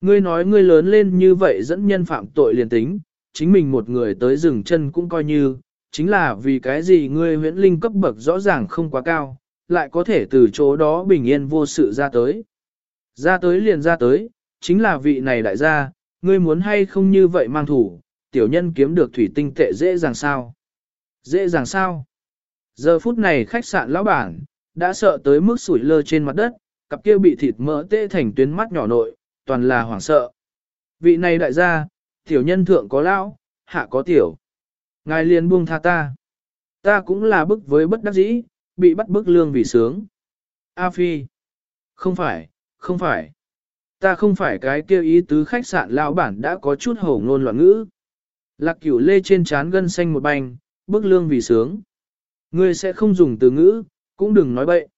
Ngươi nói ngươi lớn lên như vậy dẫn nhân phạm tội liền tính, chính mình một người tới rừng chân cũng coi như, chính là vì cái gì ngươi huyễn linh cấp bậc rõ ràng không quá cao, lại có thể từ chỗ đó bình yên vô sự ra tới. Ra tới liền ra tới, chính là vị này đại gia, ngươi muốn hay không như vậy mang thủ, tiểu nhân kiếm được thủy tinh tệ dễ dàng sao? Dễ dàng sao? Giờ phút này khách sạn lão bản, đã sợ tới mức sủi lơ trên mặt đất, cặp kia bị thịt mỡ tê thành tuyến mắt nhỏ nội, toàn là hoảng sợ. Vị này đại gia, tiểu nhân thượng có lão, hạ có tiểu. Ngài liền buông tha ta. Ta cũng là bức với bất đắc dĩ, bị bắt bức lương vì sướng. A Phi. Không phải, không phải. Ta không phải cái kêu ý tứ khách sạn lão bản đã có chút hổ ngôn loạn ngữ. Lạc cửu lê trên trán gân xanh một bành, bức lương vì sướng. Ngươi sẽ không dùng từ ngữ, cũng đừng nói bậy.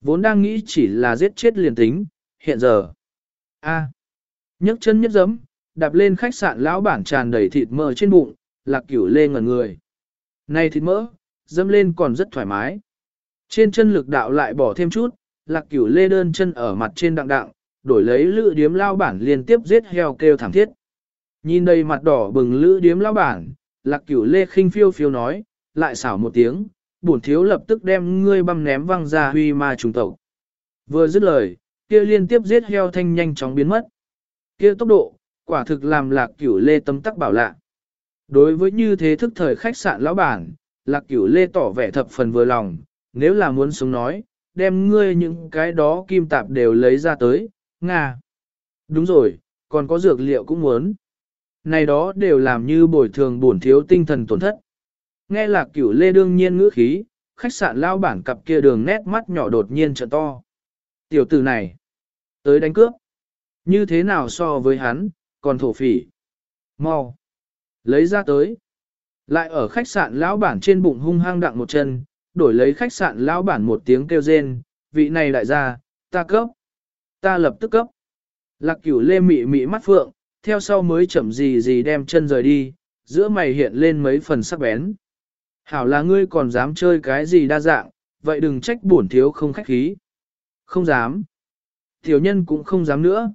Vốn đang nghĩ chỉ là giết chết liền tính, hiện giờ. a nhấc chân nhấc giấm, đạp lên khách sạn lão bản tràn đầy thịt mỡ trên bụng, lạc cửu lê ngẩn người. Này thịt mỡ, dâm lên còn rất thoải mái. Trên chân lực đạo lại bỏ thêm chút, lạc cửu lê đơn chân ở mặt trên đặng đặng, đổi lấy lữ điếm lao bản liên tiếp giết heo kêu thảm thiết. Nhìn đây mặt đỏ bừng lữ điếm lao bản, lạc cửu lê khinh phiêu phiêu nói, lại xảo một tiếng, bổn thiếu lập tức đem ngươi băm ném văng ra huy ma trùng tộc. Vừa dứt lời, kia liên tiếp giết heo thanh nhanh chóng biến mất. Kia tốc độ, quả thực làm lạc cửu lê tấm tắc bảo lạ. Đối với như thế thức thời khách sạn lão bản, lạc cửu lê tỏ vẻ thập phần vừa lòng, nếu là muốn sống nói, đem ngươi những cái đó kim tạp đều lấy ra tới, Nga. Đúng rồi, còn có dược liệu cũng muốn. Này đó đều làm như bồi thường bổn thiếu tinh thần tổn thất. Nghe lạc cửu lê đương nhiên ngữ khí, khách sạn lao bản cặp kia đường nét mắt nhỏ đột nhiên trợ to. Tiểu tử này, tới đánh cướp. Như thế nào so với hắn, còn thổ phỉ. Mau, lấy ra tới. Lại ở khách sạn lão bản trên bụng hung hăng đặng một chân, đổi lấy khách sạn lão bản một tiếng kêu rên, vị này đại gia, ta cấp. Ta lập tức cấp. Lạc cửu lê mị mị mắt phượng, theo sau mới chậm gì gì đem chân rời đi, giữa mày hiện lên mấy phần sắc bén. Hảo là ngươi còn dám chơi cái gì đa dạng, vậy đừng trách bổn thiếu không khách khí. Không dám. Tiểu nhân cũng không dám nữa.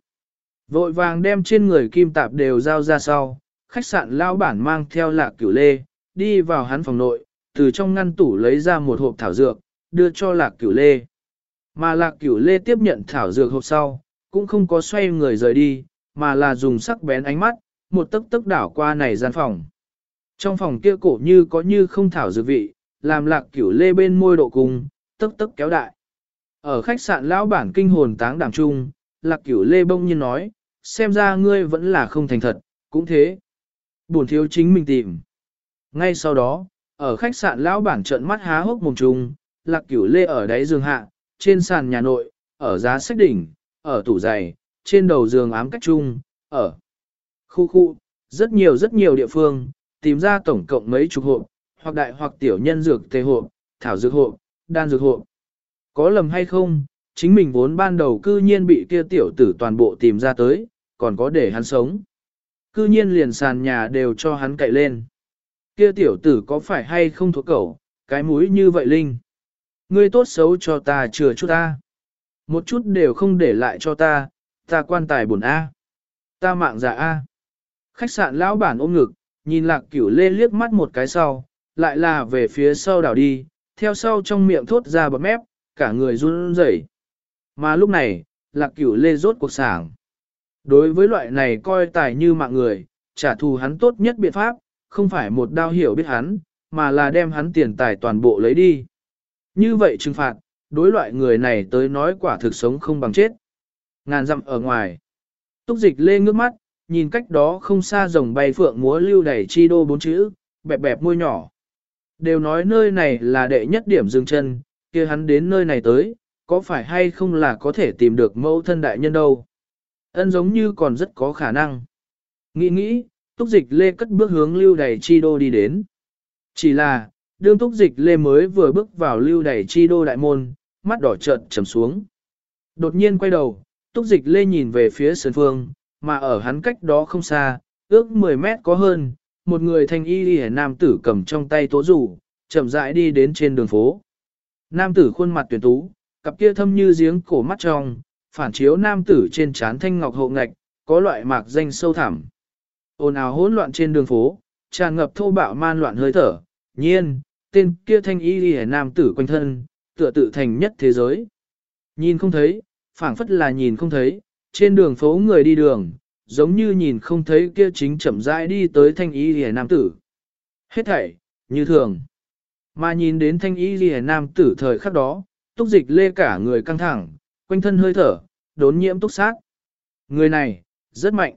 Vội vàng đem trên người kim tạp đều giao ra sau, khách sạn lao bản mang theo lạc cửu lê, đi vào hắn phòng nội, từ trong ngăn tủ lấy ra một hộp thảo dược, đưa cho lạc cửu lê. Mà lạc cửu lê tiếp nhận thảo dược hộp sau, cũng không có xoay người rời đi, mà là dùng sắc bén ánh mắt, một tấc tấc đảo qua này gian phòng. Trong phòng kia cổ như có như không thảo dược vị, làm lạc cửu lê bên môi độ cùng, tức tức kéo đại. Ở khách sạn lão bản kinh hồn táng đảm trung, lạc cửu lê bông nhiên nói, xem ra ngươi vẫn là không thành thật, cũng thế. Buồn thiếu chính mình tìm. Ngay sau đó, ở khách sạn lão bản trợn mắt há hốc mồm trùng, lạc cửu lê ở đáy giường hạ, trên sàn nhà nội, ở giá sách đỉnh, ở tủ giày, trên đầu giường ám cách chung, ở khu khu, rất nhiều rất nhiều địa phương, tìm ra tổng cộng mấy chục hộp, hoặc đại hoặc tiểu nhân dược tề hộp, thảo dược hộp, đan dược hộp. Có lầm hay không, chính mình vốn ban đầu cư nhiên bị kia tiểu tử toàn bộ tìm ra tới, còn có để hắn sống. Cư nhiên liền sàn nhà đều cho hắn cậy lên. Kia tiểu tử có phải hay không thuộc cẩu, cái mũi như vậy linh. Ngươi tốt xấu cho ta chừa chút ta. Một chút đều không để lại cho ta, ta quan tài buồn A. Ta mạng giả A. Khách sạn lão bản ôm ngực, nhìn lạc cửu lê liếc mắt một cái sau, lại là về phía sau đảo đi, theo sau trong miệng thốt ra bọt mép, cả người run rẩy. Mà lúc này, lạc cửu lê rốt cuộc sảng. Đối với loại này coi tài như mạng người, trả thù hắn tốt nhất biện pháp, không phải một đao hiểu biết hắn, mà là đem hắn tiền tài toàn bộ lấy đi. Như vậy trừng phạt, đối loại người này tới nói quả thực sống không bằng chết. Ngàn dặm ở ngoài. Túc dịch lê ngước mắt, nhìn cách đó không xa rồng bay phượng múa lưu đẩy chi đô bốn chữ, bẹp bẹp môi nhỏ. Đều nói nơi này là đệ nhất điểm dừng chân, kia hắn đến nơi này tới, có phải hay không là có thể tìm được mẫu thân đại nhân đâu. Ân giống như còn rất có khả năng. Nghĩ nghĩ, túc dịch lê cất bước hướng lưu đẩy chi đô đi đến. Chỉ là, đương túc dịch lê mới vừa bước vào lưu đẩy chi đô đại môn, mắt đỏ trợn trầm xuống. Đột nhiên quay đầu, túc dịch lê nhìn về phía sơn phương, mà ở hắn cách đó không xa, ước 10 mét có hơn, một người thanh y lìa nam tử cầm trong tay tố rủ, chậm rãi đi đến trên đường phố. Nam tử khuôn mặt tuyển tú, cặp kia thâm như giếng cổ mắt trong, phản chiếu nam tử trên trán thanh ngọc hộ ngạch, có loại mạc danh sâu thẳm. Ồn ào hỗn loạn trên đường phố, tràn ngập thô bạo man loạn hơi thở, nhiên, tên kia thanh y lìa nam tử quanh thân, tựa tự thành nhất thế giới. Nhìn không thấy, phảng phất là nhìn không thấy, trên đường phố người đi đường, giống như nhìn không thấy kia chính chậm rãi đi tới thanh y lìa nam tử. Hết thảy, như thường. Mà nhìn đến thanh y lìa nam tử thời khắc đó, túc dịch lê cả người căng thẳng, quanh thân hơi thở, đốn nhiễm túc sát. Người này, rất mạnh.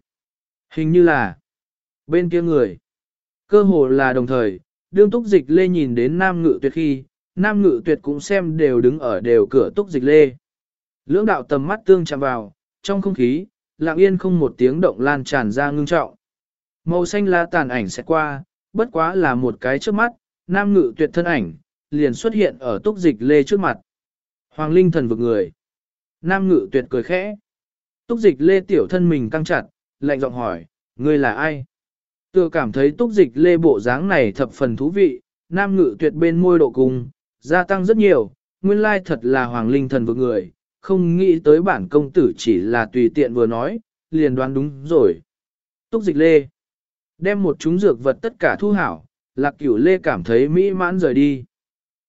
Hình như là bên kia người. Cơ hồ là đồng thời, đương túc dịch lê nhìn đến nam ngự tuyệt khi, nam ngự tuyệt cũng xem đều đứng ở đều cửa túc dịch lê. Lưỡng đạo tầm mắt tương chạm vào, trong không khí, lặng yên không một tiếng động lan tràn ra ngưng trọng. Màu xanh lá tàn ảnh sẽ qua, bất quá là một cái trước mắt, nam ngự tuyệt thân ảnh, liền xuất hiện ở túc dịch lê trước mặt. Hoàng linh thần vực người. Nam ngự tuyệt cười khẽ. Túc dịch lê tiểu thân mình căng chặt, lạnh giọng hỏi, ngươi là ai? Tựa cảm thấy túc dịch lê bộ dáng này thập phần thú vị, nam ngự tuyệt bên môi độ cùng, gia tăng rất nhiều, nguyên lai thật là hoàng linh thần vực người, không nghĩ tới bản công tử chỉ là tùy tiện vừa nói, liền đoán đúng rồi. Túc dịch lê, đem một chúng dược vật tất cả thu hảo, lạc cửu lê cảm thấy mỹ mãn rời đi.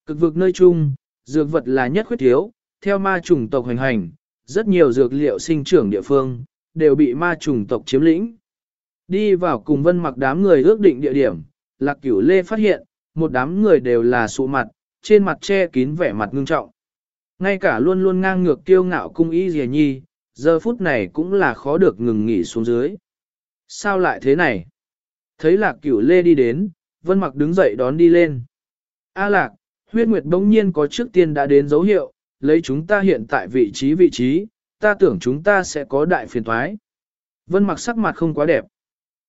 Cực vực nơi chung, dược vật là nhất khuyết thiếu, theo ma trùng tộc hành hành, rất nhiều dược liệu sinh trưởng địa phương, đều bị ma trùng tộc chiếm lĩnh. Đi vào cùng vân mặc đám người ước định địa điểm, lạc cửu lê phát hiện, một đám người đều là sụ mặt, trên mặt che kín vẻ mặt ngưng trọng. Ngay cả luôn luôn ngang ngược kiêu ngạo cung y dìa nhi, giờ phút này cũng là khó được ngừng nghỉ xuống dưới. Sao lại thế này? Thấy lạc cửu lê đi đến, vân mặc đứng dậy đón đi lên. A lạc, huyết nguyệt bỗng nhiên có trước tiên đã đến dấu hiệu, lấy chúng ta hiện tại vị trí vị trí, ta tưởng chúng ta sẽ có đại phiền thoái. Vân mặc sắc mặt không quá đẹp.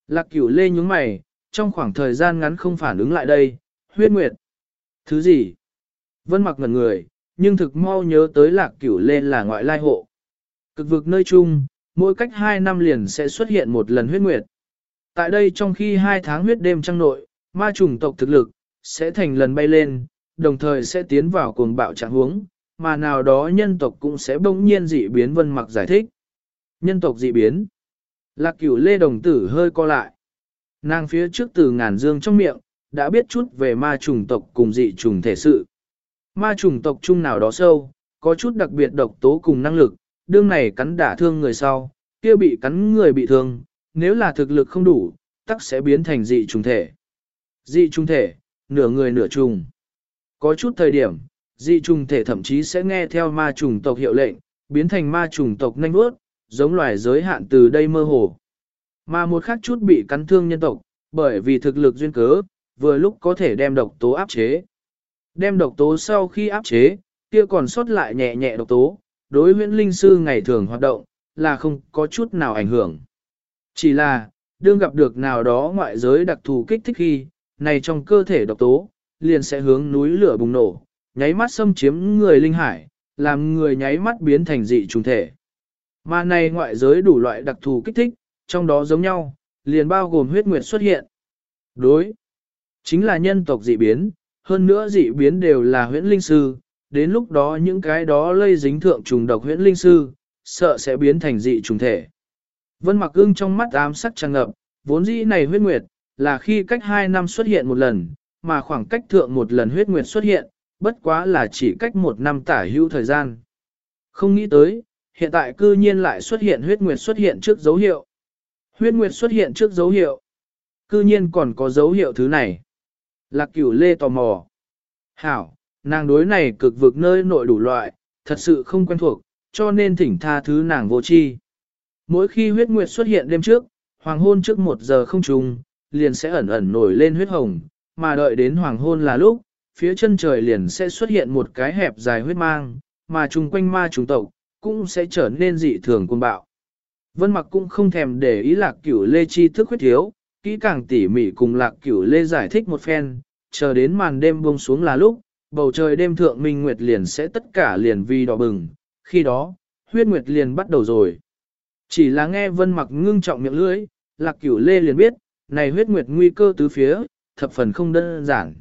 Lạc cửu lê nhúng mày, trong khoảng thời gian ngắn không phản ứng lại đây, huyết nguyệt. Thứ gì? Vân mặc ngẩn người, nhưng thực mau nhớ tới lạc cửu lê là ngoại lai hộ. Cực vực nơi chung, mỗi cách 2 năm liền sẽ xuất hiện một lần huyết nguyệt. Tại đây trong khi 2 tháng huyết đêm trăng nội, ma trùng tộc thực lực, sẽ thành lần bay lên, đồng thời sẽ tiến vào cuồng bạo trạng huống, mà nào đó nhân tộc cũng sẽ bỗng nhiên dị biến vân mặc giải thích. Nhân tộc dị biến. Lạc cửu lê đồng tử hơi co lại. Nàng phía trước từ ngàn dương trong miệng, đã biết chút về ma trùng tộc cùng dị trùng thể sự. Ma trùng tộc chung nào đó sâu, có chút đặc biệt độc tố cùng năng lực, đương này cắn đả thương người sau, kia bị cắn người bị thương, nếu là thực lực không đủ, tắc sẽ biến thành dị trùng thể. Dị trùng thể, nửa người nửa trùng. Có chút thời điểm, dị trùng thể thậm chí sẽ nghe theo ma trùng tộc hiệu lệnh, biến thành ma trùng tộc nhanh bước, giống loài giới hạn từ đây mơ hồ. Mà một khác chút bị cắn thương nhân tộc, bởi vì thực lực duyên cớ, vừa lúc có thể đem độc tố áp chế. Đem độc tố sau khi áp chế, kia còn sót lại nhẹ nhẹ độc tố, đối huyễn linh sư ngày thường hoạt động, là không có chút nào ảnh hưởng. Chỉ là, đương gặp được nào đó ngoại giới đặc thù kích thích khi, này trong cơ thể độc tố, liền sẽ hướng núi lửa bùng nổ, nháy mắt xâm chiếm người linh hải, làm người nháy mắt biến thành dị trùng thể. Mà này ngoại giới đủ loại đặc thù kích thích, trong đó giống nhau, liền bao gồm huyết nguyệt xuất hiện. Đối, chính là nhân tộc dị biến, hơn nữa dị biến đều là huyễn linh sư, đến lúc đó những cái đó lây dính thượng trùng độc huyễn linh sư, sợ sẽ biến thành dị trùng thể. Vân mặc ưng trong mắt ám sắc tràn ngập, vốn dĩ này huyết nguyệt, là khi cách 2 năm xuất hiện một lần, mà khoảng cách thượng một lần huyết nguyệt xuất hiện, bất quá là chỉ cách một năm tả hữu thời gian. Không nghĩ tới, hiện tại cư nhiên lại xuất hiện huyết nguyệt xuất hiện trước dấu hiệu. Huyết nguyệt xuất hiện trước dấu hiệu. Cư nhiên còn có dấu hiệu thứ này. Lạc cửu lê tò mò. Hảo, nàng đối này cực vực nơi nội đủ loại, thật sự không quen thuộc, cho nên thỉnh tha thứ nàng vô chi. Mỗi khi huyết nguyệt xuất hiện đêm trước, hoàng hôn trước một giờ không trùng, liền sẽ ẩn ẩn nổi lên huyết hồng, mà đợi đến hoàng hôn là lúc, phía chân trời liền sẽ xuất hiện một cái hẹp dài huyết mang, mà chung quanh ma trùng tộc, cũng sẽ trở nên dị thường cuồng bạo. Vân mặc cũng không thèm để ý lạc cửu lê chi thức huyết thiếu, kỹ càng tỉ mỉ cùng lạc cửu lê giải thích một phen, chờ đến màn đêm buông xuống là lúc, bầu trời đêm thượng minh nguyệt liền sẽ tất cả liền vi đỏ bừng, khi đó, huyết nguyệt liền bắt đầu rồi. Chỉ là nghe vân mặc ngưng trọng miệng lưỡi, lạc cửu lê liền biết, này huyết nguyệt nguy cơ tứ phía, thập phần không đơn giản.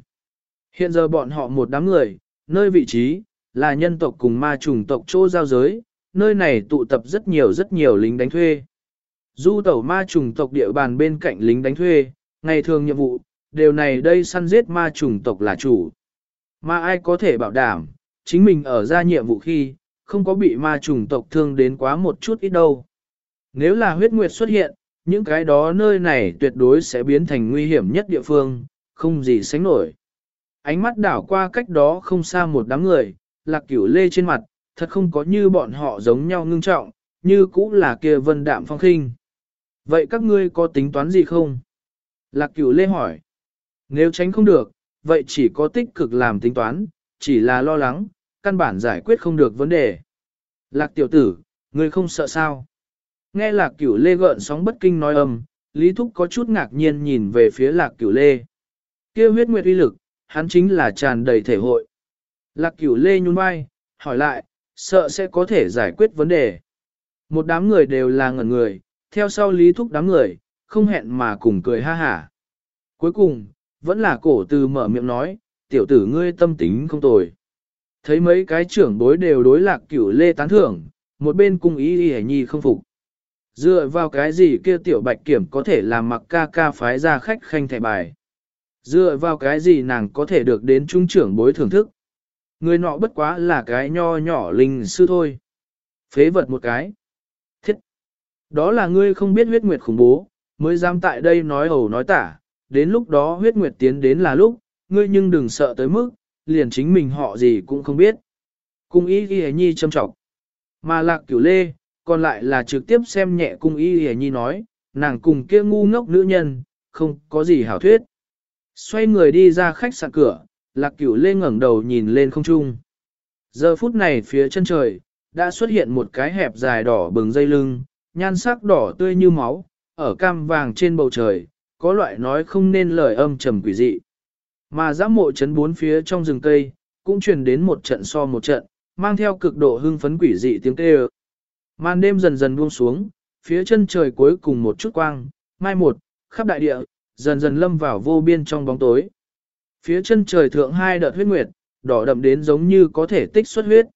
Hiện giờ bọn họ một đám người, nơi vị trí, là nhân tộc cùng ma trùng tộc chỗ giao giới, nơi này tụ tập rất nhiều rất nhiều lính đánh thuê. Du tẩu ma trùng tộc địa bàn bên cạnh lính đánh thuê, ngày thường nhiệm vụ, đều này đây săn giết ma trùng tộc là chủ. Mà ai có thể bảo đảm, chính mình ở ra nhiệm vụ khi, không có bị ma trùng tộc thương đến quá một chút ít đâu. Nếu là huyết nguyệt xuất hiện, những cái đó nơi này tuyệt đối sẽ biến thành nguy hiểm nhất địa phương, không gì sánh nổi. Ánh mắt đảo qua cách đó không xa một đám người, lạc cửu lê trên mặt, thật không có như bọn họ giống nhau ngưng trọng, như cũng là kia vân đạm phong khinh. Vậy các ngươi có tính toán gì không? Lạc cửu lê hỏi. Nếu tránh không được, vậy chỉ có tích cực làm tính toán, chỉ là lo lắng, căn bản giải quyết không được vấn đề. Lạc tiểu tử, ngươi không sợ sao? Nghe lạc cửu lê gợn sóng bất kinh nói âm, Lý Thúc có chút ngạc nhiên nhìn về phía lạc cửu lê. kia huyết nguyệt uy lực, hắn chính là tràn đầy thể hội. Lạc cửu lê nhún vai, hỏi lại, sợ sẽ có thể giải quyết vấn đề. Một đám người đều là ngẩn người, theo sau lý thúc đám người, không hẹn mà cùng cười ha hả. Cuối cùng, vẫn là cổ từ mở miệng nói, tiểu tử ngươi tâm tính không tồi. Thấy mấy cái trưởng bối đều đối lạc cửu lê tán thưởng, một bên cung ý y nhi không phục. Dựa vào cái gì kia tiểu bạch kiểm có thể làm mặc ca ca phái ra khách khanh thẻ bài. Dựa vào cái gì nàng có thể được đến trung trưởng bối thưởng thức. Người nọ bất quá là cái nho nhỏ linh sư thôi. Phế vật một cái. Thiết. Đó là ngươi không biết huyết nguyệt khủng bố, mới dám tại đây nói ẩu nói tả. Đến lúc đó huyết nguyệt tiến đến là lúc, ngươi nhưng đừng sợ tới mức, liền chính mình họ gì cũng không biết. Cung ý ghi nhi châm trọng. Mà lạc cửu lê, còn lại là trực tiếp xem nhẹ cung y ghi nhi nói, nàng cùng kia ngu ngốc nữ nhân, không có gì hảo thuyết. Xoay người đi ra khách sạn cửa, lạc cửu lê ngẩng đầu nhìn lên không trung. Giờ phút này phía chân trời, đã xuất hiện một cái hẹp dài đỏ bừng dây lưng, nhan sắc đỏ tươi như máu, ở cam vàng trên bầu trời, có loại nói không nên lời âm trầm quỷ dị. Mà giáp mộ chấn bốn phía trong rừng cây, cũng truyền đến một trận so một trận, mang theo cực độ hưng phấn quỷ dị tiếng kêu. Màn đêm dần dần buông xuống, phía chân trời cuối cùng một chút quang, mai một, khắp đại địa, dần dần lâm vào vô biên trong bóng tối. Phía chân trời thượng hai đợt huyết nguyệt, đỏ đậm đến giống như có thể tích xuất huyết.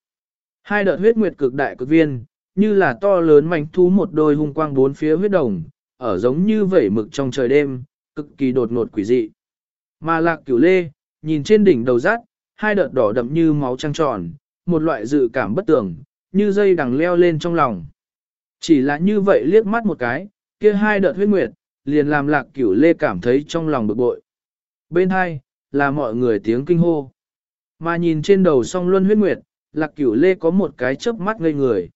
Hai đợt huyết nguyệt cực đại cực viên, như là to lớn mảnh thú một đôi hung quang bốn phía huyết đồng, ở giống như vẩy mực trong trời đêm, cực kỳ đột ngột quỷ dị. Mà lạc cửu lê, nhìn trên đỉnh đầu rát, hai đợt đỏ đậm như máu trăng tròn, một loại dự cảm bất tường, như dây đằng leo lên trong lòng. Chỉ là như vậy liếc mắt một cái, kia hai đợt huyết nguyệt, liền làm lạc cửu lê cảm thấy trong lòng bực bội. Bên hai, là mọi người tiếng kinh hô. Mà nhìn trên đầu song luân huyết nguyệt, lạc cửu lê có một cái chớp mắt ngây người.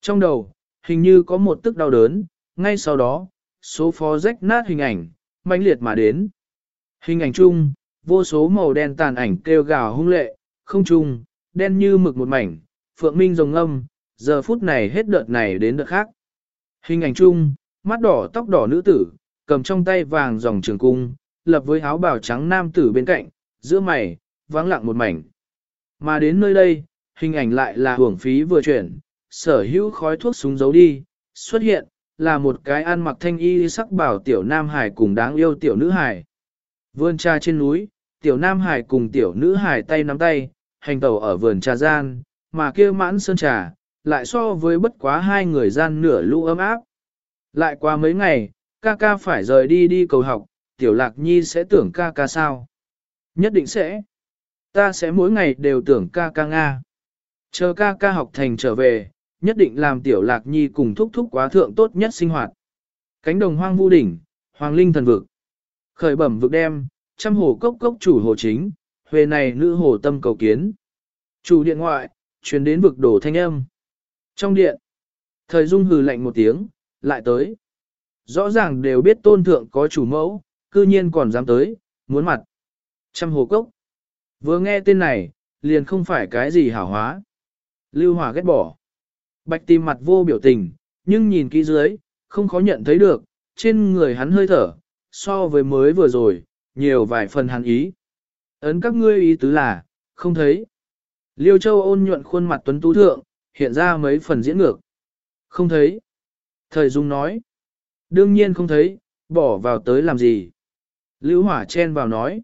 Trong đầu, hình như có một tức đau đớn, ngay sau đó, số phó rách nát hình ảnh, mãnh liệt mà đến. Hình ảnh chung, vô số màu đen tàn ảnh kêu gào hung lệ, không chung, đen như mực một mảnh, phượng minh rồng âm, giờ phút này hết đợt này đến đợt khác. Hình ảnh chung, mắt đỏ tóc đỏ nữ tử, cầm trong tay vàng dòng trường cung, lập với áo bào trắng nam tử bên cạnh, giữa mày, vắng lặng một mảnh. Mà đến nơi đây, hình ảnh lại là hưởng phí vừa chuyển, sở hữu khói thuốc súng giấu đi, xuất hiện, là một cái ăn mặc thanh y sắc bảo tiểu nam hải cùng đáng yêu tiểu nữ hải. Vườn trà trên núi, tiểu nam hải cùng tiểu nữ hải tay nắm tay, hành tẩu ở vườn trà gian, mà kia mãn sơn trà, lại so với bất quá hai người gian nửa lũ ấm áp. Lại qua mấy ngày, ca ca phải rời đi đi cầu học, tiểu lạc nhi sẽ tưởng ca ca sao? Nhất định sẽ. Ta sẽ mỗi ngày đều tưởng ca ca Nga. Chờ ca ca học thành trở về, nhất định làm tiểu lạc nhi cùng thúc thúc quá thượng tốt nhất sinh hoạt. Cánh đồng hoang vu đỉnh, hoàng linh thần vực. Khởi bẩm vực đem, trăm hồ cốc cốc chủ hồ chính, huề này nữ hồ tâm cầu kiến. Chủ điện ngoại, truyền đến vực đổ thanh âm. Trong điện, thời dung hừ lạnh một tiếng, lại tới. Rõ ràng đều biết tôn thượng có chủ mẫu, cư nhiên còn dám tới, muốn mặt. Trăm hồ cốc. Vừa nghe tên này, liền không phải cái gì hảo hóa. Lưu Hòa ghét bỏ. Bạch tìm mặt vô biểu tình, nhưng nhìn kỹ dưới, không khó nhận thấy được, trên người hắn hơi thở, so với mới vừa rồi, nhiều vài phần hắn ý. Ấn các ngươi ý tứ là, không thấy. Liêu Châu ôn nhuận khuôn mặt tuấn tú thượng, hiện ra mấy phần diễn ngược. Không thấy. Thời Dung nói. Đương nhiên không thấy, bỏ vào tới làm gì. Lưu Hỏa chen vào nói.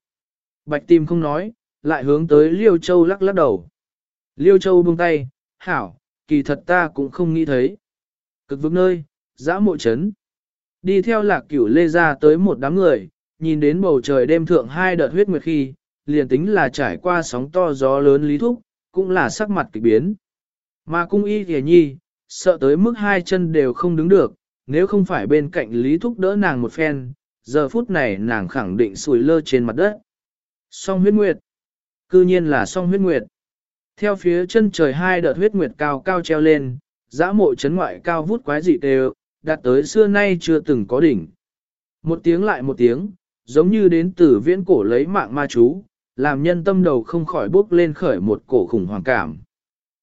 Bạch Tim không nói, lại hướng tới Liêu Châu lắc lắc đầu. Liêu Châu buông tay, hảo, kỳ thật ta cũng không nghĩ thấy. Cực vực nơi, dã mộ chấn. Đi theo lạc cửu lê ra tới một đám người, nhìn đến bầu trời đêm thượng hai đợt huyết nguyệt khi, liền tính là trải qua sóng to gió lớn lý thúc, cũng là sắc mặt kỳ biến. Mà cung y thìa nhi, sợ tới mức hai chân đều không đứng được, nếu không phải bên cạnh lý thúc đỡ nàng một phen, giờ phút này nàng khẳng định sùi lơ trên mặt đất. Song huyết nguyệt. Cư nhiên là song huyết nguyệt. Theo phía chân trời hai đợt huyết nguyệt cao cao treo lên, dã mộ chấn ngoại cao vút quái dị đều, đạt tới xưa nay chưa từng có đỉnh. Một tiếng lại một tiếng, giống như đến từ viễn cổ lấy mạng ma chú, làm nhân tâm đầu không khỏi bốc lên khởi một cổ khủng hoảng cảm.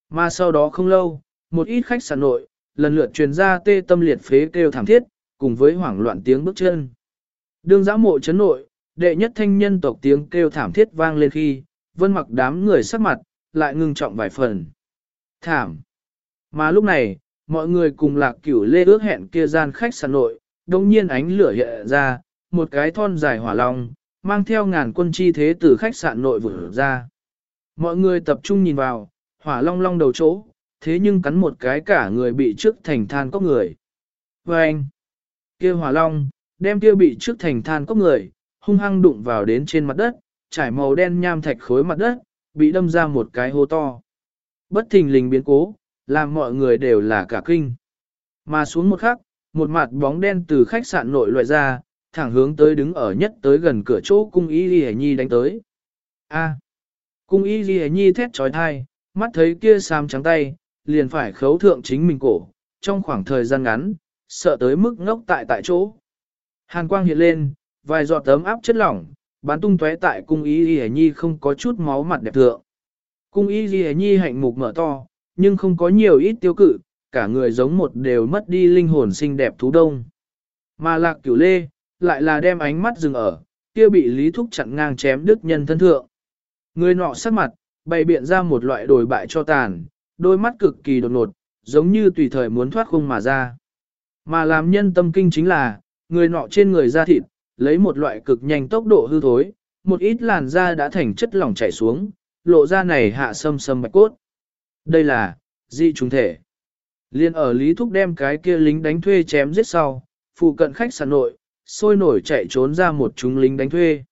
Mà sau đó không lâu, một ít khách sạn nội, lần lượt truyền ra tê tâm liệt phế kêu thảm thiết, cùng với hoảng loạn tiếng bước chân. Đường giã mộ chấn nội, đệ nhất thanh nhân tộc tiếng kêu thảm thiết vang lên khi, vân mặc đám người sắc mặt, lại ngưng trọng vài phần. Thảm. Mà lúc này, mọi người cùng lạc cửu lê ước hẹn kia gian khách sạn nội, đồng nhiên ánh lửa hiện ra, một cái thon dài hỏa long, mang theo ngàn quân chi thế từ khách sạn nội vừa ra. Mọi người tập trung nhìn vào, hỏa long long đầu chỗ, thế nhưng cắn một cái cả người bị trước thành than cốc người. Và anh, kia hỏa long, đem kia bị trước thành than cốc người, hung hăng đụng vào đến trên mặt đất, trải màu đen nham thạch khối mặt đất, bị đâm ra một cái hố to. Bất thình lình biến cố, làm mọi người đều là cả kinh. Mà xuống một khắc, một mặt bóng đen từ khách sạn nội loại ra, thẳng hướng tới đứng ở nhất tới gần cửa chỗ cung y ghi nhi đánh tới. A. cung y ghi nhi thét trói thai, mắt thấy kia xám trắng tay, liền phải khấu thượng chính mình cổ, trong khoảng thời gian ngắn, sợ tới mức ngốc tại tại chỗ. Hàn quang hiện lên, vài giọt tấm áp chất lỏng, bán tung tóe tại cung y ghi nhi không có chút máu mặt đẹp thượng. Cung y ghi nhi hạnh mục mở to, nhưng không có nhiều ít tiêu cự, cả người giống một đều mất đi linh hồn xinh đẹp thú đông. Mà lạc cửu lê, lại là đem ánh mắt dừng ở, kia bị lý thúc chặn ngang chém Đức nhân thân thượng. Người nọ sắc mặt, bày biện ra một loại đồi bại cho tàn, đôi mắt cực kỳ đột ngột, giống như tùy thời muốn thoát khung mà ra. Mà làm nhân tâm kinh chính là, người nọ trên người da thịt, lấy một loại cực nhanh tốc độ hư thối, một ít làn da đã thành chất lỏng chảy xuống, lộ ra này hạ sâm sâm bạch cốt. Đây là, dị trùng thể. Liên ở Lý Thúc đem cái kia lính đánh thuê chém giết sau, phụ cận khách sạn nội, sôi nổi chạy trốn ra một chúng lính đánh thuê.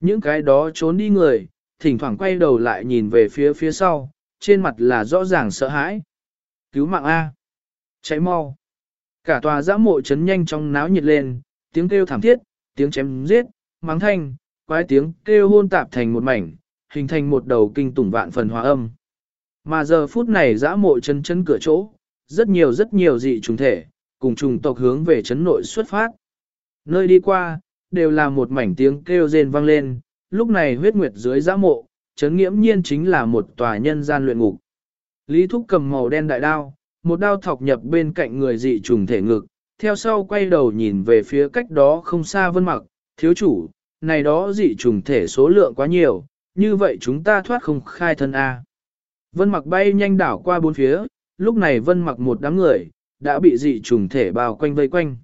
Những cái đó trốn đi người, thỉnh thoảng quay đầu lại nhìn về phía phía sau, trên mặt là rõ ràng sợ hãi. Cứu mạng A. Cháy mau. Cả tòa giã mộ chấn nhanh trong náo nhiệt lên, tiếng kêu thảm thiết, tiếng chém giết, mắng thanh, quái tiếng kêu hôn tạp thành một mảnh, hình thành một đầu kinh tủng vạn phần hòa âm. Mà giờ phút này dã mộ chân chân cửa chỗ, rất nhiều rất nhiều dị trùng thể, cùng trùng tộc hướng về chấn nội xuất phát. Nơi đi qua, đều là một mảnh tiếng kêu rên vang lên, lúc này huyết nguyệt dưới dã mộ, chấn nghiễm nhiên chính là một tòa nhân gian luyện ngục. Lý Thúc cầm màu đen đại đao, một đao thọc nhập bên cạnh người dị trùng thể ngực, theo sau quay đầu nhìn về phía cách đó không xa vân mặc, thiếu chủ, này đó dị trùng thể số lượng quá nhiều, như vậy chúng ta thoát không khai thân A. Vân mặc bay nhanh đảo qua bốn phía, lúc này vân mặc một đám người, đã bị dị trùng thể bao quanh vây quanh.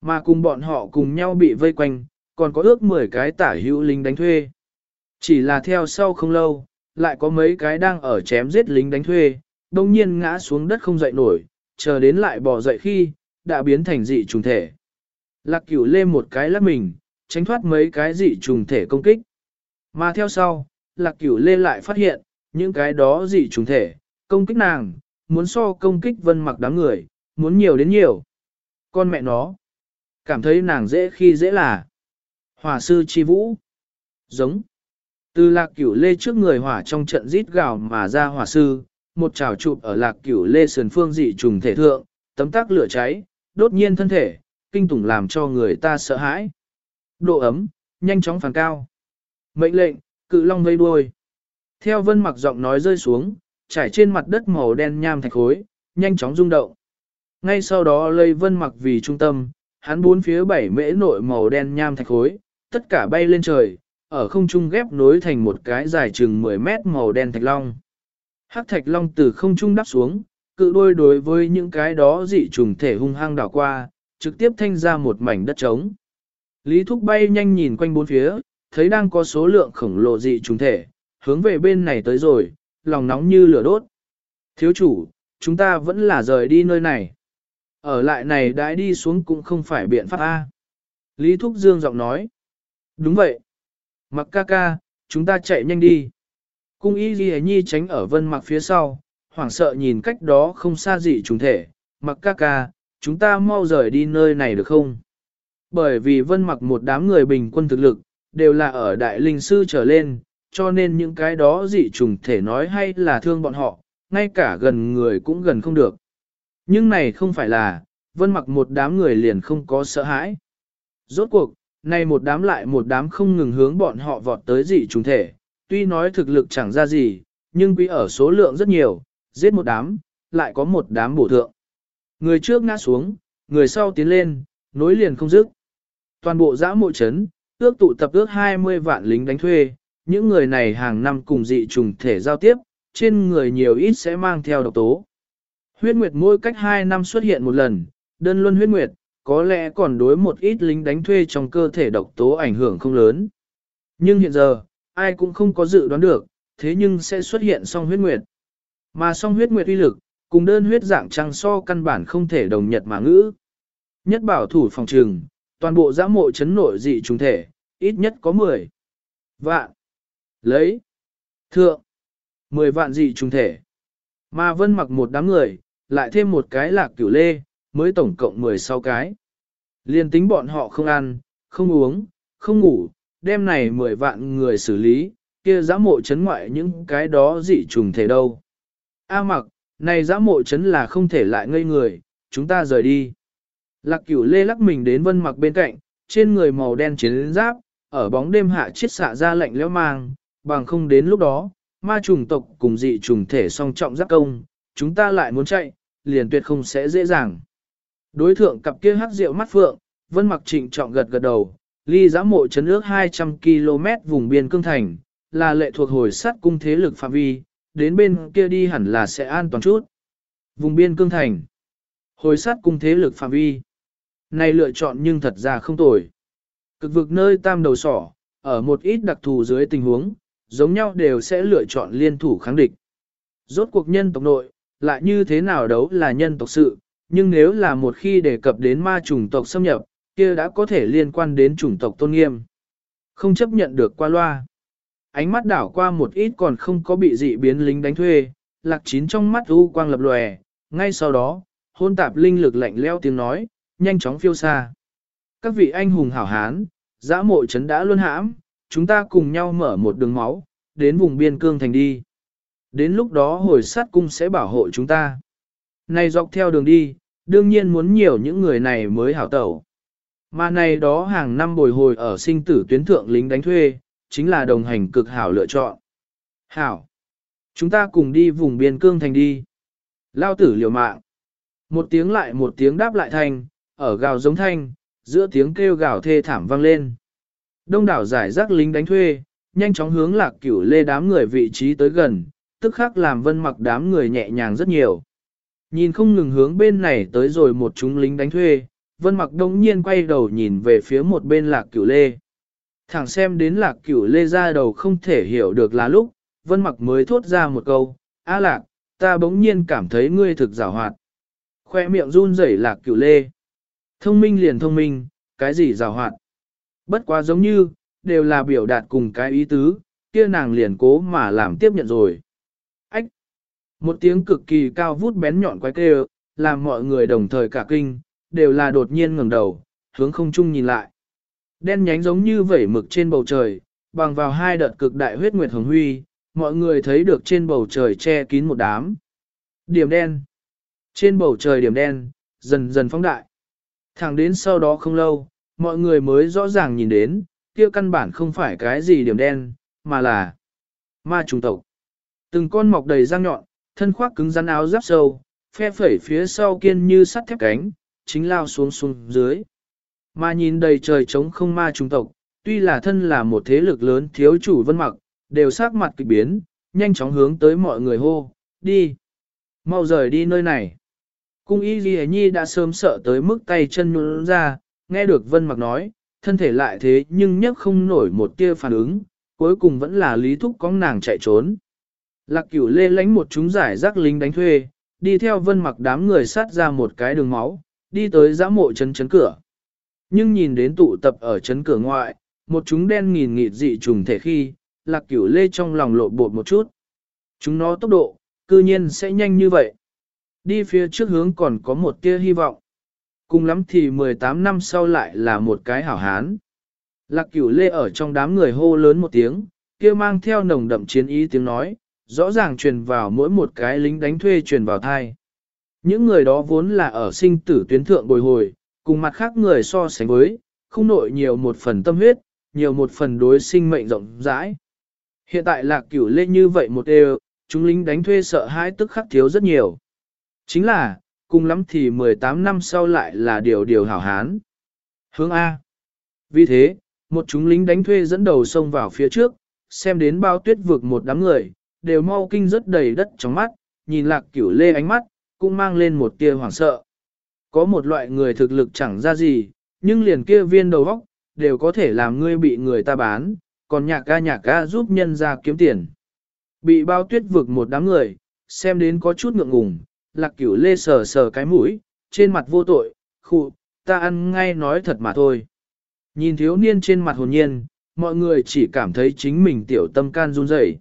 Mà cùng bọn họ cùng nhau bị vây quanh, còn có ước 10 cái tả hữu lính đánh thuê. Chỉ là theo sau không lâu, lại có mấy cái đang ở chém giết lính đánh thuê, đồng nhiên ngã xuống đất không dậy nổi, chờ đến lại bỏ dậy khi, đã biến thành dị trùng thể. Lạc cửu lê một cái lắc mình, tránh thoát mấy cái dị trùng thể công kích. Mà theo sau, lạc cửu lê lại phát hiện, những cái đó dị trùng thể, công kích nàng, muốn so công kích vân mặc đám người, muốn nhiều đến nhiều. Con mẹ nó, cảm thấy nàng dễ khi dễ là. Hỏa sư chi vũ, giống. Từ lạc cửu lê trước người hỏa trong trận rít gào mà ra hỏa sư, một trào chụp ở lạc cửu lê sườn phương dị trùng thể thượng, tấm tắc lửa cháy, đốt nhiên thân thể, kinh tủng làm cho người ta sợ hãi. Độ ấm, nhanh chóng phản cao. Mệnh lệnh, cự long vây đuôi. Theo vân mặc giọng nói rơi xuống, trải trên mặt đất màu đen nham thạch khối, nhanh chóng rung động. Ngay sau đó lây vân mặc vì trung tâm, hắn bốn phía bảy mễ nội màu đen nham thạch khối, tất cả bay lên trời, ở không trung ghép nối thành một cái dài chừng 10 mét màu đen thạch long. Hắc thạch long từ không trung đắp xuống, cự đôi đối với những cái đó dị trùng thể hung hăng đảo qua, trực tiếp thanh ra một mảnh đất trống. Lý Thúc bay nhanh nhìn quanh bốn phía, thấy đang có số lượng khổng lồ dị trùng thể, hướng về bên này tới rồi, lòng nóng như lửa đốt. Thiếu chủ, chúng ta vẫn là rời đi nơi này. Ở lại này đãi đi xuống cũng không phải biện pháp A. Lý Thúc Dương giọng nói. Đúng vậy. Mặc ca ca, chúng ta chạy nhanh đi. Cung y ghi nhi tránh ở vân mặc phía sau, hoảng sợ nhìn cách đó không xa dị trùng thể. Mặc ca ca, chúng ta mau rời đi nơi này được không? Bởi vì vân mặc một đám người bình quân thực lực, đều là ở đại linh sư trở lên, cho nên những cái đó dị trùng thể nói hay là thương bọn họ, ngay cả gần người cũng gần không được. Nhưng này không phải là, vân mặc một đám người liền không có sợ hãi. Rốt cuộc, này một đám lại một đám không ngừng hướng bọn họ vọt tới dị trùng thể, tuy nói thực lực chẳng ra gì, nhưng quý ở số lượng rất nhiều, giết một đám, lại có một đám bổ thượng. Người trước ngã xuống, người sau tiến lên, nối liền không dứt. Toàn bộ dã mộ chấn, ước tụ tập ước 20 vạn lính đánh thuê, những người này hàng năm cùng dị trùng thể giao tiếp, trên người nhiều ít sẽ mang theo độc tố. Huyết nguyệt mỗi cách 2 năm xuất hiện một lần, đơn luân huyết nguyệt, có lẽ còn đối một ít lính đánh thuê trong cơ thể độc tố ảnh hưởng không lớn. Nhưng hiện giờ, ai cũng không có dự đoán được, thế nhưng sẽ xuất hiện song huyết nguyệt. Mà song huyết nguyệt uy lực, cùng đơn huyết dạng trăng so căn bản không thể đồng nhật mà ngữ. Nhất bảo thủ phòng trừng, toàn bộ giã mộ chấn nội dị trùng thể, ít nhất có 10 vạn. Lấy. Thượng. 10 vạn dị trùng thể. Mà vân mặc một đám người, lại thêm một cái lạc cửu lê, mới tổng cộng 16 cái. Liên tính bọn họ không ăn, không uống, không ngủ, đêm này 10 vạn người xử lý, kia giã mộ chấn ngoại những cái đó dị trùng thể đâu. A mặc, này giã mộ chấn là không thể lại ngây người, chúng ta rời đi. Lạc cửu lê lắc mình đến vân mặc bên cạnh, trên người màu đen chiến giáp, ở bóng đêm hạ chiết xạ ra lạnh lẽo mang, bằng không đến lúc đó, ma trùng tộc cùng dị trùng thể song trọng giáp công, chúng ta lại muốn chạy, liền tuyệt không sẽ dễ dàng. Đối thượng cặp kia hắc rượu mắt phượng, vân mặc trịnh trọng gật gật đầu, ly giã mộ chấn ước 200 km vùng biên cương thành, là lệ thuộc hồi sát cung thế lực phạm vi, đến bên kia đi hẳn là sẽ an toàn chút. Vùng biên cương thành, hồi sát cung thế lực phạm vi. Này lựa chọn nhưng thật ra không tồi. Cực vực nơi tam đầu sỏ, ở một ít đặc thù dưới tình huống, giống nhau đều sẽ lựa chọn liên thủ kháng địch. Rốt cuộc nhân tộc nội, lại như thế nào đấu là nhân tộc sự, nhưng nếu là một khi đề cập đến ma chủng tộc xâm nhập, kia đã có thể liên quan đến chủng tộc tôn nghiêm. Không chấp nhận được qua loa. Ánh mắt đảo qua một ít còn không có bị dị biến lính đánh thuê, lạc chín trong mắt u quang lập lòe, ngay sau đó, hôn tạp linh lực lạnh leo tiếng nói, nhanh chóng phiêu xa. Các vị anh hùng hảo hán, giã mộ trấn đã luôn hãm, chúng ta cùng nhau mở một đường máu, đến vùng biên cương thành đi. Đến lúc đó hồi sát cung sẽ bảo hộ chúng ta. Này dọc theo đường đi, đương nhiên muốn nhiều những người này mới hảo tẩu. Mà này đó hàng năm bồi hồi ở sinh tử tuyến thượng lính đánh thuê, chính là đồng hành cực hảo lựa chọn. Hảo! Chúng ta cùng đi vùng biên cương thành đi. Lao tử liều mạng. Một tiếng lại một tiếng đáp lại thành, ở gào giống thanh, giữa tiếng kêu gào thê thảm vang lên. Đông đảo giải rác lính đánh thuê, nhanh chóng hướng lạc cửu lê đám người vị trí tới gần, tức khắc làm vân mặc đám người nhẹ nhàng rất nhiều. Nhìn không ngừng hướng bên này tới rồi một chúng lính đánh thuê, vân mặc đông nhiên quay đầu nhìn về phía một bên lạc cửu lê. Thẳng xem đến lạc cửu lê ra đầu không thể hiểu được là lúc, vân mặc mới thốt ra một câu, A lạc, ta bỗng nhiên cảm thấy ngươi thực giảo hoạt. Khoe miệng run rẩy lạc cửu lê. Thông minh liền thông minh, cái gì giảo hoạt. Bất quá giống như, đều là biểu đạt cùng cái ý tứ, kia nàng liền cố mà làm tiếp nhận rồi. Ách! Một tiếng cực kỳ cao vút bén nhọn quái kêu, làm mọi người đồng thời cả kinh, đều là đột nhiên ngẩng đầu, hướng không chung nhìn lại. Đen nhánh giống như vẩy mực trên bầu trời, bằng vào hai đợt cực đại huyết nguyệt hồng huy, mọi người thấy được trên bầu trời che kín một đám. Điểm đen. Trên bầu trời điểm đen, dần dần phóng đại. Thẳng đến sau đó không lâu, mọi người mới rõ ràng nhìn đến, kia căn bản không phải cái gì điểm đen, mà là ma trùng tộc. Từng con mọc đầy răng nhọn, thân khoác cứng rắn áo giáp sâu, phe phẩy phía sau kiên như sắt thép cánh, chính lao xuống xuống dưới. Mà nhìn đầy trời trống không ma trung tộc, tuy là thân là một thế lực lớn thiếu chủ vân mặc, đều sắc mặt kịch biến, nhanh chóng hướng tới mọi người hô, đi. Mau rời đi nơi này. Cung y ghi nhi đã sớm sợ tới mức tay chân nhuôn ra, nghe được vân mặc nói, thân thể lại thế nhưng nhấc không nổi một tia phản ứng, cuối cùng vẫn là lý thúc con nàng chạy trốn. Lạc cửu lê lánh một chúng giải rác lính đánh thuê, đi theo vân mặc đám người sát ra một cái đường máu, đi tới giã mộ chấn chấn cửa. Nhưng nhìn đến tụ tập ở chấn cửa ngoại, một chúng đen nghìn nghịt dị trùng thể khi, lạc cửu lê trong lòng lộ bột một chút. Chúng nó tốc độ, cư nhiên sẽ nhanh như vậy. Đi phía trước hướng còn có một tia hy vọng. Cùng lắm thì 18 năm sau lại là một cái hảo hán. Lạc cửu lê ở trong đám người hô lớn một tiếng, kia mang theo nồng đậm chiến ý tiếng nói, rõ ràng truyền vào mỗi một cái lính đánh thuê truyền vào thai. Những người đó vốn là ở sinh tử tuyến thượng bồi hồi, cùng mặt khác người so sánh với, không nội nhiều một phần tâm huyết, nhiều một phần đối sinh mệnh rộng rãi. Hiện tại lạc cửu lê như vậy một đều, chúng lính đánh thuê sợ hãi tức khắc thiếu rất nhiều. Chính là, cùng lắm thì 18 năm sau lại là điều điều hảo hán. Hướng A. Vì thế, Một chúng lính đánh thuê dẫn đầu xông vào phía trước, xem đến bao tuyết vực một đám người, đều mau kinh rất đầy đất trong mắt, nhìn lạc cửu lê ánh mắt, cũng mang lên một tia hoảng sợ. Có một loại người thực lực chẳng ra gì, nhưng liền kia viên đầu vóc, đều có thể làm ngươi bị người ta bán, còn nhạc ca nhạc ca giúp nhân ra kiếm tiền. Bị bao tuyết vực một đám người, xem đến có chút ngượng ngùng, lạc cửu lê sờ sờ cái mũi, trên mặt vô tội, khụ, ta ăn ngay nói thật mà thôi. Nhìn thiếu niên trên mặt hồn nhiên, mọi người chỉ cảm thấy chính mình tiểu tâm can run rẩy.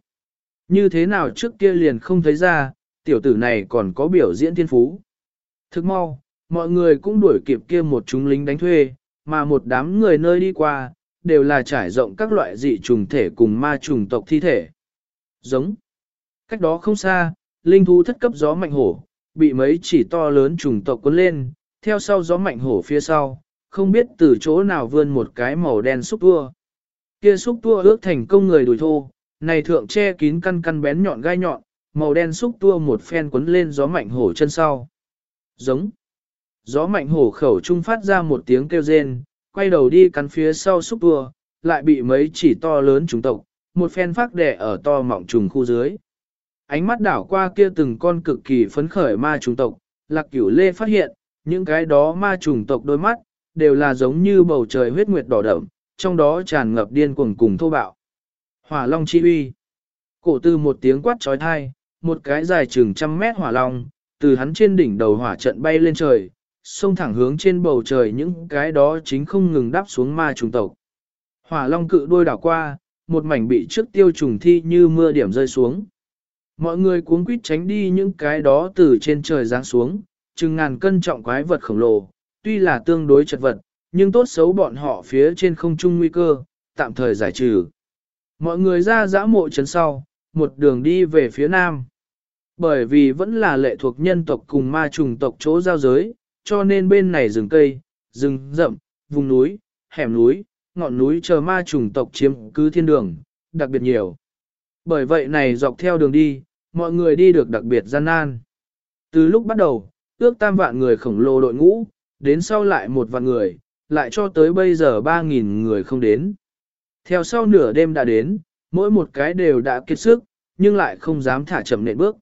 Như thế nào trước kia liền không thấy ra, tiểu tử này còn có biểu diễn thiên phú. Thức mau, mọi người cũng đuổi kịp kia một chúng lính đánh thuê, mà một đám người nơi đi qua, đều là trải rộng các loại dị trùng thể cùng ma trùng tộc thi thể. Giống. Cách đó không xa, linh thú thất cấp gió mạnh hổ, bị mấy chỉ to lớn trùng tộc cuốn lên, theo sau gió mạnh hổ phía sau, không biết từ chỗ nào vươn một cái màu đen xúc tua. Kia xúc tua ước thành công người đùi thô, này thượng che kín căn căn bén nhọn gai nhọn, màu đen xúc tua một phen cuốn lên gió mạnh hổ chân sau. Giống. Gió mạnh hổ khẩu trung phát ra một tiếng kêu rên, quay đầu đi cắn phía sau xúc tua, lại bị mấy chỉ to lớn trùng tộc, một phen phát đẻ ở to mọng trùng khu dưới. Ánh mắt đảo qua kia từng con cực kỳ phấn khởi ma trùng tộc, lạc cửu lê phát hiện, những cái đó ma trùng tộc đôi mắt, đều là giống như bầu trời huyết nguyệt đỏ đậm, trong đó tràn ngập điên cuồng cùng thô bạo. Hỏa long chi uy. Cổ tư một tiếng quát trói thai, một cái dài chừng trăm mét hỏa long, từ hắn trên đỉnh đầu hỏa trận bay lên trời, xông thẳng hướng trên bầu trời những cái đó chính không ngừng đáp xuống ma trùng tộc. Hỏa long cự đôi đảo qua, một mảnh bị trước tiêu trùng thi như mưa điểm rơi xuống. Mọi người cuống quýt tránh đi những cái đó từ trên trời giáng xuống, chừng ngàn cân trọng quái vật khổng lồ, tuy là tương đối chật vật, nhưng tốt xấu bọn họ phía trên không trung nguy cơ, tạm thời giải trừ. Mọi người ra dã mộ trấn sau, một đường đi về phía nam. Bởi vì vẫn là lệ thuộc nhân tộc cùng ma trùng tộc chỗ giao giới, cho nên bên này rừng cây, rừng rậm, vùng núi, hẻm núi, ngọn núi chờ ma trùng tộc chiếm cứ thiên đường, đặc biệt nhiều. Bởi vậy này dọc theo đường đi, mọi người đi được đặc biệt gian nan. Từ lúc bắt đầu, ước tam vạn người khổng lồ đội ngũ, đến sau lại một vạn người, lại cho tới bây giờ ba nghìn người không đến. Theo sau nửa đêm đã đến, mỗi một cái đều đã kiệt sức, nhưng lại không dám thả chậm nện bước.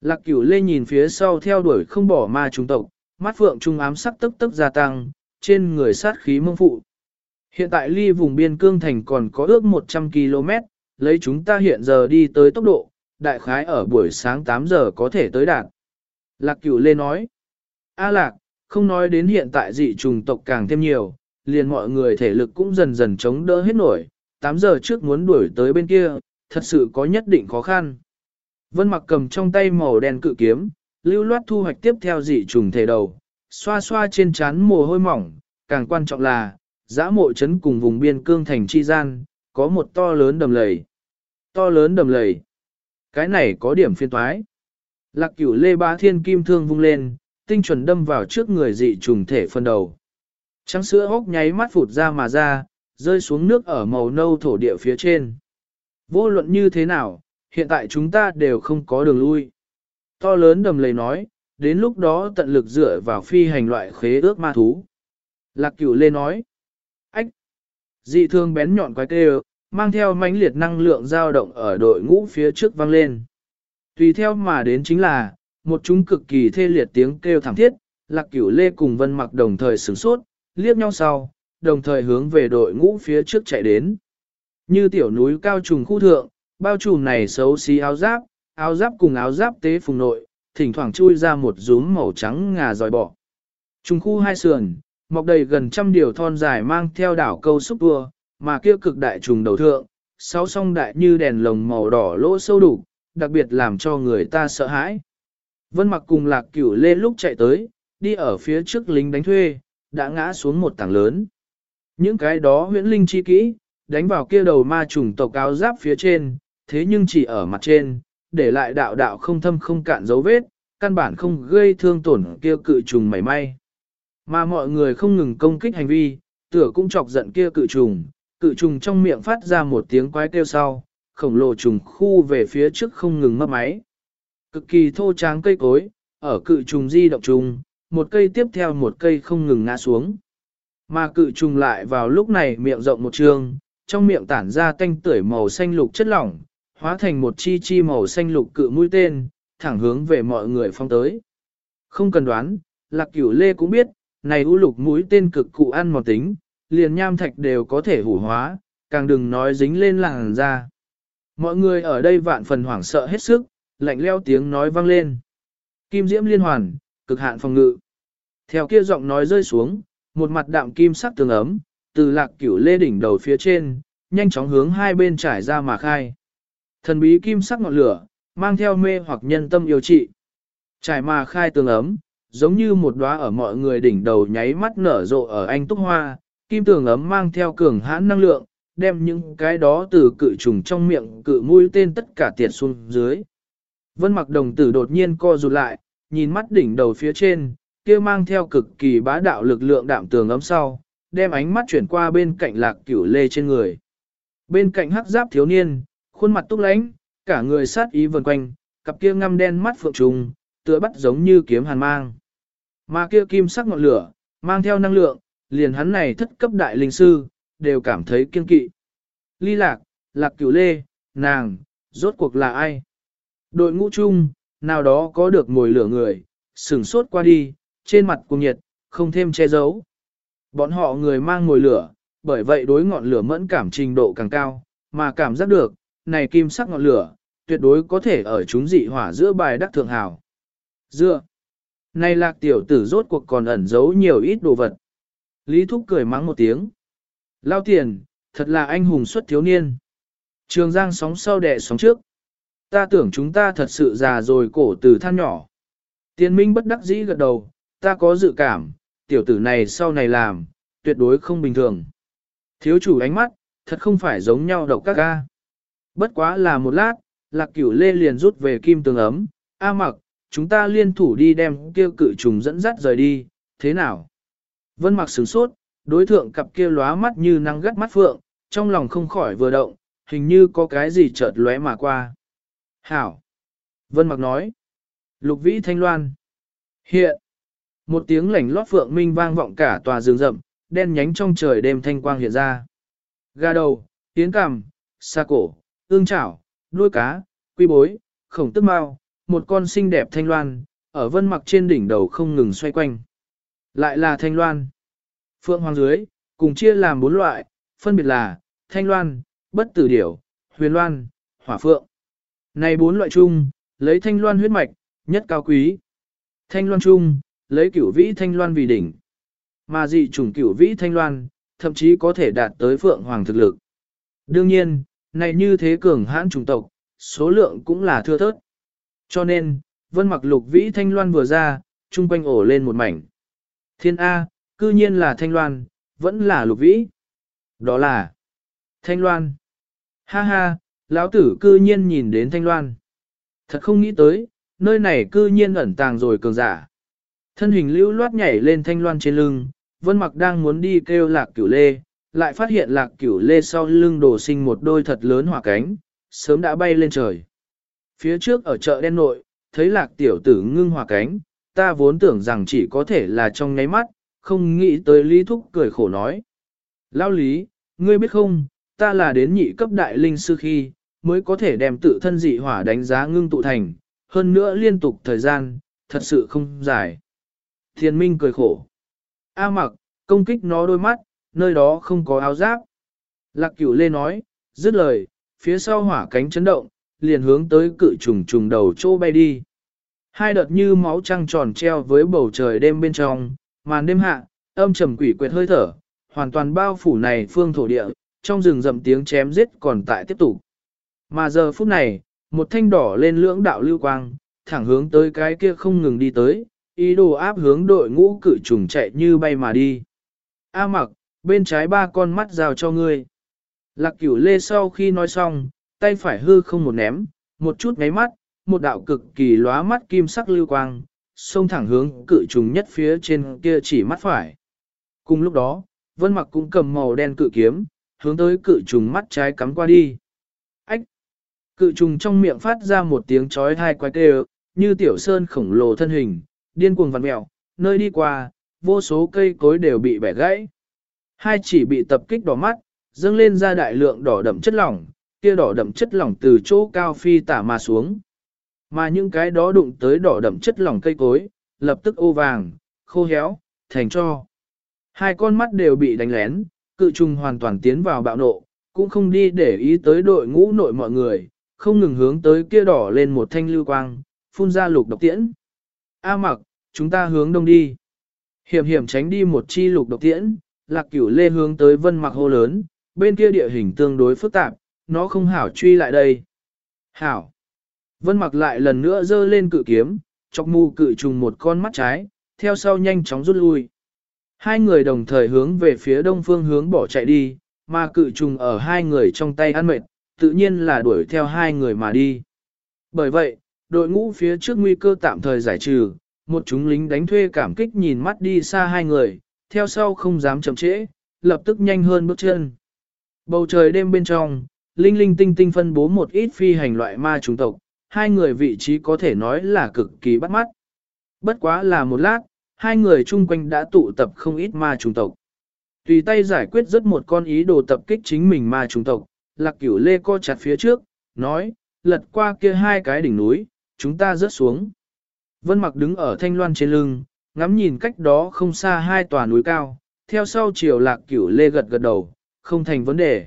Lạc cửu lê nhìn phía sau theo đuổi không bỏ ma trung tộc, mắt phượng trung ám sắc tức tức gia tăng, trên người sát khí mông phụ. Hiện tại ly vùng biên cương thành còn có ước 100 km, lấy chúng ta hiện giờ đi tới tốc độ, đại khái ở buổi sáng 8 giờ có thể tới đạt. Lạc cửu lê nói, A lạc, không nói đến hiện tại dị trùng tộc càng thêm nhiều, liền mọi người thể lực cũng dần dần chống đỡ hết nổi, 8 giờ trước muốn đuổi tới bên kia, thật sự có nhất định khó khăn. Vân mặc cầm trong tay màu đen cự kiếm, lưu loát thu hoạch tiếp theo dị trùng thể đầu, xoa xoa trên trán mồ hôi mỏng, càng quan trọng là, giã mộ chấn cùng vùng biên cương thành chi gian, có một to lớn đầm lầy. To lớn đầm lầy. Cái này có điểm phiên toái. Lạc cửu lê ba thiên kim thương vung lên, tinh chuẩn đâm vào trước người dị trùng thể phân đầu. Trắng sữa hốc nháy mắt phụt ra mà ra, rơi xuống nước ở màu nâu thổ địa phía trên. Vô luận như thế nào, hiện tại chúng ta đều không có đường lui. To lớn đầm lầy nói, đến lúc đó tận lực dựa vào phi hành loại khế ước ma thú. Lạc cửu lê nói, ách, dị thương bén nhọn quái kêu, mang theo mãnh liệt năng lượng dao động ở đội ngũ phía trước vang lên. Tùy theo mà đến chính là, một chúng cực kỳ thê liệt tiếng kêu thảm thiết, lạc cửu lê cùng vân mặc đồng thời sửng sốt, liếc nhau sau, đồng thời hướng về đội ngũ phía trước chạy đến. Như tiểu núi cao trùng khu thượng, bao trùm này xấu xí áo giáp, áo giáp cùng áo giáp tế phùng nội, thỉnh thoảng chui ra một rúm màu trắng ngà dòi bỏ. Trung khu hai sườn, mọc đầy gần trăm điều thon dài mang theo đảo câu xúc tua, mà kia cực đại trùng đầu thượng, sáu song đại như đèn lồng màu đỏ lỗ sâu đủ, đặc biệt làm cho người ta sợ hãi. Vân mặc cùng lạc cửu lê lúc chạy tới, đi ở phía trước lính đánh thuê, đã ngã xuống một tảng lớn. Những cái đó huyễn linh chi kỹ, đánh vào kia đầu ma trùng tộc áo giáp phía trên, thế nhưng chỉ ở mặt trên, để lại đạo đạo không thâm không cạn dấu vết, căn bản không gây thương tổn kia cự trùng mảy may. Mà mọi người không ngừng công kích hành vi, tựa cũng chọc giận kia cự trùng, cự trùng trong miệng phát ra một tiếng quái kêu sau, khổng lồ trùng khu về phía trước không ngừng mấp máy. Cực kỳ thô tráng cây cối, ở cự trùng di động trùng, một cây tiếp theo một cây không ngừng ngã xuống. Mà cự trùng lại vào lúc này miệng rộng một trường, trong miệng tản ra tanh tưởi màu xanh lục chất lỏng, hóa thành một chi chi màu xanh lục cự mũi tên, thẳng hướng về mọi người phong tới. Không cần đoán, lạc cửu lê cũng biết, này u lục mũi tên cực cụ ăn mòn tính, liền nham thạch đều có thể hủ hóa, càng đừng nói dính lên làng ra. Mọi người ở đây vạn phần hoảng sợ hết sức, lạnh leo tiếng nói vang lên. Kim diễm liên hoàn, cực hạn phòng ngự. Theo kia giọng nói rơi xuống, một mặt đạm kim sắc tường ấm, từ lạc cửu lê đỉnh đầu phía trên, nhanh chóng hướng hai bên trải ra mà khai. Thần bí kim sắc ngọn lửa, mang theo mê hoặc nhân tâm yêu trị. Trải mà khai tường ấm, giống như một đóa ở mọi người đỉnh đầu nháy mắt nở rộ ở anh túc hoa, kim tường ấm mang theo cường hãn năng lượng, đem những cái đó từ cự trùng trong miệng cự mũi tên tất cả tiệt xuống dưới. Vân mặc đồng tử đột nhiên co rụt lại, nhìn mắt đỉnh đầu phía trên, kia mang theo cực kỳ bá đạo lực lượng đạm tường ấm sau, đem ánh mắt chuyển qua bên cạnh lạc cửu lê trên người. Bên cạnh hắc giáp thiếu niên, khuôn mặt túc lánh, cả người sát ý vần quanh, cặp kia ngăm đen mắt phượng trùng, tựa bắt giống như kiếm hàn mang. Mà kia kim sắc ngọn lửa, mang theo năng lượng, liền hắn này thất cấp đại linh sư, đều cảm thấy kiên kỵ. Ly lạc, lạc cửu lê, nàng, rốt cuộc là ai? Đội ngũ chung, nào đó có được mồi lửa người, sừng sốt qua đi, trên mặt cùng nhiệt, không thêm che giấu. Bọn họ người mang mồi lửa, bởi vậy đối ngọn lửa mẫn cảm trình độ càng cao, mà cảm giác được, này kim sắc ngọn lửa, tuyệt đối có thể ở chúng dị hỏa giữa bài đắc thượng hào. Dựa, này lạc tiểu tử rốt cuộc còn ẩn giấu nhiều ít đồ vật. Lý Thúc cười mắng một tiếng. Lao tiền, thật là anh hùng xuất thiếu niên. Trường Giang sóng sau đẻ sóng trước. Ta tưởng chúng ta thật sự già rồi cổ từ than nhỏ. Tiên minh bất đắc dĩ gật đầu, ta có dự cảm, tiểu tử này sau này làm, tuyệt đối không bình thường. Thiếu chủ ánh mắt, thật không phải giống nhau độc các ca. Bất quá là một lát, lạc cửu lê liền rút về kim tường ấm, A mặc, chúng ta liên thủ đi đem kia cự trùng dẫn dắt rời đi, thế nào? Vân mặc sửng sốt, đối thượng cặp kia lóa mắt như năng gắt mắt phượng, trong lòng không khỏi vừa động, hình như có cái gì chợt lóe mà qua. Hảo! Vân mặc nói. Lục vĩ thanh loan. Hiện! Một tiếng lảnh lót phượng minh vang vọng cả tòa rừng rậm, đen nhánh trong trời đêm thanh quang hiện ra. ga đầu, tiến cằm, xa cổ, ương chảo, đuôi cá, quy bối, khổng tức mau, một con xinh đẹp thanh loan, ở vân mặc trên đỉnh đầu không ngừng xoay quanh. Lại là thanh loan. Phượng hoàng dưới, cùng chia làm bốn loại, phân biệt là, thanh loan, bất tử điểu, huyền loan, hỏa phượng. Này bốn loại chung, lấy thanh loan huyết mạch, nhất cao quý. Thanh loan chung, lấy cửu vĩ thanh loan vì đỉnh. Mà dị chủng cửu vĩ thanh loan, thậm chí có thể đạt tới phượng hoàng thực lực. Đương nhiên, này như thế cường hãn chủng tộc, số lượng cũng là thưa thớt. Cho nên, vân mặc lục vĩ thanh loan vừa ra, trung quanh ổ lên một mảnh. Thiên A, cư nhiên là thanh loan, vẫn là lục vĩ. Đó là thanh loan. Ha ha, lão tử cư nhiên nhìn đến thanh loan. Thật không nghĩ tới, nơi này cư nhiên ẩn tàng rồi cường giả. Thân hình lưu loát nhảy lên thanh loan trên lưng, vân mặc đang muốn đi kêu lạc cửu lê, lại phát hiện lạc cửu lê sau lưng đổ sinh một đôi thật lớn hỏa cánh, sớm đã bay lên trời. Phía trước ở chợ đen nội, thấy lạc tiểu tử ngưng hỏa cánh, ta vốn tưởng rằng chỉ có thể là trong nháy mắt, không nghĩ tới Lý Thúc cười khổ nói. Lao Lý, ngươi biết không, ta là đến nhị cấp đại linh sư khi, mới có thể đem tự thân dị hỏa đánh giá ngưng tụ thành, hơn nữa liên tục thời gian, thật sự không dài. Thiên Minh cười khổ. A mặc, công kích nó đôi mắt, nơi đó không có áo giáp. Lạc cửu lê nói, dứt lời, phía sau hỏa cánh chấn động, liền hướng tới cự trùng trùng đầu chỗ bay đi. Hai đợt như máu trăng tròn treo với bầu trời đêm bên trong, màn đêm hạ, âm trầm quỷ quyệt hơi thở, hoàn toàn bao phủ này phương thổ địa, trong rừng rậm tiếng chém giết còn tại tiếp tục. Mà giờ phút này, một thanh đỏ lên lưỡng đạo lưu quang, thẳng hướng tới cái kia không ngừng đi tới, ý đồ áp hướng đội ngũ cự trùng chạy như bay mà đi. A mặc, bên trái ba con mắt rào cho ngươi. Lạc cửu lê sau khi nói xong, tay phải hư không một ném, một chút ngáy mắt, một đạo cực kỳ lóa mắt kim sắc lưu quang, xông thẳng hướng cự trùng nhất phía trên kia chỉ mắt phải. Cùng lúc đó, vân mặc cũng cầm màu đen cự kiếm, hướng tới cự trùng mắt trái cắm qua đi. Ách! Cự trùng trong miệng phát ra một tiếng chói hai quái kêu, như tiểu sơn khổng lồ thân hình, điên cuồng vặn mẹo, nơi đi qua, vô số cây cối đều bị bẻ gãy. Hai chỉ bị tập kích đỏ mắt, dâng lên ra đại lượng đỏ đậm chất lỏng, kia đỏ đậm chất lỏng từ chỗ cao phi tả mà xuống. Mà những cái đó đụng tới đỏ đậm chất lỏng cây cối, lập tức ô vàng, khô héo, thành cho. Hai con mắt đều bị đánh lén, cự trùng hoàn toàn tiến vào bạo nộ, cũng không đi để ý tới đội ngũ nội mọi người, không ngừng hướng tới kia đỏ lên một thanh lưu quang, phun ra lục độc tiễn. A mặc, chúng ta hướng đông đi. Hiểm hiểm tránh đi một chi lục độc tiễn, lạc cửu lê hướng tới vân mặc hô lớn, bên kia địa hình tương đối phức tạp, nó không hảo truy lại đây. Hảo. Vân mặc lại lần nữa giơ lên cự kiếm, chọc mù cự trùng một con mắt trái, theo sau nhanh chóng rút lui. Hai người đồng thời hướng về phía đông phương hướng bỏ chạy đi, mà cự trùng ở hai người trong tay ăn mệt, tự nhiên là đuổi theo hai người mà đi. Bởi vậy, đội ngũ phía trước nguy cơ tạm thời giải trừ, một chúng lính đánh thuê cảm kích nhìn mắt đi xa hai người, theo sau không dám chậm trễ, lập tức nhanh hơn bước chân. Bầu trời đêm bên trong, linh linh tinh tinh phân bố một ít phi hành loại ma trùng tộc, hai người vị trí có thể nói là cực kỳ bắt mắt. Bất quá là một lát, hai người chung quanh đã tụ tập không ít ma trùng tộc. Tùy tay giải quyết rất một con ý đồ tập kích chính mình ma trùng tộc, lạc cửu lê co chặt phía trước, nói, lật qua kia hai cái đỉnh núi, chúng ta rớt xuống. Vân mặc đứng ở thanh loan trên lưng, ngắm nhìn cách đó không xa hai tòa núi cao, theo sau chiều lạc cửu lê gật gật đầu, không thành vấn đề.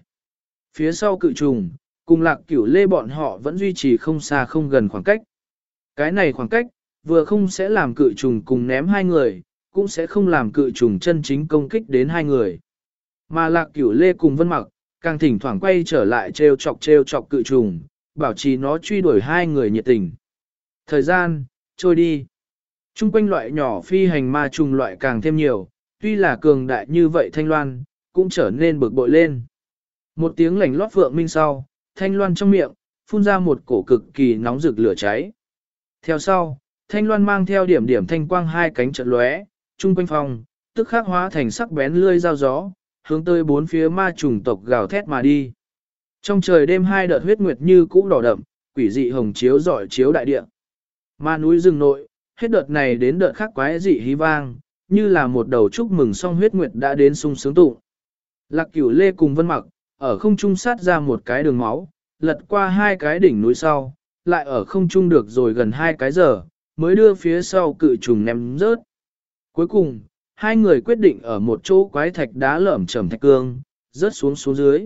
Phía sau cự trùng, cùng lạc cửu lê bọn họ vẫn duy trì không xa không gần khoảng cách. Cái này khoảng cách, vừa không sẽ làm cự trùng cùng ném hai người, cũng sẽ không làm cự trùng chân chính công kích đến hai người. Mà lạc cửu lê cùng vân mặc, càng thỉnh thoảng quay trở lại treo chọc treo chọc cự trùng, bảo trì nó truy đuổi hai người nhiệt tình. Thời gian, trôi đi. Trung quanh loại nhỏ phi hành ma trùng loại càng thêm nhiều, tuy là cường đại như vậy thanh loan, cũng trở nên bực bội lên. Một tiếng lảnh lót vượng minh sau, thanh loan trong miệng, phun ra một cổ cực kỳ nóng rực lửa cháy. Theo sau, thanh loan mang theo điểm điểm thanh quang hai cánh trận lóe, trung quanh phòng, tức khắc hóa thành sắc bén lươi dao gió, hướng tới bốn phía ma trùng tộc gào thét mà đi. Trong trời đêm hai đợt huyết nguyệt như cũ đỏ đậm, quỷ dị hồng chiếu giỏi chiếu đại địa. Ma núi rừng nội, hết đợt này đến đợt khác quái dị hí vang, như là một đầu chúc mừng song huyết nguyệt đã đến sung sướng tụ. Lạc cửu lê cùng vân mặc, ở không trung sát ra một cái đường máu, lật qua hai cái đỉnh núi sau, lại ở không trung được rồi gần hai cái giờ, mới đưa phía sau cự trùng ném rớt. Cuối cùng, hai người quyết định ở một chỗ quái thạch đá lởm chởm thạch cương, rớt xuống xuống dưới.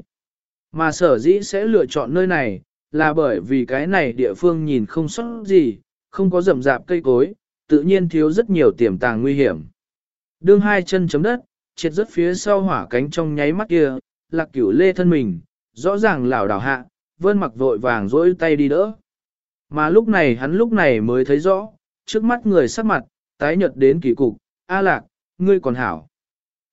Mà sở dĩ sẽ lựa chọn nơi này, là bởi vì cái này địa phương nhìn không sót gì, không có rậm rạp cây cối, tự nhiên thiếu rất nhiều tiềm tàng nguy hiểm. Đương hai chân chấm đất, triệt rất phía sau hỏa cánh trong nháy mắt kia, lạc cửu lê thân mình, rõ ràng lảo đảo hạ, vân mặc vội vàng dỗi tay đi đỡ. Mà lúc này hắn lúc này mới thấy rõ, trước mắt người sắc mặt, tái nhợt đến kỳ cục, A lạc, ngươi còn hảo.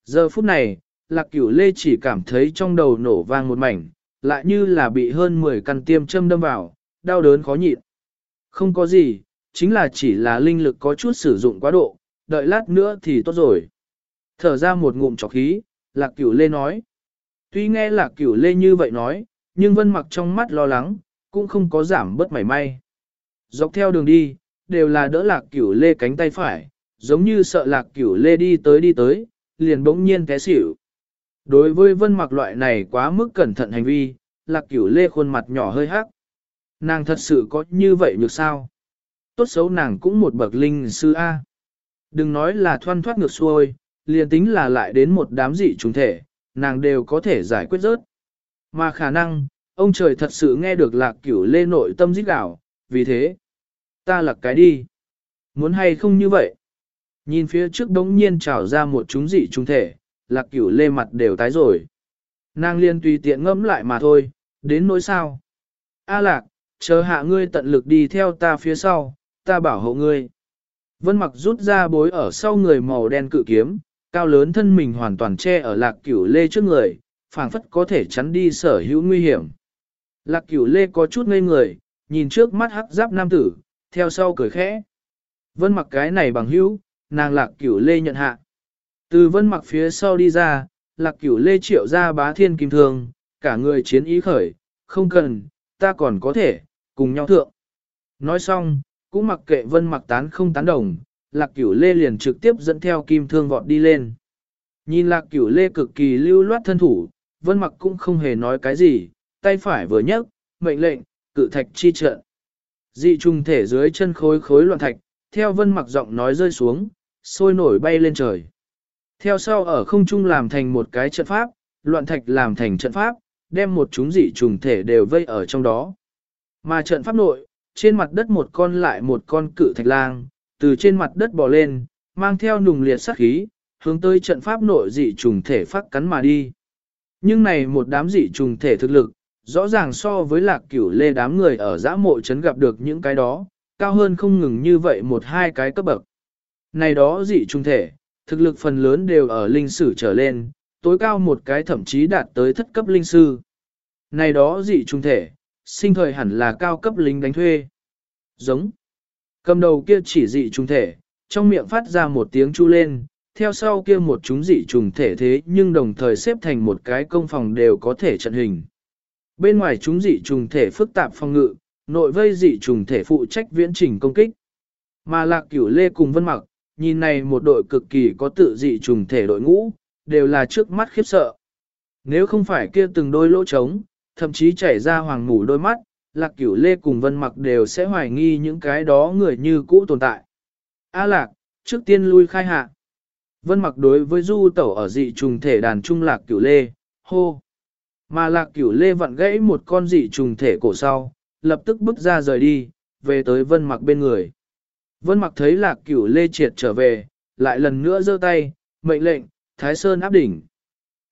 Giờ phút này, lạc cửu lê chỉ cảm thấy trong đầu nổ vang một mảnh, lại như là bị hơn 10 căn tiêm châm đâm vào, đau đớn khó nhịn. Không có gì, chính là chỉ là linh lực có chút sử dụng quá độ, đợi lát nữa thì tốt rồi. Thở ra một ngụm trọc khí, lạc cửu lê nói. Tuy nghe lạc cửu lê như vậy nói, nhưng vân mặc trong mắt lo lắng, cũng không có giảm bớt mảy may. Dọc theo đường đi, đều là đỡ lạc cửu lê cánh tay phải, giống như sợ lạc cửu lê đi tới đi tới, liền bỗng nhiên té xỉu. Đối với vân mặc loại này quá mức cẩn thận hành vi, lạc cửu lê khuôn mặt nhỏ hơi hắc. Nàng thật sự có như vậy được sao? Tốt xấu nàng cũng một bậc linh sư A. Đừng nói là thoăn thoát ngược xuôi, liền tính là lại đến một đám dị trùng thể, nàng đều có thể giải quyết rớt. Mà khả năng, ông trời thật sự nghe được lạc cửu lê nội tâm dít đảo, vì thế, ta lặc cái đi. Muốn hay không như vậy? Nhìn phía trước đống nhiên trào ra một chúng dị trùng thể, lạc cửu lê mặt đều tái rồi. Nàng liên tùy tiện ngẫm lại mà thôi, đến nỗi sao. A lạc, chờ hạ ngươi tận lực đi theo ta phía sau, ta bảo hộ ngươi. Vân mặc rút ra bối ở sau người màu đen cự kiếm, cao lớn thân mình hoàn toàn che ở lạc cửu lê trước người, phảng phất có thể chắn đi sở hữu nguy hiểm. Lạc cửu lê có chút ngây người, nhìn trước mắt hắc giáp nam tử, theo sau cười khẽ. Vân mặc cái này bằng hữu, nàng lạc cửu lê nhận hạ. Từ vân mặc phía sau đi ra, lạc cửu lê triệu ra bá thiên kim thường, cả người chiến ý khởi, không cần, ta còn có thể, cùng nhau thượng. Nói xong, cũng mặc kệ vân mặc tán không tán đồng, lạc cửu lê liền trực tiếp dẫn theo kim thương vọt đi lên. Nhìn lạc cửu lê cực kỳ lưu loát thân thủ, vân mặc cũng không hề nói cái gì, tay phải vừa nhấc, mệnh lệnh, cự thạch chi trận. Dị trùng thể dưới chân khối khối loạn thạch, theo vân mặc giọng nói rơi xuống, sôi nổi bay lên trời. Theo sau ở không trung làm thành một cái trận pháp, loạn thạch làm thành trận pháp, đem một chúng dị trùng thể đều vây ở trong đó. Mà trận pháp nội, trên mặt đất một con lại một con cự thạch lang, từ trên mặt đất bò lên, mang theo nùng liệt sát khí, hướng tới trận pháp nội dị trùng thể phát cắn mà đi. Nhưng này một đám dị trùng thể thực lực, rõ ràng so với lạc cửu lê đám người ở giã mộ trấn gặp được những cái đó, cao hơn không ngừng như vậy một hai cái cấp bậc. Này đó dị trùng thể, thực lực phần lớn đều ở linh sử trở lên, tối cao một cái thậm chí đạt tới thất cấp linh sư. Này đó dị trùng thể, sinh thời hẳn là cao cấp lính đánh thuê. Giống. Cầm đầu kia chỉ dị trùng thể, trong miệng phát ra một tiếng chu lên, theo sau kia một chúng dị trùng thể thế nhưng đồng thời xếp thành một cái công phòng đều có thể trận hình. Bên ngoài chúng dị trùng thể phức tạp phòng ngự, nội vây dị trùng thể phụ trách viễn trình công kích. Mà lạc cửu lê cùng vân mặc, nhìn này một đội cực kỳ có tự dị trùng thể đội ngũ, đều là trước mắt khiếp sợ. Nếu không phải kia từng đôi lỗ trống, thậm chí chảy ra hoàng ngủ đôi mắt, lạc cửu lê cùng vân mặc đều sẽ hoài nghi những cái đó người như cũ tồn tại. A lạc, trước tiên lui khai hạ. Vân mặc đối với du tẩu ở dị trùng thể đàn trung lạc cửu lê, hô. Mà lạc cửu lê vặn gãy một con dị trùng thể cổ sau, lập tức bước ra rời đi, về tới vân mặc bên người. Vân mặc thấy lạc cửu lê triệt trở về, lại lần nữa giơ tay, mệnh lệnh, thái sơn áp đỉnh.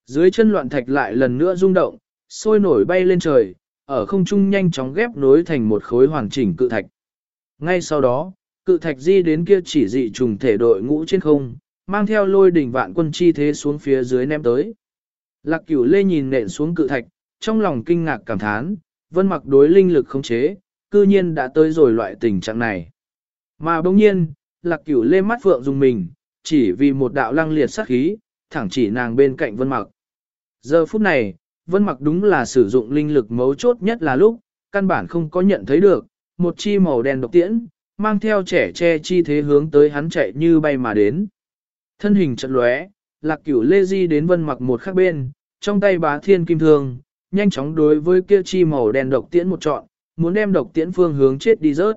Dưới chân loạn thạch lại lần nữa rung động, sôi nổi bay lên trời, ở không trung nhanh chóng ghép nối thành một khối hoàn chỉnh cự thạch. Ngay sau đó, cự thạch di đến kia chỉ dị trùng thể đội ngũ trên không, mang theo lôi đỉnh vạn quân chi thế xuống phía dưới ném tới. Lạc cửu lê nhìn nện xuống cự thạch, trong lòng kinh ngạc cảm thán, vân mặc đối linh lực khống chế, cư nhiên đã tới rồi loại tình trạng này. Mà bỗng nhiên, lạc cửu lê mắt phượng dùng mình, chỉ vì một đạo lăng liệt sát khí, thẳng chỉ nàng bên cạnh vân mặc. Giờ phút này, vân mặc đúng là sử dụng linh lực mấu chốt nhất là lúc, căn bản không có nhận thấy được, một chi màu đen độc tiễn, mang theo trẻ che chi thế hướng tới hắn chạy như bay mà đến. Thân hình trận lóe, lạc cửu lê di đến vân mặc một khắc bên, trong tay bá thiên kim thương, nhanh chóng đối với kia chi màu đen độc tiễn một trọn, muốn đem độc tiễn phương hướng chết đi rớt.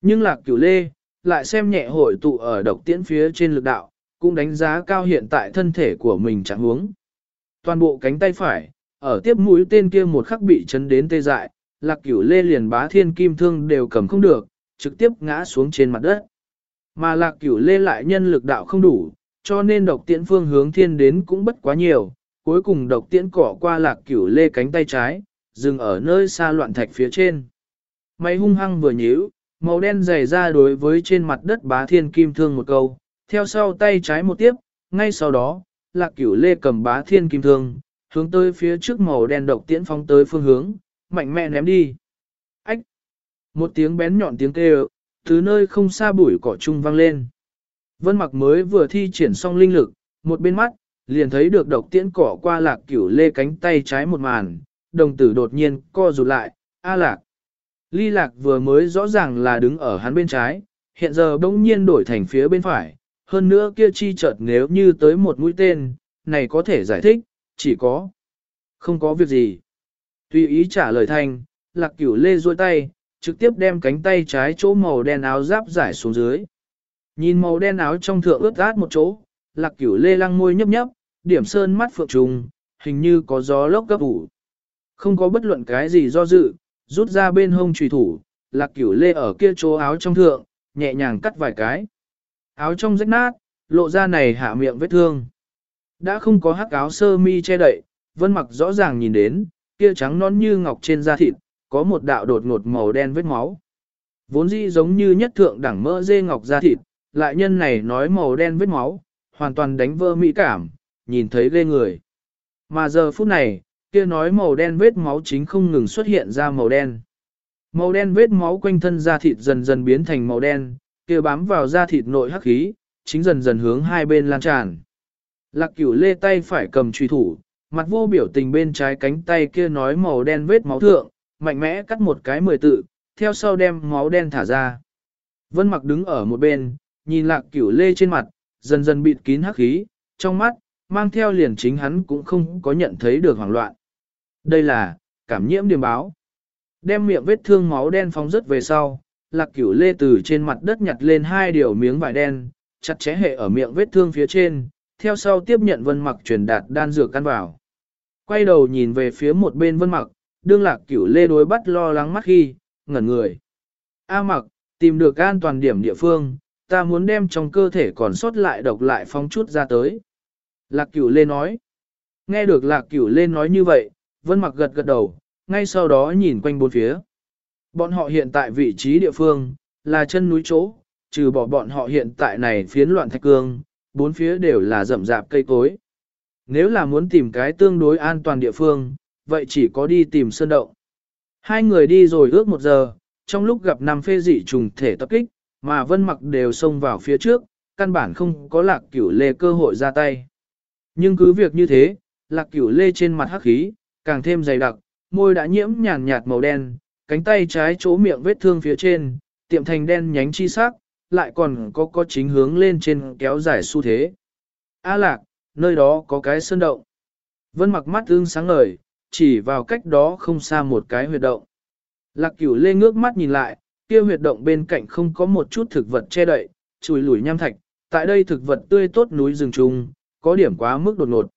Nhưng lạc cửu lê, lại xem nhẹ hội tụ ở độc tiễn phía trên lực đạo, cũng đánh giá cao hiện tại thân thể của mình chẳng huống. Toàn bộ cánh tay phải, ở tiếp mũi tên kia một khắc bị chấn đến tê dại, lạc cửu lê liền bá thiên kim thương đều cầm không được, trực tiếp ngã xuống trên mặt đất. Mà lạc cửu lê lại nhân lực đạo không đủ, cho nên độc tiễn phương hướng thiên đến cũng bất quá nhiều, cuối cùng độc tiễn cỏ qua lạc cửu lê cánh tay trái, dừng ở nơi xa loạn thạch phía trên. Máy hung hăng vừa nhíu, màu đen dày ra đối với trên mặt đất bá thiên kim thương một câu, theo sau tay trái một tiếp, ngay sau đó, lạc cửu lê cầm bá thiên kim thương, hướng tới phía trước màu đen độc tiễn phóng tới phương hướng, mạnh mẽ ném đi. Ách! Một tiếng bén nhọn tiếng kêu, từ nơi không xa bụi cỏ trung vang lên. Vân mặc mới vừa thi triển xong linh lực, một bên mắt, liền thấy được độc tiễn cỏ qua lạc cửu lê cánh tay trái một màn, đồng tử đột nhiên co rụt lại, a lạc. Ly lạc vừa mới rõ ràng là đứng ở hắn bên trái, hiện giờ bỗng nhiên đổi thành phía bên phải, hơn nữa kia chi chợt nếu như tới một mũi tên, này có thể giải thích, chỉ có. Không có việc gì. Tùy ý trả lời thanh, lạc cửu lê duỗi tay, trực tiếp đem cánh tay trái chỗ màu đen áo giáp giải xuống dưới. Nhìn màu đen áo trong thượng ướt át một chỗ, lạc cửu lê lăng môi nhấp nhấp, điểm sơn mắt phượng trùng, hình như có gió lốc gấp ủ. Không có bất luận cái gì do dự, rút ra bên hông trùy thủ, lạc cửu lê ở kia chỗ áo trong thượng, nhẹ nhàng cắt vài cái. Áo trong rách nát, lộ ra này hạ miệng vết thương. Đã không có hắc áo sơ mi che đậy, vân mặc rõ ràng nhìn đến, kia trắng non như ngọc trên da thịt, có một đạo đột ngột màu đen vết máu. Vốn dĩ giống như nhất thượng đẳng mỡ dê ngọc da thịt, lại nhân này nói màu đen vết máu, hoàn toàn đánh vỡ mỹ cảm, nhìn thấy ghê người. Mà giờ phút này, kia nói màu đen vết máu chính không ngừng xuất hiện ra màu đen. Màu đen vết máu quanh thân da thịt dần dần biến thành màu đen, kia bám vào da thịt nội hắc khí, chính dần dần hướng hai bên lan tràn. Lạc cửu lê tay phải cầm truy thủ, mặt vô biểu tình bên trái cánh tay kia nói màu đen vết máu thượng, mạnh mẽ cắt một cái mười tự, theo sau đem máu đen thả ra. Vân mặc đứng ở một bên, nhìn lạc cửu lê trên mặt, dần dần bịt kín hắc khí, trong mắt, mang theo liền chính hắn cũng không có nhận thấy được hoảng loạn. Đây là, cảm nhiễm điểm báo. Đem miệng vết thương máu đen phóng rất về sau, lạc cửu lê từ trên mặt đất nhặt lên hai điều miếng vải đen, chặt chẽ hệ ở miệng vết thương phía trên, theo sau tiếp nhận vân mặc truyền đạt đan dược căn vào. Quay đầu nhìn về phía một bên vân mặc, đương lạc cửu lê đối bắt lo lắng mắt khi, ngẩn người. A mặc, tìm được an toàn điểm địa phương, ta muốn đem trong cơ thể còn sót lại độc lại phóng chút ra tới. Lạc cửu lê nói. Nghe được lạc cửu lê nói như vậy, vân mặc gật gật đầu, ngay sau đó nhìn quanh bốn phía. Bọn họ hiện tại vị trí địa phương, là chân núi chỗ, trừ bỏ bọn họ hiện tại này phiến loạn thạch cương, bốn phía đều là rậm rạp cây cối. Nếu là muốn tìm cái tương đối an toàn địa phương, vậy chỉ có đi tìm sơn động. Hai người đi rồi ước một giờ, trong lúc gặp năm phê dị trùng thể tập kích, mà vân mặc đều xông vào phía trước, căn bản không có lạc cửu lê cơ hội ra tay. Nhưng cứ việc như thế, lạc cửu lê trên mặt hắc khí, càng thêm dày đặc, môi đã nhiễm nhàn nhạt màu đen, cánh tay trái chỗ miệng vết thương phía trên, tiệm thành đen nhánh chi sắc, lại còn có có chính hướng lên trên kéo dài xu thế. A lạc, nơi đó có cái sơn động. Vân mặc mắt ương sáng ngời, chỉ vào cách đó không xa một cái huyệt động. Lạc cửu lê ngước mắt nhìn lại, kia huyệt động bên cạnh không có một chút thực vật che đậy, chùi lủi nham thạch, tại đây thực vật tươi tốt núi rừng trùng, có điểm quá mức đột ngột.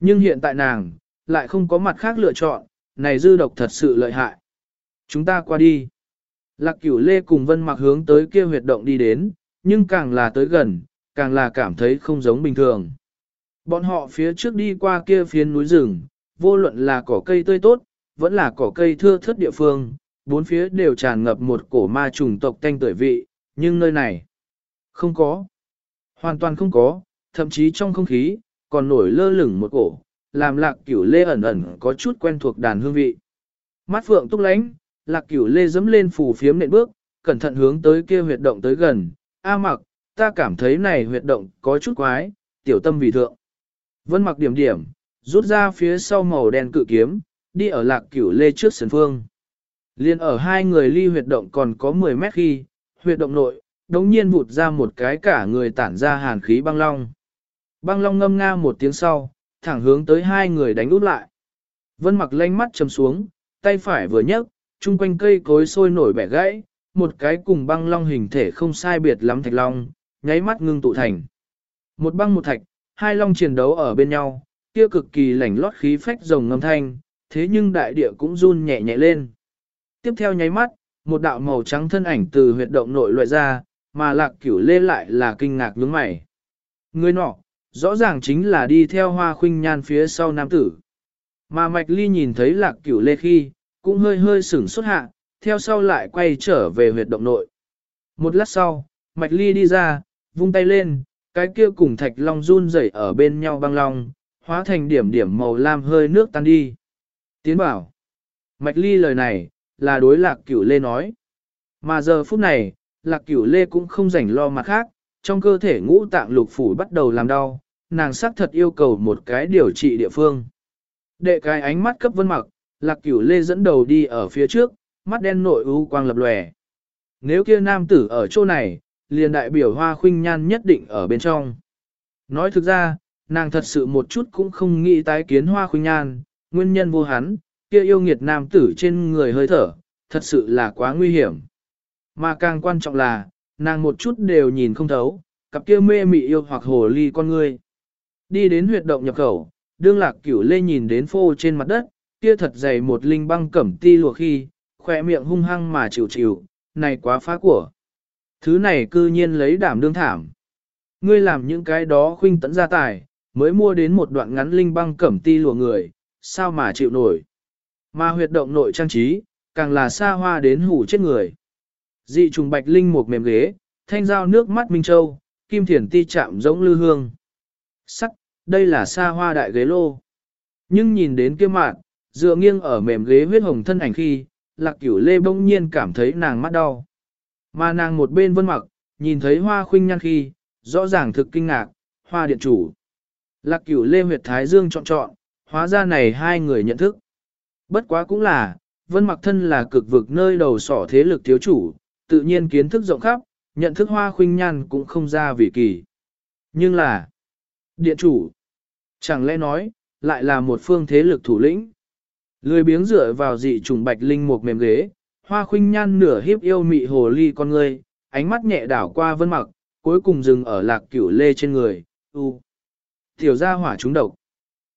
Nhưng hiện tại nàng, lại không có mặt khác lựa chọn, này dư độc thật sự lợi hại. Chúng ta qua đi. Lạc cửu lê cùng vân mặc hướng tới kia huyệt động đi đến, nhưng càng là tới gần, càng là cảm thấy không giống bình thường. Bọn họ phía trước đi qua kia phiến núi rừng, vô luận là cỏ cây tươi tốt, vẫn là cỏ cây thưa thớt địa phương, bốn phía đều tràn ngập một cổ ma trùng tộc tanh tuổi vị, nhưng nơi này, không có. Hoàn toàn không có, thậm chí trong không khí, còn nổi lơ lửng một cổ, làm lạc cửu lê ẩn ẩn có chút quen thuộc đàn hương vị. Mắt phượng túc lánh, lạc cửu lê dẫm lên phù phiếm nện bước, cẩn thận hướng tới kia huyệt động tới gần. A mặc, ta cảm thấy này huyệt động có chút quái, tiểu tâm vì thượng. Vân mặc điểm điểm, rút ra phía sau màu đen cự kiếm, đi ở lạc cửu lê trước sân phương. Liên ở hai người ly huyệt động còn có 10 mét khi, huyệt động nội, đống nhiên vụt ra một cái cả người tản ra hàn khí băng long. Băng long ngâm nga một tiếng sau, thẳng hướng tới hai người đánh út lại. Vân mặc lanh mắt chầm xuống, tay phải vừa nhấc, chung quanh cây cối sôi nổi bẻ gãy, một cái cùng băng long hình thể không sai biệt lắm thạch long, nháy mắt ngưng tụ thành. Một băng một thạch, hai long chiến đấu ở bên nhau, kia cực kỳ lảnh lót khí phách rồng ngâm thanh, thế nhưng đại địa cũng run nhẹ nhẹ lên. Tiếp theo nháy mắt, một đạo màu trắng thân ảnh từ huyệt động nội loại ra, mà lạc cửu lê lại là kinh ngạc nhướng mày. Người nọ, rõ ràng chính là đi theo hoa khuynh nhan phía sau nam tử. Mà Mạch Ly nhìn thấy lạc cửu lê khi, cũng hơi hơi sửng xuất hạ, theo sau lại quay trở về huyệt động nội. Một lát sau, Mạch Ly đi ra, vung tay lên, cái kia cùng thạch long run rẩy ở bên nhau băng long, hóa thành điểm điểm màu lam hơi nước tan đi. Tiến bảo, Mạch Ly lời này, là đối lạc cửu lê nói. Mà giờ phút này, lạc cửu lê cũng không rảnh lo mặt khác, trong cơ thể ngũ tạng lục phủ bắt đầu làm đau, nàng xác thật yêu cầu một cái điều trị địa phương. Đệ cái ánh mắt cấp vân mặc, lạc cửu lê dẫn đầu đi ở phía trước, mắt đen nội u quang lập lòe. Nếu kia nam tử ở chỗ này, liền đại biểu hoa khuynh nhan nhất định ở bên trong. Nói thực ra, nàng thật sự một chút cũng không nghĩ tái kiến hoa khuynh nhan, nguyên nhân vô hắn, kia yêu nghiệt nam tử trên người hơi thở, thật sự là quá nguy hiểm. Mà càng quan trọng là, nàng một chút đều nhìn không thấu, cặp kia mê mị yêu hoặc hồ ly con người. Đi đến huyệt động nhập khẩu, đương lạc cửu lê nhìn đến phô trên mặt đất, kia thật dày một linh băng cẩm ti lùa khi, khỏe miệng hung hăng mà chịu chịu, này quá phá của. Thứ này cư nhiên lấy đảm đương thảm. Ngươi làm những cái đó khuynh tấn gia tài, mới mua đến một đoạn ngắn linh băng cẩm ti lùa người, sao mà chịu nổi. Mà huyệt động nội trang trí, càng là xa hoa đến hủ chết người. Dị trùng bạch linh một mềm ghế, thanh dao nước mắt minh châu, kim thiền ti chạm giống lư hương. Sắc, đây là xa hoa đại ghế lô. Nhưng nhìn đến kia mạn, dựa nghiêng ở mềm ghế huyết hồng thân ảnh khi, lạc cửu lê bỗng nhiên cảm thấy nàng mắt đau. Mà nàng một bên vân mặc, nhìn thấy hoa khuynh nhan khi, rõ ràng thực kinh ngạc, hoa điện chủ. Lạc cửu lê huyệt thái dương chọn chọn, hóa ra này hai người nhận thức. Bất quá cũng là, vân mặc thân là cực vực nơi đầu sỏ thế lực thiếu chủ, tự nhiên kiến thức rộng khắp, nhận thức hoa khuynh nhan cũng không ra vì kỳ. Nhưng là, điện chủ, Chẳng lẽ nói, lại là một phương thế lực thủ lĩnh. Lười biếng dựa vào dị trùng bạch linh một mềm ghế, hoa khuynh nhan nửa hiếp yêu mị hồ ly con người, ánh mắt nhẹ đảo qua vân mặc, cuối cùng dừng ở lạc cửu lê trên người, u. Tiểu gia hỏa trúng độc.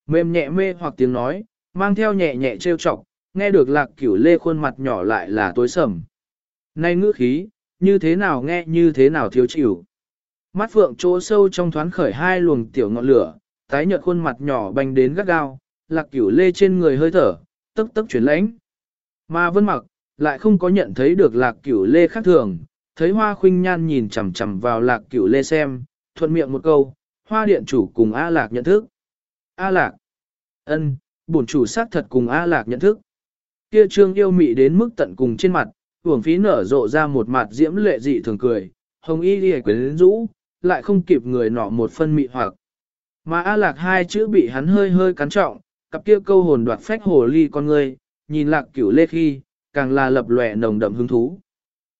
Mềm nhẹ mê hoặc tiếng nói, mang theo nhẹ nhẹ trêu chọc, nghe được lạc cửu lê khuôn mặt nhỏ lại là tối sầm. Nay ngữ khí, như thế nào nghe như thế nào thiếu chịu. Mắt phượng chỗ sâu trong thoáng khởi hai luồng tiểu ngọn lửa, tái nhợt khuôn mặt nhỏ bành đến gắt gao, lạc cửu lê trên người hơi thở, tức tức chuyển lãnh. Mà vân mặc, lại không có nhận thấy được lạc cửu lê khác thường, thấy hoa khuynh nhan nhìn chằm chằm vào lạc cửu lê xem, thuận miệng một câu, hoa điện chủ cùng A lạc nhận thức. A lạc, ân, bổn chủ xác thật cùng A lạc nhận thức. Kia trương yêu mị đến mức tận cùng trên mặt, hưởng phí nở rộ ra một mặt diễm lệ dị thường cười, hồng y đi quyến rũ, lại không kịp người nọ một phân mị hoặc. Mà A lạc hai chữ bị hắn hơi hơi cắn trọng, cặp kia câu hồn đoạt phách hồ ly con người, nhìn lạc cửu lê khi, càng là lập lòe nồng đậm hứng thú.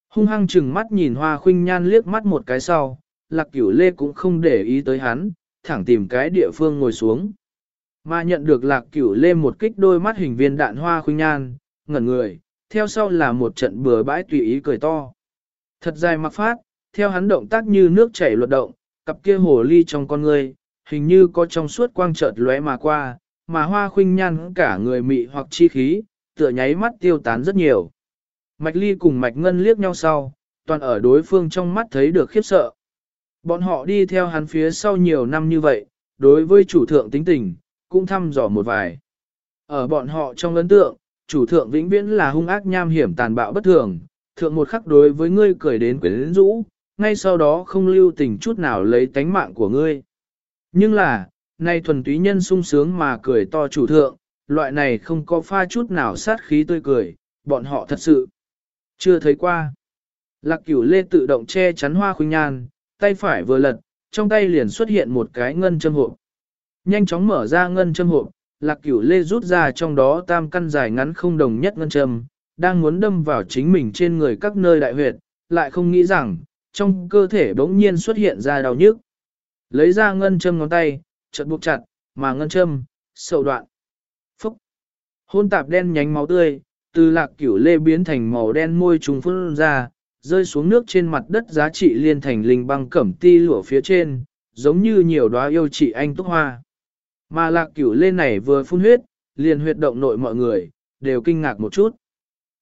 Hung hăng chừng mắt nhìn hoa khuynh nhan liếc mắt một cái sau, lạc cửu lê cũng không để ý tới hắn, thẳng tìm cái địa phương ngồi xuống. Mà nhận được lạc cửu lê một kích đôi mắt hình viên đạn hoa khuynh nhan, ngẩn người, theo sau là một trận bừa bãi tùy ý cười to. Thật dài mặc phát, theo hắn động tác như nước chảy luật động, cặp kia hồ ly trong con người, hình như có trong suốt quang chợt lóe mà qua, mà hoa khuynh nhan cả người mị hoặc chi khí, tựa nháy mắt tiêu tán rất nhiều. Mạch ly cùng mạch ngân liếc nhau sau, toàn ở đối phương trong mắt thấy được khiếp sợ. Bọn họ đi theo hắn phía sau nhiều năm như vậy, đối với chủ thượng tính tình, cũng thăm dò một vài. Ở bọn họ trong ấn tượng, chủ thượng vĩnh viễn là hung ác nham hiểm tàn bạo bất thường, thượng một khắc đối với ngươi cười đến quyến rũ, ngay sau đó không lưu tình chút nào lấy tánh mạng của ngươi. Nhưng là, nay thuần túy nhân sung sướng mà cười to chủ thượng, loại này không có pha chút nào sát khí tươi cười, bọn họ thật sự chưa thấy qua. Lạc cửu lê tự động che chắn hoa khuynh nhan, tay phải vừa lật, trong tay liền xuất hiện một cái ngân châm hộp. Nhanh chóng mở ra ngân châm hộp, lạc cửu lê rút ra trong đó tam căn dài ngắn không đồng nhất ngân châm, đang muốn đâm vào chính mình trên người các nơi đại huyệt, lại không nghĩ rằng, trong cơ thể bỗng nhiên xuất hiện ra đau nhức. Lấy ra ngân châm ngón tay, chợt buộc chặt, mà ngân châm, sầu đoạn. Phúc! Hôn tạp đen nhánh máu tươi, từ lạc cửu lê biến thành màu đen môi trùng phun ra, rơi xuống nước trên mặt đất giá trị liên thành linh băng cẩm ti lụa phía trên, giống như nhiều đóa yêu trị anh túc hoa. Mà lạc cửu lê này vừa phun huyết, liền huyệt động nội mọi người, đều kinh ngạc một chút.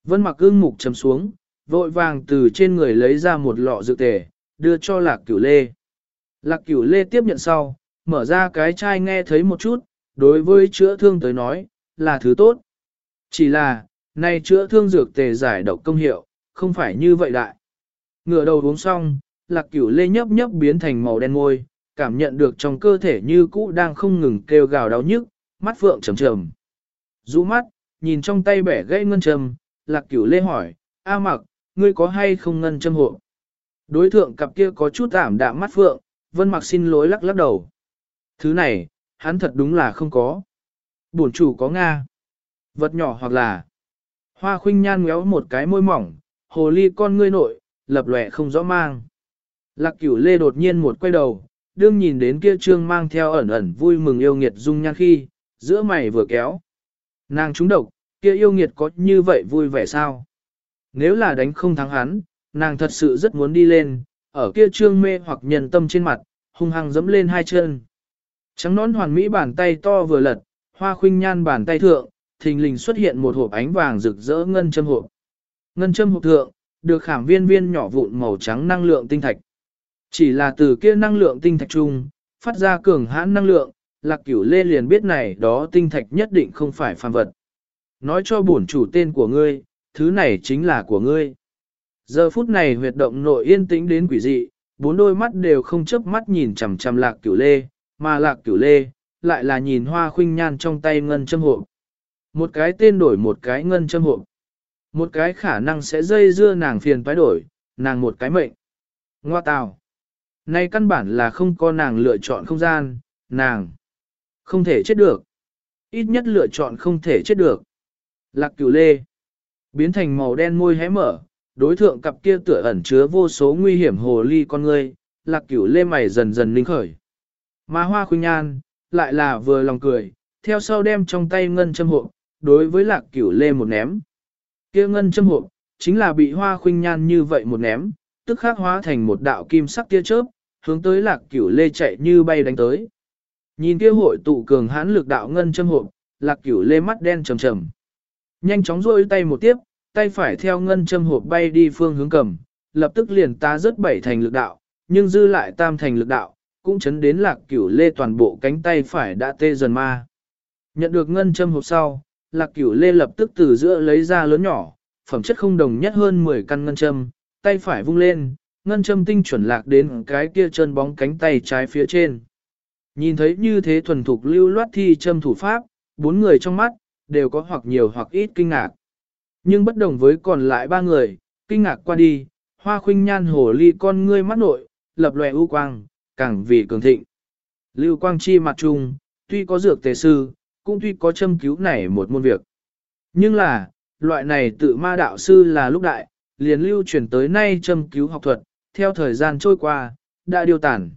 Vân mặc ương mục chầm xuống, vội vàng từ trên người lấy ra một lọ dược tề, đưa cho lạc cửu lê. Lạc cửu lê tiếp nhận sau, mở ra cái chai nghe thấy một chút, đối với chữa thương tới nói, là thứ tốt. Chỉ là, nay chữa thương dược tề giải độc công hiệu, không phải như vậy đại. Ngựa đầu uống xong, lạc cửu lê nhấp nhấp biến thành màu đen môi, cảm nhận được trong cơ thể như cũ đang không ngừng kêu gào đau nhức, mắt phượng trầm trầm. Rũ mắt, nhìn trong tay bẻ gây ngân trầm lạc cửu lê hỏi, A mặc, ngươi có hay không ngân châm hộ? Đối thượng cặp kia có chút ảm đạm mắt phượng, vân mặc xin lỗi lắc lắc đầu. Thứ này, hắn thật đúng là không có. Bổn chủ có Nga. Vật nhỏ hoặc là Hoa khuynh nhan ngéo một cái môi mỏng, hồ ly con ngươi nội, lập lòe không rõ mang. Lạc cửu lê đột nhiên một quay đầu, đương nhìn đến kia trương mang theo ẩn ẩn vui mừng yêu nghiệt dung nhan khi, giữa mày vừa kéo. Nàng trúng độc, kia yêu nghiệt có như vậy vui vẻ sao? Nếu là đánh không thắng hắn, nàng thật sự rất muốn đi lên, ở kia trương mê hoặc nhân tâm trên mặt, hung hăng dẫm lên hai chân. Trắng nón hoàn mỹ bàn tay to vừa lật, hoa khuynh nhan bàn tay thượng, thình lình xuất hiện một hộp ánh vàng rực rỡ ngân châm hộp. Ngân châm hộp thượng, được khảm viên viên nhỏ vụn màu trắng năng lượng tinh thạch. Chỉ là từ kia năng lượng tinh thạch chung, phát ra cường hãn năng lượng, lạc cửu lê liền biết này đó tinh thạch nhất định không phải phàm vật. Nói cho bổn chủ tên của ngươi, thứ này chính là của ngươi. Giờ phút này huyệt động nội yên tĩnh đến quỷ dị, bốn đôi mắt đều không chớp mắt nhìn chằm chằm lạc cửu lê, mà lạc cửu lê, lại là nhìn hoa khuynh nhan trong tay ngân châm hộ. Một cái tên đổi một cái ngân châm hộ. Một cái khả năng sẽ dây dưa nàng phiền phái đổi, nàng một cái mệnh. Ngoa tào. Nay căn bản là không có nàng lựa chọn không gian, nàng không thể chết được. Ít nhất lựa chọn không thể chết được. Lạc cửu lê. Biến thành màu đen môi hé mở, đối thượng cặp kia tựa ẩn chứa vô số nguy hiểm hồ ly con ngươi, lạc cửu lê mày dần dần ninh khởi. Mà hoa khuynh nhan, lại là vừa lòng cười, theo sau đem trong tay ngân châm hộp, đối với lạc cửu lê một ném. kia ngân châm hộp, chính là bị hoa khuynh nhan như vậy một ném, tức khắc hóa thành một đạo kim sắc tia chớp, hướng tới lạc cửu lê chạy như bay đánh tới. Nhìn kia hội tụ cường hãn lực đạo ngân châm hộp, lạc cửu lê mắt đen trầm trầm. Nhanh chóng rôi tay một tiếp, tay phải theo ngân châm hộp bay đi phương hướng cầm, lập tức liền ta rớt bảy thành lực đạo, nhưng dư lại tam thành lực đạo, cũng chấn đến lạc cửu lê toàn bộ cánh tay phải đã tê dần ma. Nhận được ngân châm hộp sau, lạc cửu lê lập tức từ giữa lấy ra lớn nhỏ, phẩm chất không đồng nhất hơn 10 căn ngân châm, tay phải vung lên, ngân châm tinh chuẩn lạc đến cái kia chân bóng cánh tay trái phía trên. Nhìn thấy như thế thuần thục lưu loát thi châm thủ pháp, bốn người trong mắt, đều có hoặc nhiều hoặc ít kinh ngạc. Nhưng bất đồng với còn lại ba người, kinh ngạc qua đi, hoa khuynh nhan hồ ly con ngươi mắt nội, lập lòe ưu quang, càng vì cường thịnh. Lưu quang chi mặt trung, tuy có dược tề sư, cũng tuy có châm cứu này một môn việc. Nhưng là, loại này tự ma đạo sư là lúc đại, liền lưu truyền tới nay châm cứu học thuật, theo thời gian trôi qua, đã điều tàn.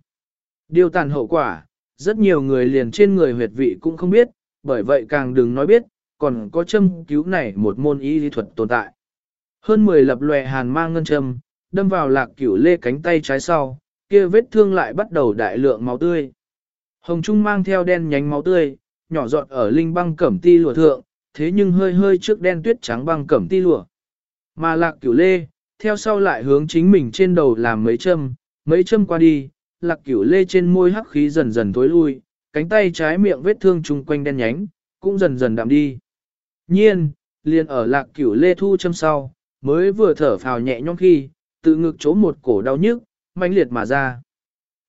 Điều tàn hậu quả, rất nhiều người liền trên người huyệt vị cũng không biết, bởi vậy càng đừng nói biết, còn có châm cứu này một môn y lý thuật tồn tại. Hơn 10 lập lòe hàn mang ngân châm, đâm vào lạc cửu lê cánh tay trái sau, kia vết thương lại bắt đầu đại lượng máu tươi. Hồng Trung mang theo đen nhánh máu tươi, nhỏ giọt ở linh băng cẩm ti lụa thượng, thế nhưng hơi hơi trước đen tuyết trắng băng cẩm ti lụa. Mà lạc cửu lê, theo sau lại hướng chính mình trên đầu làm mấy châm, mấy châm qua đi, lạc cửu lê trên môi hắc khí dần dần tối lui, cánh tay trái miệng vết thương chung quanh đen nhánh, cũng dần dần đạm đi. Nhiên, liền ở lạc cửu lê thu châm sau, mới vừa thở phào nhẹ nhõm khi, tự ngực chỗ một cổ đau nhức, mãnh liệt mà ra.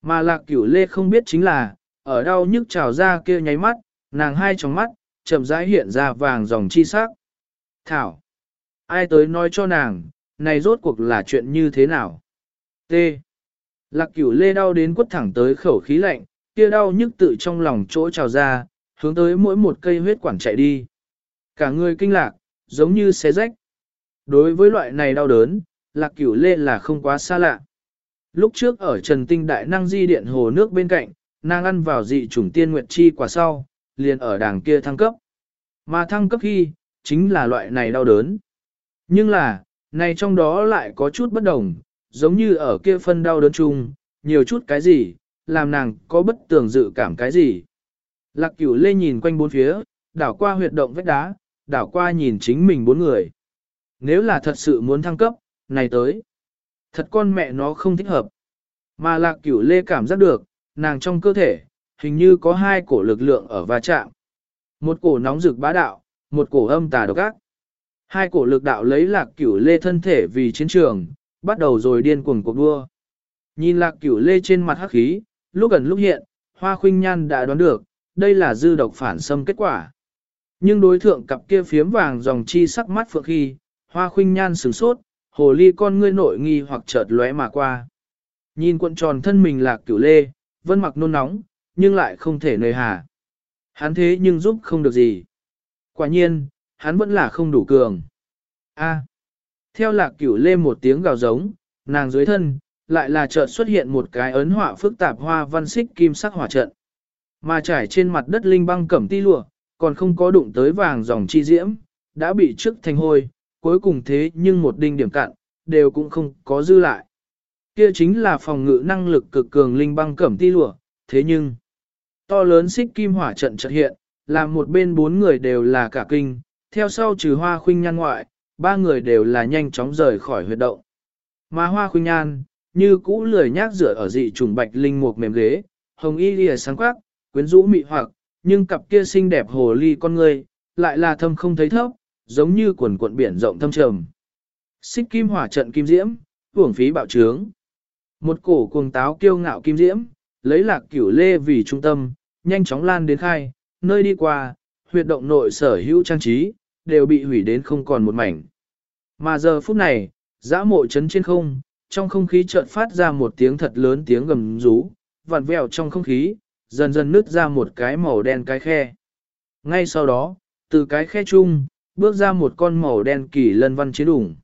Mà lạc cửu lê không biết chính là, ở đau nhức trào ra kia nháy mắt, nàng hai trong mắt, chậm rãi hiện ra vàng dòng chi sắc. Thảo! Ai tới nói cho nàng, này rốt cuộc là chuyện như thế nào? T. Lạc cửu lê đau đến quất thẳng tới khẩu khí lạnh, kia đau nhức tự trong lòng chỗ trào ra, hướng tới mỗi một cây huyết quản chạy đi. Cả người kinh lạc, giống như xé rách. Đối với loại này đau đớn, lạc cửu lê là không quá xa lạ. Lúc trước ở Trần Tinh Đại Năng Di Điện Hồ nước bên cạnh, nàng ăn vào dị chủng tiên nguyệt chi quả sau, liền ở đàng kia thăng cấp. Mà thăng cấp khi, chính là loại này đau đớn. Nhưng là, này trong đó lại có chút bất đồng, giống như ở kia phân đau đớn chung, nhiều chút cái gì, làm nàng có bất tường dự cảm cái gì. Lạc cửu lê nhìn quanh bốn phía, đảo qua huyệt động vách đá, đảo qua nhìn chính mình bốn người. Nếu là thật sự muốn thăng cấp, này tới. Thật con mẹ nó không thích hợp. Mà lạc cửu lê cảm giác được, nàng trong cơ thể, hình như có hai cổ lực lượng ở va chạm. Một cổ nóng rực bá đạo, một cổ âm tà độc ác. Hai cổ lực đạo lấy lạc cửu lê thân thể vì chiến trường, bắt đầu rồi điên cuồng cuộc đua. Nhìn lạc cửu lê trên mặt hắc khí, lúc gần lúc hiện, hoa khuynh nhan đã đoán được, đây là dư độc phản xâm kết quả. Nhưng đối thượng cặp kia phiếm vàng dòng chi sắc mắt phượng khi, hoa khuynh nhan sửng sốt, hồ ly con ngươi nội nghi hoặc chợt lóe mà qua. Nhìn cuộn tròn thân mình lạc cửu lê, vân mặc nôn nóng, nhưng lại không thể nơi hà. Hắn thế nhưng giúp không được gì. Quả nhiên, hắn vẫn là không đủ cường. A. Theo lạc cửu lê một tiếng gào giống, nàng dưới thân, lại là chợt xuất hiện một cái ấn họa phức tạp hoa văn xích kim sắc hỏa trận. Mà trải trên mặt đất linh băng cẩm ti lụa, còn không có đụng tới vàng dòng chi diễm, đã bị trước thành hôi, cuối cùng thế nhưng một đinh điểm cạn, đều cũng không có dư lại. Kia chính là phòng ngự năng lực cực cường linh băng cẩm ti lụa, thế nhưng, to lớn xích kim hỏa trận chợt hiện, làm một bên bốn người đều là cả kinh, theo sau trừ hoa khuynh nhan ngoại, ba người đều là nhanh chóng rời khỏi huyệt động. Mà hoa khuynh nhan, như cũ lười nhác rửa ở dị trùng bạch linh một mềm ghế, hồng y lìa sáng quắc, quyến rũ mị hoặc, nhưng cặp kia xinh đẹp hồ ly con người, lại là thâm không thấy thấp, giống như quần cuộn biển rộng thâm trầm. Xích kim hỏa trận kim diễm, uổng phí bạo trướng. Một cổ cuồng táo kiêu ngạo kim diễm, lấy lạc cửu lê vì trung tâm, nhanh chóng lan đến khai, nơi đi qua, huyệt động nội sở hữu trang trí, đều bị hủy đến không còn một mảnh. Mà giờ phút này, giã mộ chấn trên không, trong không khí chợt phát ra một tiếng thật lớn tiếng gầm rú, vặn vẹo trong không khí, dần dần nứt ra một cái màu đen cái khe. Ngay sau đó, từ cái khe chung, bước ra một con màu đen kỳ lân văn chiến đủng.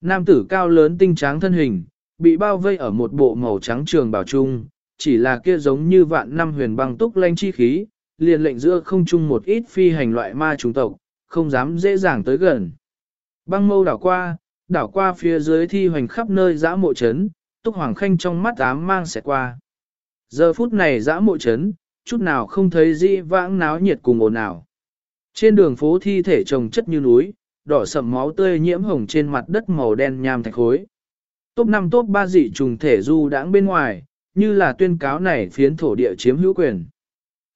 Nam tử cao lớn tinh tráng thân hình, bị bao vây ở một bộ màu trắng trường bảo trung, chỉ là kia giống như vạn năm huyền băng túc lanh chi khí, liền lệnh giữa không chung một ít phi hành loại ma trùng tộc, không dám dễ dàng tới gần. Băng mâu đảo qua, đảo qua phía dưới thi hoành khắp nơi dã mộ chấn, túc hoàng khanh trong mắt ám mang sẽ qua. Giờ phút này dã mộ chấn, chút nào không thấy di vãng náo nhiệt cùng ồn ào. Trên đường phố thi thể trồng chất như núi, đỏ sậm máu tươi nhiễm hồng trên mặt đất màu đen nham thạch khối. Top 5 top 3 dị trùng thể du đãng bên ngoài, như là tuyên cáo này phiến thổ địa chiếm hữu quyền.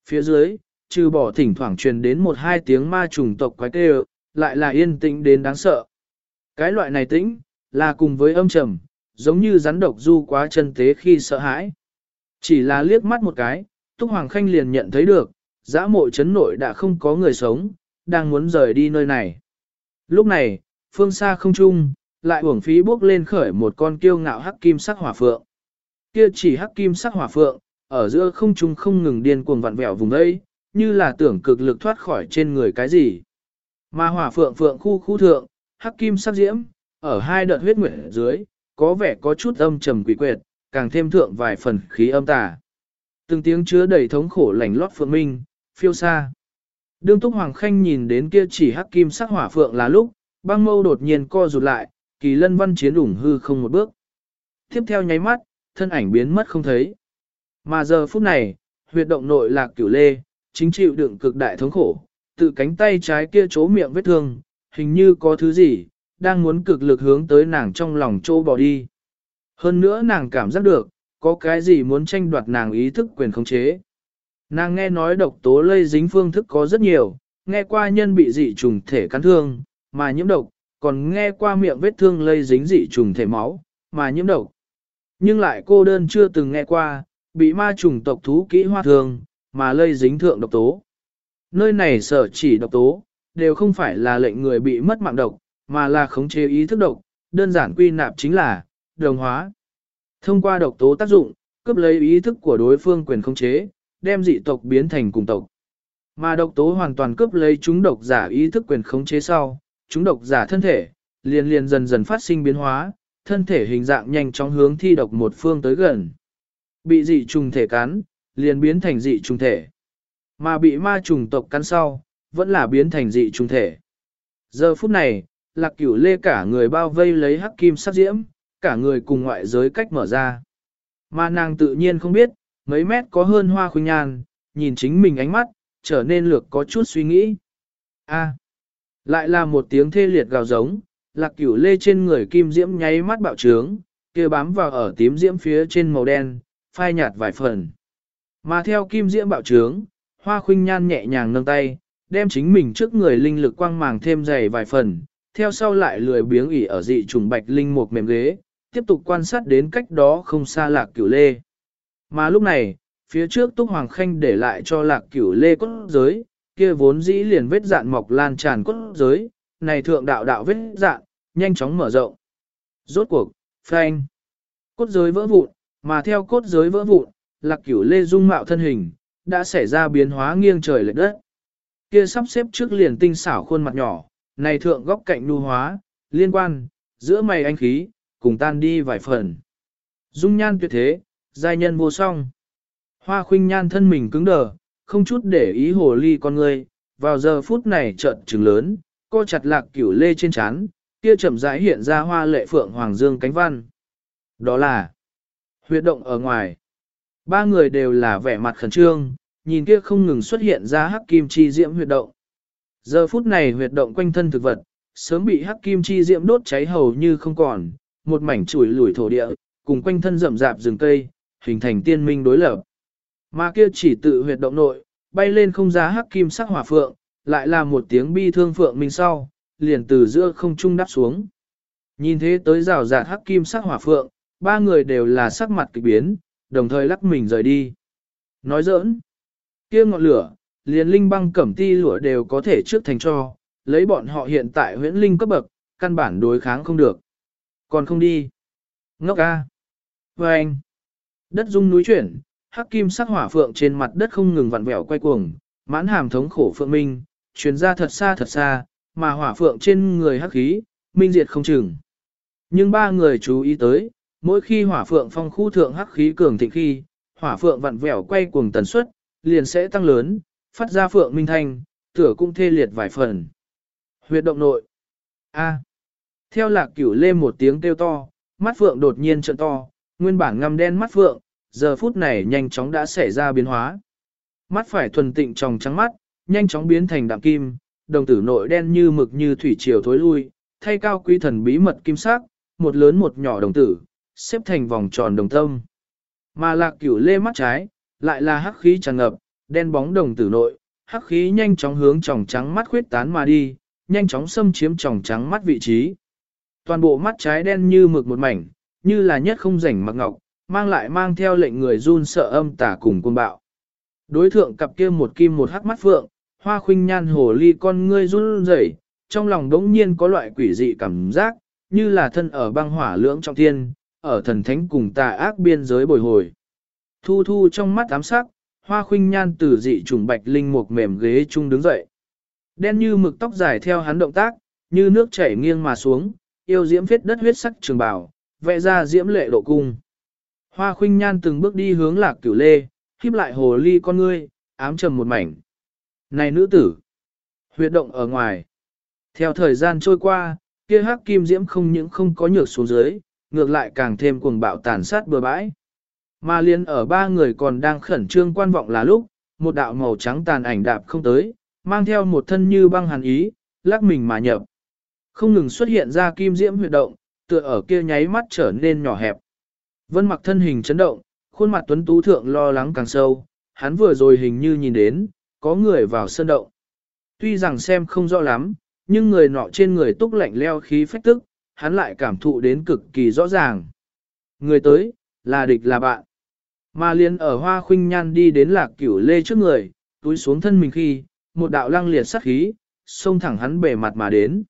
Phía dưới, trừ bỏ thỉnh thoảng truyền đến một hai tiếng ma trùng tộc quái kêu, lại là yên tĩnh đến đáng sợ. Cái loại này tĩnh, là cùng với âm trầm, giống như rắn độc du quá chân tế khi sợ hãi. Chỉ là liếc mắt một cái, Túc Hoàng Khanh liền nhận thấy được, giã mộ chấn nội đã không có người sống, đang muốn rời đi nơi này. Lúc này, phương xa không trung, lại uổng phí bước lên khởi một con kiêu ngạo hắc kim sắc hỏa phượng. Kia chỉ hắc kim sắc hỏa phượng, ở giữa không trung không ngừng điên cuồng vặn vẹo vùng đây, như là tưởng cực lực thoát khỏi trên người cái gì. Mà hỏa phượng phượng khu khu thượng, hắc kim sắc diễm, ở hai đợt huyết nguyện dưới, có vẻ có chút âm trầm quỷ quyệt, càng thêm thượng vài phần khí âm tà. Từng tiếng chứa đầy thống khổ lành lót phượng minh, phiêu xa. Đương Túc Hoàng Khanh nhìn đến kia chỉ hắc kim sắc hỏa phượng là lúc, băng mâu đột nhiên co rụt lại, kỳ lân văn chiến ủng hư không một bước. Tiếp theo nháy mắt, thân ảnh biến mất không thấy. Mà giờ phút này, huyệt động nội lạc cửu lê, chính chịu đựng cực đại thống khổ, tự cánh tay trái kia chỗ miệng vết thương, hình như có thứ gì, đang muốn cực lực hướng tới nàng trong lòng trô bỏ đi. Hơn nữa nàng cảm giác được, có cái gì muốn tranh đoạt nàng ý thức quyền khống chế. Nàng nghe nói độc tố lây dính phương thức có rất nhiều, nghe qua nhân bị dị trùng thể cắn thương, mà nhiễm độc, còn nghe qua miệng vết thương lây dính dị trùng thể máu, mà nhiễm độc. Nhưng lại cô đơn chưa từng nghe qua, bị ma trùng tộc thú kỹ hoa thường, mà lây dính thượng độc tố. Nơi này sở chỉ độc tố, đều không phải là lệnh người bị mất mạng độc, mà là khống chế ý thức độc, đơn giản quy nạp chính là đồng hóa. Thông qua độc tố tác dụng, cướp lấy ý thức của đối phương quyền khống chế, đem dị tộc biến thành cùng tộc. Mà độc tố hoàn toàn cướp lấy chúng độc giả ý thức quyền khống chế sau, chúng độc giả thân thể, liền liền dần dần phát sinh biến hóa, thân thể hình dạng nhanh chóng hướng thi độc một phương tới gần. Bị dị trùng thể cắn, liền biến thành dị trùng thể. Mà bị ma trùng tộc cắn sau, vẫn là biến thành dị trùng thể. Giờ phút này, lạc cửu lê cả người bao vây lấy hắc kim sắc diễm, cả người cùng ngoại giới cách mở ra. Mà nàng tự nhiên không biết, mấy mét có hơn hoa khuynh nhan, nhìn chính mình ánh mắt, trở nên lược có chút suy nghĩ. A, lại là một tiếng thê liệt gào giống, lạc cửu lê trên người kim diễm nháy mắt bạo trướng, kia bám vào ở tím diễm phía trên màu đen, phai nhạt vài phần. Mà theo kim diễm bạo trướng, hoa khuynh nhan nhẹ nhàng nâng tay, đem chính mình trước người linh lực quang màng thêm dày vài phần, theo sau lại lười biếng ỉ ở dị trùng bạch linh một mềm ghế, tiếp tục quan sát đến cách đó không xa lạc cửu lê. Mà lúc này, phía trước Túc Hoàng Khanh để lại cho lạc cửu lê cốt giới, kia vốn dĩ liền vết dạn mọc lan tràn cốt giới, này thượng đạo đạo vết dạn, nhanh chóng mở rộng. Rốt cuộc, phanh. Cốt giới vỡ vụn, mà theo cốt giới vỡ vụn, lạc cửu lê dung mạo thân hình, đã xảy ra biến hóa nghiêng trời lệch đất. Kia sắp xếp trước liền tinh xảo khuôn mặt nhỏ, này thượng góc cạnh nu hóa, liên quan, giữa mày anh khí, cùng tan đi vài phần. Dung nhan tuyệt thế, giai nhân vô song. Hoa khuynh nhan thân mình cứng đờ, không chút để ý hồ ly con người, vào giờ phút này trợn trừng lớn, co chặt lạc cửu lê trên chán, kia chậm rãi hiện ra hoa lệ phượng hoàng dương cánh văn. Đó là huyệt động ở ngoài. Ba người đều là vẻ mặt khẩn trương, nhìn kia không ngừng xuất hiện ra hắc kim chi diễm huyệt động. Giờ phút này huyệt động quanh thân thực vật, sớm bị hắc kim chi diễm đốt cháy hầu như không còn, một mảnh chuỗi lủi thổ địa, cùng quanh thân rậm rạp rừng cây, hình thành tiên minh đối lập. Mà kia chỉ tự huyệt động nội, bay lên không giá hắc kim sắc hỏa phượng, lại là một tiếng bi thương phượng minh sau, liền từ giữa không trung đáp xuống. Nhìn thế tới rào rạt hắc kim sắc hỏa phượng, ba người đều là sắc mặt kỳ biến, đồng thời lắc mình rời đi. Nói giỡn, kia ngọn lửa, liền linh băng cẩm ti lửa đều có thể trước thành cho, lấy bọn họ hiện tại huyễn linh cấp bậc, căn bản đối kháng không được. Còn không đi. Ngốc ca. Và vâng. anh. Đất rung núi chuyển, hắc kim sắc hỏa phượng trên mặt đất không ngừng vặn vẹo quay cuồng, mãn hàm thống khổ phượng minh, truyền ra thật xa thật xa, mà hỏa phượng trên người hắc khí, minh diệt không chừng. Nhưng ba người chú ý tới, mỗi khi hỏa phượng phong khu thượng hắc khí cường thịnh khi, hỏa phượng vặn vẹo quay cuồng tần suất, liền sẽ tăng lớn, phát ra phượng minh thanh, tửa cũng thê liệt vài phần. Huyệt động nội. A. Theo lạc cửu lê một tiếng kêu to, mắt phượng đột nhiên trợn to, nguyên bản ngăm đen mắt phượng, giờ phút này nhanh chóng đã xảy ra biến hóa. Mắt phải thuần tịnh tròng trắng mắt, nhanh chóng biến thành đạm kim, đồng tử nội đen như mực như thủy triều thối lui, thay cao quý thần bí mật kim sắc, một lớn một nhỏ đồng tử, xếp thành vòng tròn đồng tâm. Mà lạc cửu lê mắt trái, lại là hắc khí tràn ngập, đen bóng đồng tử nội, hắc khí nhanh chóng hướng tròng trắng mắt khuyết tán mà đi, nhanh chóng xâm chiếm tròng trắng mắt vị trí. Toàn bộ mắt trái đen như mực một mảnh, như là nhất không rảnh mặc ngọc, mang lại mang theo lệnh người run sợ âm tả cùng côn bạo. Đối thượng cặp kia một kim một hắc mắt phượng, hoa khuynh nhan hồ ly con ngươi run rẩy, trong lòng đống nhiên có loại quỷ dị cảm giác, như là thân ở băng hỏa lưỡng trong thiên, ở thần thánh cùng tà ác biên giới bồi hồi. Thu thu trong mắt ám sắc, hoa khuynh nhan từ dị trùng bạch linh một mềm ghế chung đứng dậy. Đen như mực tóc dài theo hắn động tác, như nước chảy nghiêng mà xuống, yêu diễm viết đất huyết sắc trường bào, vẽ ra diễm lệ độ cung. Hoa khuynh nhan từng bước đi hướng lạc cửu lê, khiếp lại hồ ly con ngươi, ám trầm một mảnh. Này nữ tử! Huyệt động ở ngoài. Theo thời gian trôi qua, kia hắc kim diễm không những không có nhược xuống dưới, ngược lại càng thêm cuồng bạo tàn sát bừa bãi. Mà liên ở ba người còn đang khẩn trương quan vọng là lúc, một đạo màu trắng tàn ảnh đạp không tới, mang theo một thân như băng hàn ý, lắc mình mà nhập. Không ngừng xuất hiện ra kim diễm huyệt động, tựa ở kia nháy mắt trở nên nhỏ hẹp. Vân mặc thân hình chấn động, khuôn mặt tuấn tú thượng lo lắng càng sâu, hắn vừa rồi hình như nhìn đến, có người vào sân động. Tuy rằng xem không rõ lắm, nhưng người nọ trên người túc lạnh leo khí phách tức, hắn lại cảm thụ đến cực kỳ rõ ràng. Người tới, là địch là bạn. Mà liên ở hoa khuynh nhan đi đến lạc cửu lê trước người, túi xuống thân mình khi, một đạo lăng liệt sắc khí, xông thẳng hắn bề mặt mà đến.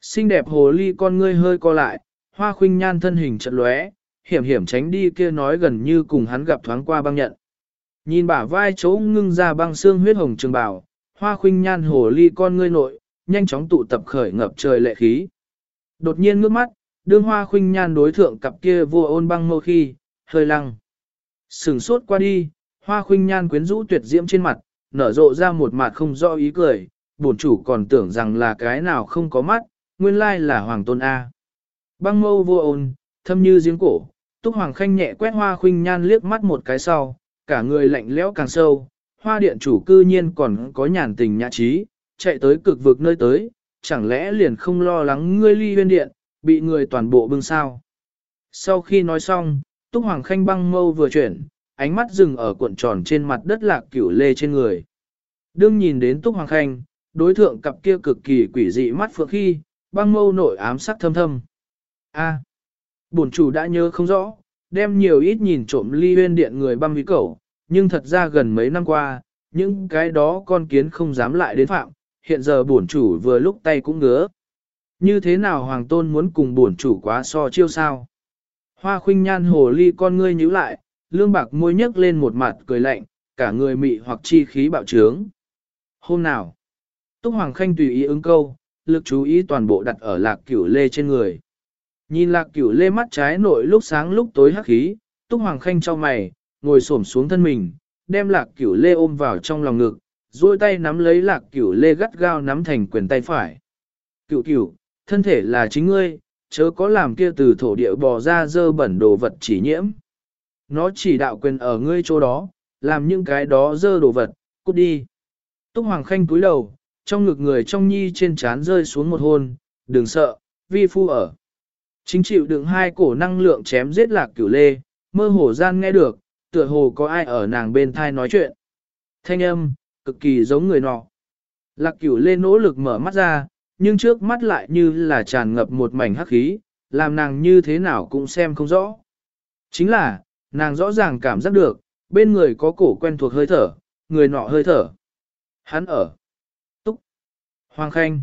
Xinh đẹp hồ ly con ngươi hơi co lại, hoa khuynh nhan thân hình trận lóe, hiểm hiểm tránh đi kia nói gần như cùng hắn gặp thoáng qua băng nhận. Nhìn bả vai chỗ ngưng ra băng xương huyết hồng trường bào, hoa khuynh nhan hồ ly con ngươi nội, nhanh chóng tụ tập khởi ngập trời lệ khí. Đột nhiên ngước mắt, đương hoa khuynh nhan đối thượng cặp kia vua ôn băng mâu khi, hơi lăng. Sừng sốt qua đi, hoa khuynh nhan quyến rũ tuyệt diễm trên mặt, nở rộ ra một mặt không rõ ý cười, bổn chủ còn tưởng rằng là cái nào không có mắt, nguyên lai là hoàng tôn A. Băng mâu vô ôn, thâm như giếng cổ, túc hoàng khanh nhẹ quét hoa khuynh nhan liếc mắt một cái sau, cả người lạnh lẽo càng sâu, hoa điện chủ cư nhiên còn có nhàn tình nhã trí, chạy tới cực vực nơi tới, chẳng lẽ liền không lo lắng ngươi ly huyên điện, bị người toàn bộ bưng sao. Sau khi nói xong, Túc Hoàng Khanh băng mâu vừa chuyển, ánh mắt dừng ở cuộn tròn trên mặt đất lạc cửu lê trên người. Đương nhìn đến Túc Hoàng Khanh, đối thượng cặp kia cực kỳ quỷ dị mắt phượng khi, băng mâu nội ám sắc thâm thâm. A, bổn chủ đã nhớ không rõ, đem nhiều ít nhìn trộm ly huyên điện người băm hủy cẩu, nhưng thật ra gần mấy năm qua, những cái đó con kiến không dám lại đến phạm, hiện giờ bổn chủ vừa lúc tay cũng ngứa. Như thế nào hoàng tôn muốn cùng bổn chủ quá so chiêu sao? Hoa khuynh nhan hồ ly con ngươi nhíu lại, lương bạc môi nhấc lên một mặt cười lạnh, cả người mị hoặc chi khí bạo trướng. Hôm nào, Túc Hoàng Khanh tùy ý ứng câu, lực chú ý toàn bộ đặt ở lạc cửu lê trên người. Nhìn lạc cửu lê mắt trái nội lúc sáng lúc tối hắc khí, Túc Hoàng Khanh cho mày, ngồi xổm xuống thân mình, đem lạc cửu lê ôm vào trong lòng ngực, duỗi tay nắm lấy lạc cửu lê gắt gao nắm thành quyền tay phải. Cửu cửu, thân thể là chính ngươi, chớ có làm kia từ thổ địa bò ra dơ bẩn đồ vật chỉ nhiễm. Nó chỉ đạo quyền ở ngươi chỗ đó, làm những cái đó dơ đồ vật, cút đi. Túc Hoàng Khanh cúi đầu, trong ngực người trong nhi trên trán rơi xuống một hôn, đừng sợ, vi phu ở. Chính chịu đựng hai cổ năng lượng chém giết lạc cửu lê, mơ hồ gian nghe được, tựa hồ có ai ở nàng bên thai nói chuyện. Thanh âm, cực kỳ giống người nọ. Lạc cửu lê nỗ lực mở mắt ra, nhưng trước mắt lại như là tràn ngập một mảnh hắc khí, làm nàng như thế nào cũng xem không rõ. Chính là, nàng rõ ràng cảm giác được, bên người có cổ quen thuộc hơi thở, người nọ hơi thở. Hắn ở. Túc. Hoàng Khanh.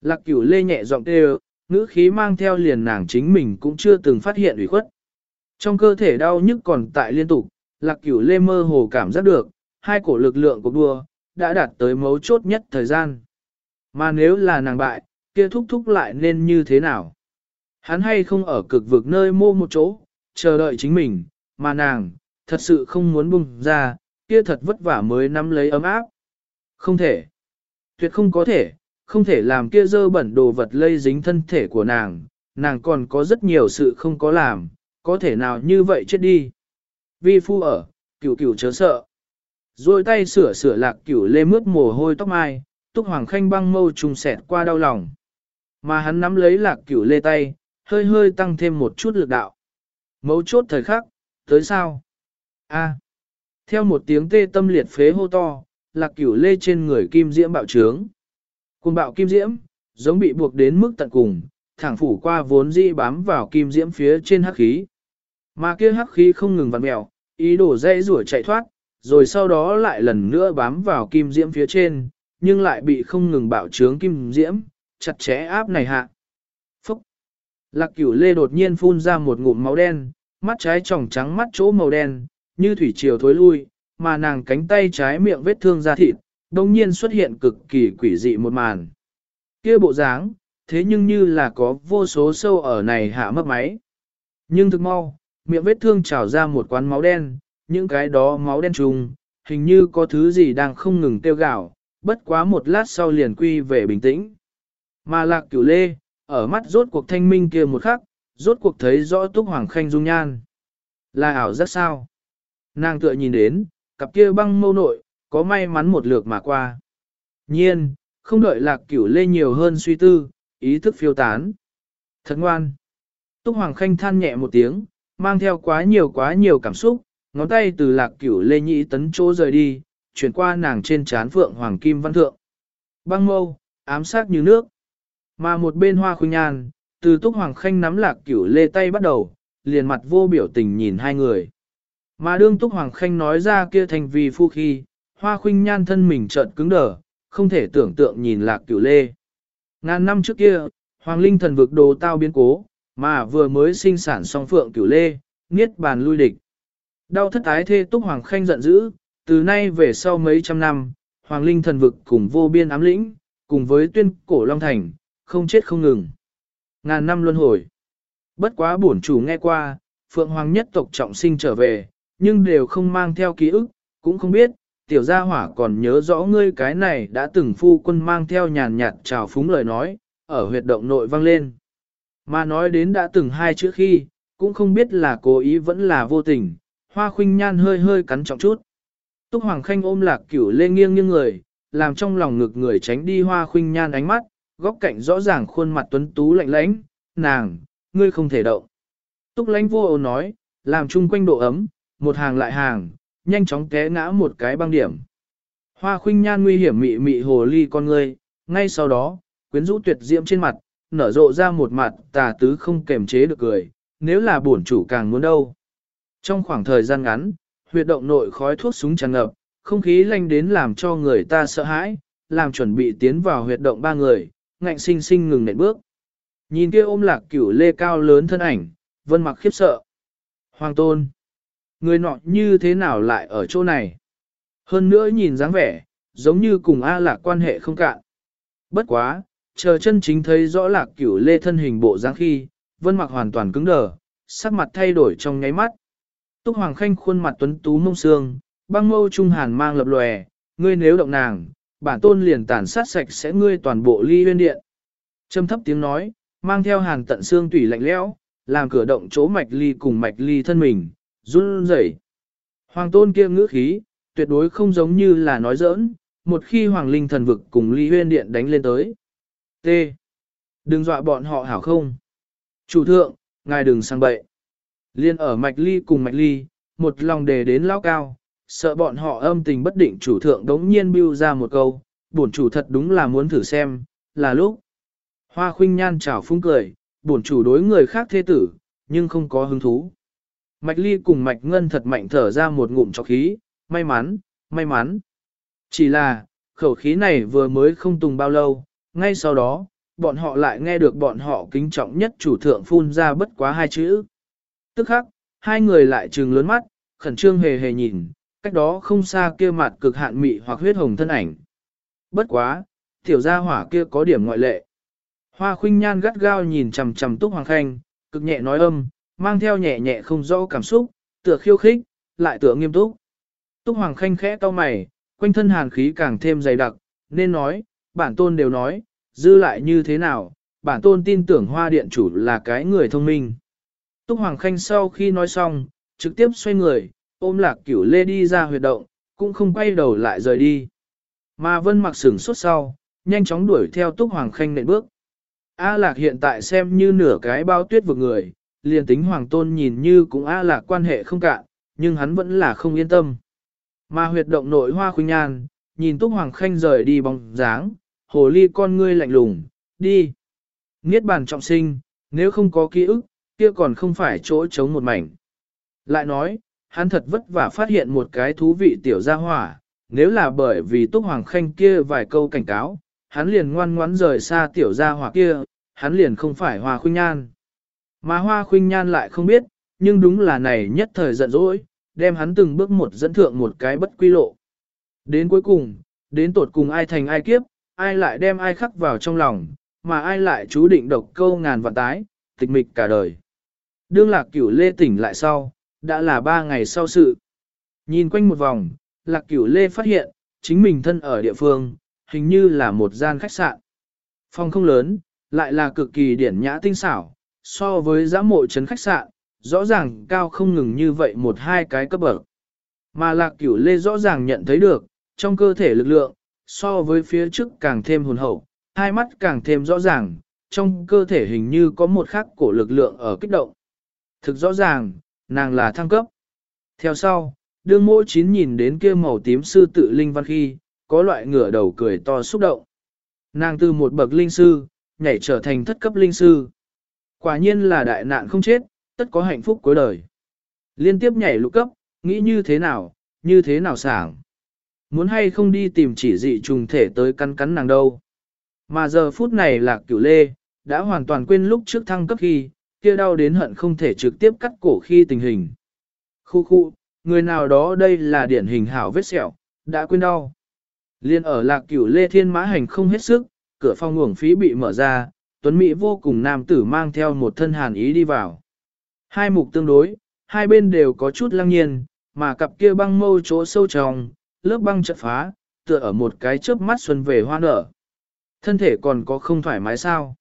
Lạc cửu lê nhẹ giọng kêu, ngữ khí mang theo liền nàng chính mình cũng chưa từng phát hiện ủy khuất. Trong cơ thể đau nhức còn tại liên tục, lạc cửu lê mơ hồ cảm giác được, hai cổ lực lượng của đua, đã đạt tới mấu chốt nhất thời gian. Mà nếu là nàng bại, kia thúc thúc lại nên như thế nào? Hắn hay không ở cực vực nơi mô một chỗ, chờ đợi chính mình, mà nàng, thật sự không muốn bung ra, kia thật vất vả mới nắm lấy ấm áp. Không thể. Tuyệt không có thể, không thể làm kia dơ bẩn đồ vật lây dính thân thể của nàng, nàng còn có rất nhiều sự không có làm, có thể nào như vậy chết đi. Vi phu ở, cửu cửu chớ sợ. Rồi tay sửa sửa lạc cửu lê mướt mồ hôi tóc mai, túc hoàng khanh băng mâu trùng sẹt qua đau lòng. Mà hắn nắm lấy lạc cửu lê tay, hơi hơi tăng thêm một chút lực đạo. Mấu chốt thời khắc, tới sao? A. Theo một tiếng tê tâm liệt phế hô to, lạc cửu lê trên người kim diễm bạo trướng. Cùng bạo kim diễm, giống bị buộc đến mức tận cùng, thẳng phủ qua vốn di bám vào kim diễm phía trên hắc khí. Mà kia hắc khí không ngừng vặn mèo, ý đồ dây rủa chạy thoát, rồi sau đó lại lần nữa bám vào kim diễm phía trên, nhưng lại bị không ngừng bạo trướng kim diễm, chặt chẽ áp này hạ. Phúc! Lạc cửu lê đột nhiên phun ra một ngụm máu đen, mắt trái tròng trắng mắt chỗ màu đen, như thủy triều thối lui, mà nàng cánh tay trái miệng vết thương ra thịt, đồng nhiên xuất hiện cực kỳ quỷ dị một màn. kia bộ dáng, thế nhưng như là có vô số sâu ở này hạ mất máy. Nhưng thực mau, miệng vết thương trào ra một quán máu đen, những cái đó máu đen trùng, hình như có thứ gì đang không ngừng tiêu gạo, bất quá một lát sau liền quy về bình tĩnh. Mà lạc cửu lê, ở mắt rốt cuộc thanh minh kia một khắc, rốt cuộc thấy rõ túc hoàng khanh dung nhan. Là ảo rất sao? Nàng tựa nhìn đến, cặp kia băng mâu nội, có may mắn một lượt mà qua. Nhiên, không đợi lạc cửu lê nhiều hơn suy tư, ý thức phiêu tán. Thật ngoan. Túc Hoàng Khanh than nhẹ một tiếng, mang theo quá nhiều quá nhiều cảm xúc, ngón tay từ lạc cửu lê nhị tấn chỗ rời đi, chuyển qua nàng trên trán phượng hoàng kim văn thượng. Băng mâu, ám sát như nước. Mà một bên hoa khuynh nhan, từ Túc Hoàng Khanh nắm lạc cửu lê tay bắt đầu, liền mặt vô biểu tình nhìn hai người. Mà đương Túc Hoàng Khanh nói ra kia thành vì phu khi, hoa khuynh nhan thân mình chợt cứng đờ, không thể tưởng tượng nhìn lạc cửu lê. Ngàn năm trước kia, Hoàng Linh thần vực đồ tao biến cố, mà vừa mới sinh sản song phượng cửu lê, niết bàn lui địch. Đau thất ái thê Túc Hoàng Khanh giận dữ, từ nay về sau mấy trăm năm, Hoàng Linh thần vực cùng vô biên ám lĩnh, cùng với tuyên cổ Long Thành, không chết không ngừng. Ngàn năm luân hồi. Bất quá bổn chủ nghe qua, Phượng Hoàng nhất tộc trọng sinh trở về, nhưng đều không mang theo ký ức, cũng không biết, tiểu gia hỏa còn nhớ rõ ngươi cái này đã từng phu quân mang theo nhàn nhạt trào phúng lời nói, ở huyệt động nội vang lên. Mà nói đến đã từng hai chữ khi, cũng không biết là cố ý vẫn là vô tình, hoa khuynh nhan hơi hơi cắn trọng chút. Túc Hoàng Khanh ôm lạc cửu lên nghiêng nghiêng người, làm trong lòng ngực người tránh đi hoa khuynh nhan ánh mắt, góc cạnh rõ ràng khuôn mặt tuấn tú lạnh lãnh, nàng, ngươi không thể động. Túc lãnh vô ấu nói, làm chung quanh độ ấm, một hàng lại hàng, nhanh chóng té ngã một cái băng điểm. Hoa khuynh nhan nguy hiểm mị mị hồ ly con ngươi, ngay sau đó, quyến rũ tuyệt diễm trên mặt, nở rộ ra một mặt tà tứ không kềm chế được cười, nếu là bổn chủ càng muốn đâu. Trong khoảng thời gian ngắn, huyệt động nội khói thuốc súng tràn ngập, không khí lanh đến làm cho người ta sợ hãi, làm chuẩn bị tiến vào huyệt động ba người, ngạnh sinh sinh ngừng nệm bước. Nhìn kia ôm lạc cửu lê cao lớn thân ảnh, vân mặc khiếp sợ. Hoàng tôn, người nọ như thế nào lại ở chỗ này? Hơn nữa nhìn dáng vẻ, giống như cùng A lạc quan hệ không cạn. Bất quá, chờ chân chính thấy rõ lạc cửu lê thân hình bộ dáng khi, vân mặc hoàn toàn cứng đờ, sắc mặt thay đổi trong nháy mắt. Túc Hoàng Khanh khuôn mặt tuấn tú mông xương, băng mâu trung hàn mang lập lòe, ngươi nếu động nàng, bản tôn liền tàn sát sạch sẽ ngươi toàn bộ ly huyên điện. Trầm thấp tiếng nói, mang theo hàn tận xương tủy lạnh lẽo, làm cửa động chỗ mạch ly cùng mạch ly thân mình, run rẩy. Hoàng tôn kia ngữ khí, tuyệt đối không giống như là nói giỡn, một khi hoàng linh thần vực cùng ly huyên điện đánh lên tới. T. Đừng dọa bọn họ hảo không. Chủ thượng, ngài đừng sang bậy. Liên ở mạch ly cùng mạch ly, một lòng đề đến lao cao, sợ bọn họ âm tình bất định chủ thượng đống nhiên bưu ra một câu, bổn chủ thật đúng là muốn thử xem, là lúc. Hoa khuynh nhan chào phúng cười, bổn chủ đối người khác thế tử, nhưng không có hứng thú. Mạch ly cùng mạch ngân thật mạnh thở ra một ngụm cho khí, may mắn, may mắn. Chỉ là, khẩu khí này vừa mới không tùng bao lâu, ngay sau đó, bọn họ lại nghe được bọn họ kính trọng nhất chủ thượng phun ra bất quá hai chữ. Tức khắc, hai người lại trừng lớn mắt, khẩn trương hề hề nhìn, cách đó không xa kia mặt cực hạn mị hoặc huyết hồng thân ảnh. Bất quá, tiểu gia hỏa kia có điểm ngoại lệ. Hoa khuynh nhan gắt gao nhìn chằm chằm túc hoàng khanh, cực nhẹ nói âm, mang theo nhẹ nhẹ không rõ cảm xúc, tựa khiêu khích, lại tựa nghiêm túc. Túc Hoàng Khanh khẽ cau mày, quanh thân hàn khí càng thêm dày đặc, nên nói, bản tôn đều nói, dư lại như thế nào, bản tôn tin tưởng hoa điện chủ là cái người thông minh. Túc Hoàng Khanh sau khi nói xong, trực tiếp xoay người, ôm lạc cửu lê đi ra huyệt động, cũng không quay đầu lại rời đi. Mà vân mặc sửng suốt sau, nhanh chóng đuổi theo Túc Hoàng Khanh nệm bước. A lạc hiện tại xem như nửa cái bao tuyết vực người, liền tính Hoàng Tôn nhìn như cũng á lạc quan hệ không cạn, nhưng hắn vẫn là không yên tâm. Mà huyệt động nội hoa khuynh nhan, nhìn Túc Hoàng Khanh rời đi bóng dáng, hồ ly con ngươi lạnh lùng, đi. Niết bàn trọng sinh, nếu không có ký ức, kia còn không phải chỗ chống một mảnh. Lại nói, hắn thật vất vả phát hiện một cái thú vị tiểu gia hỏa, nếu là bởi vì Túc Hoàng Khanh kia vài câu cảnh cáo, hắn liền ngoan ngoãn rời xa tiểu gia hỏa kia, hắn liền không phải Hoa Khuynh Nhan. Mà Hoa Khuynh Nhan lại không biết, nhưng đúng là này nhất thời giận dỗi, đem hắn từng bước một dẫn thượng một cái bất quy lộ. Đến cuối cùng, đến tột cùng ai thành ai kiếp, ai lại đem ai khắc vào trong lòng, mà ai lại chú định độc câu ngàn vạn tái, tịch mịch cả đời. Đương lạc cửu lê tỉnh lại sau, đã là ba ngày sau sự. Nhìn quanh một vòng, lạc cửu lê phát hiện, chính mình thân ở địa phương, hình như là một gian khách sạn. Phòng không lớn, lại là cực kỳ điển nhã tinh xảo, so với giã mộ trấn khách sạn, rõ ràng cao không ngừng như vậy một hai cái cấp bậc. Mà lạc cửu lê rõ ràng nhận thấy được, trong cơ thể lực lượng, so với phía trước càng thêm hồn hậu, hai mắt càng thêm rõ ràng, trong cơ thể hình như có một khắc cổ lực lượng ở kích động. Thực rõ ràng, nàng là thăng cấp. Theo sau, đương mỗi chín nhìn đến kia màu tím sư tự linh văn khi, có loại ngửa đầu cười to xúc động. Nàng từ một bậc linh sư, nhảy trở thành thất cấp linh sư. Quả nhiên là đại nạn không chết, tất có hạnh phúc cuối đời. Liên tiếp nhảy lục cấp, nghĩ như thế nào, như thế nào sảng. Muốn hay không đi tìm chỉ dị trùng thể tới cắn cắn nàng đâu. Mà giờ phút này là cửu lê, đã hoàn toàn quên lúc trước thăng cấp khi, kia đau đến hận không thể trực tiếp cắt cổ khi tình hình. Khu khu, người nào đó đây là điển hình hảo vết sẹo, đã quên đau. Liên ở lạc cửu lê thiên mã hành không hết sức, cửa phòng uổng phí bị mở ra, Tuấn Mỹ vô cùng nam tử mang theo một thân hàn ý đi vào. Hai mục tương đối, hai bên đều có chút lăng nhiên, mà cặp kia băng mâu chỗ sâu trong, lớp băng chật phá, tựa ở một cái chớp mắt xuân về hoa nở. Thân thể còn có không thoải mái sao?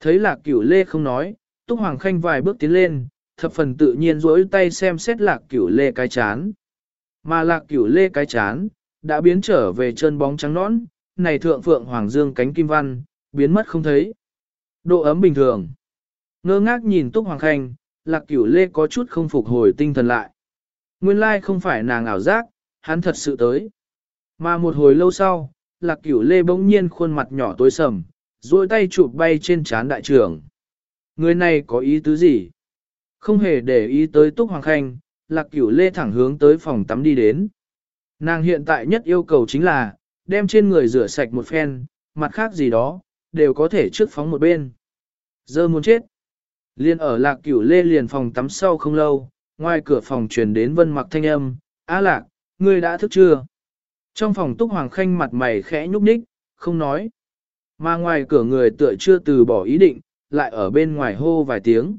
Thấy lạc cửu lê không nói, Túc Hoàng Khanh vài bước tiến lên, thập phần tự nhiên rỗi tay xem xét lạc cửu lê cái chán. Mà lạc cửu lê cái chán, đã biến trở về chân bóng trắng nõn, này thượng phượng hoàng dương cánh kim văn, biến mất không thấy. Độ ấm bình thường. Ngơ ngác nhìn Túc Hoàng Khanh, lạc cửu lê có chút không phục hồi tinh thần lại. Nguyên lai không phải nàng ảo giác, hắn thật sự tới. Mà một hồi lâu sau, lạc cửu lê bỗng nhiên khuôn mặt nhỏ tối sầm, duỗi tay chụp bay trên trán đại trưởng. Người này có ý tứ gì? Không hề để ý tới Túc Hoàng Khanh, lạc cửu lê thẳng hướng tới phòng tắm đi đến. Nàng hiện tại nhất yêu cầu chính là, đem trên người rửa sạch một phen, mặt khác gì đó, đều có thể trước phóng một bên. Giờ muốn chết. Liên ở lạc cửu lê liền phòng tắm sau không lâu, ngoài cửa phòng truyền đến vân mặc thanh âm, á lạc, ngươi đã thức chưa? Trong phòng túc hoàng khanh mặt mày khẽ nhúc nhích, không nói. Mà ngoài cửa người tựa chưa từ bỏ ý định, lại ở bên ngoài hô vài tiếng.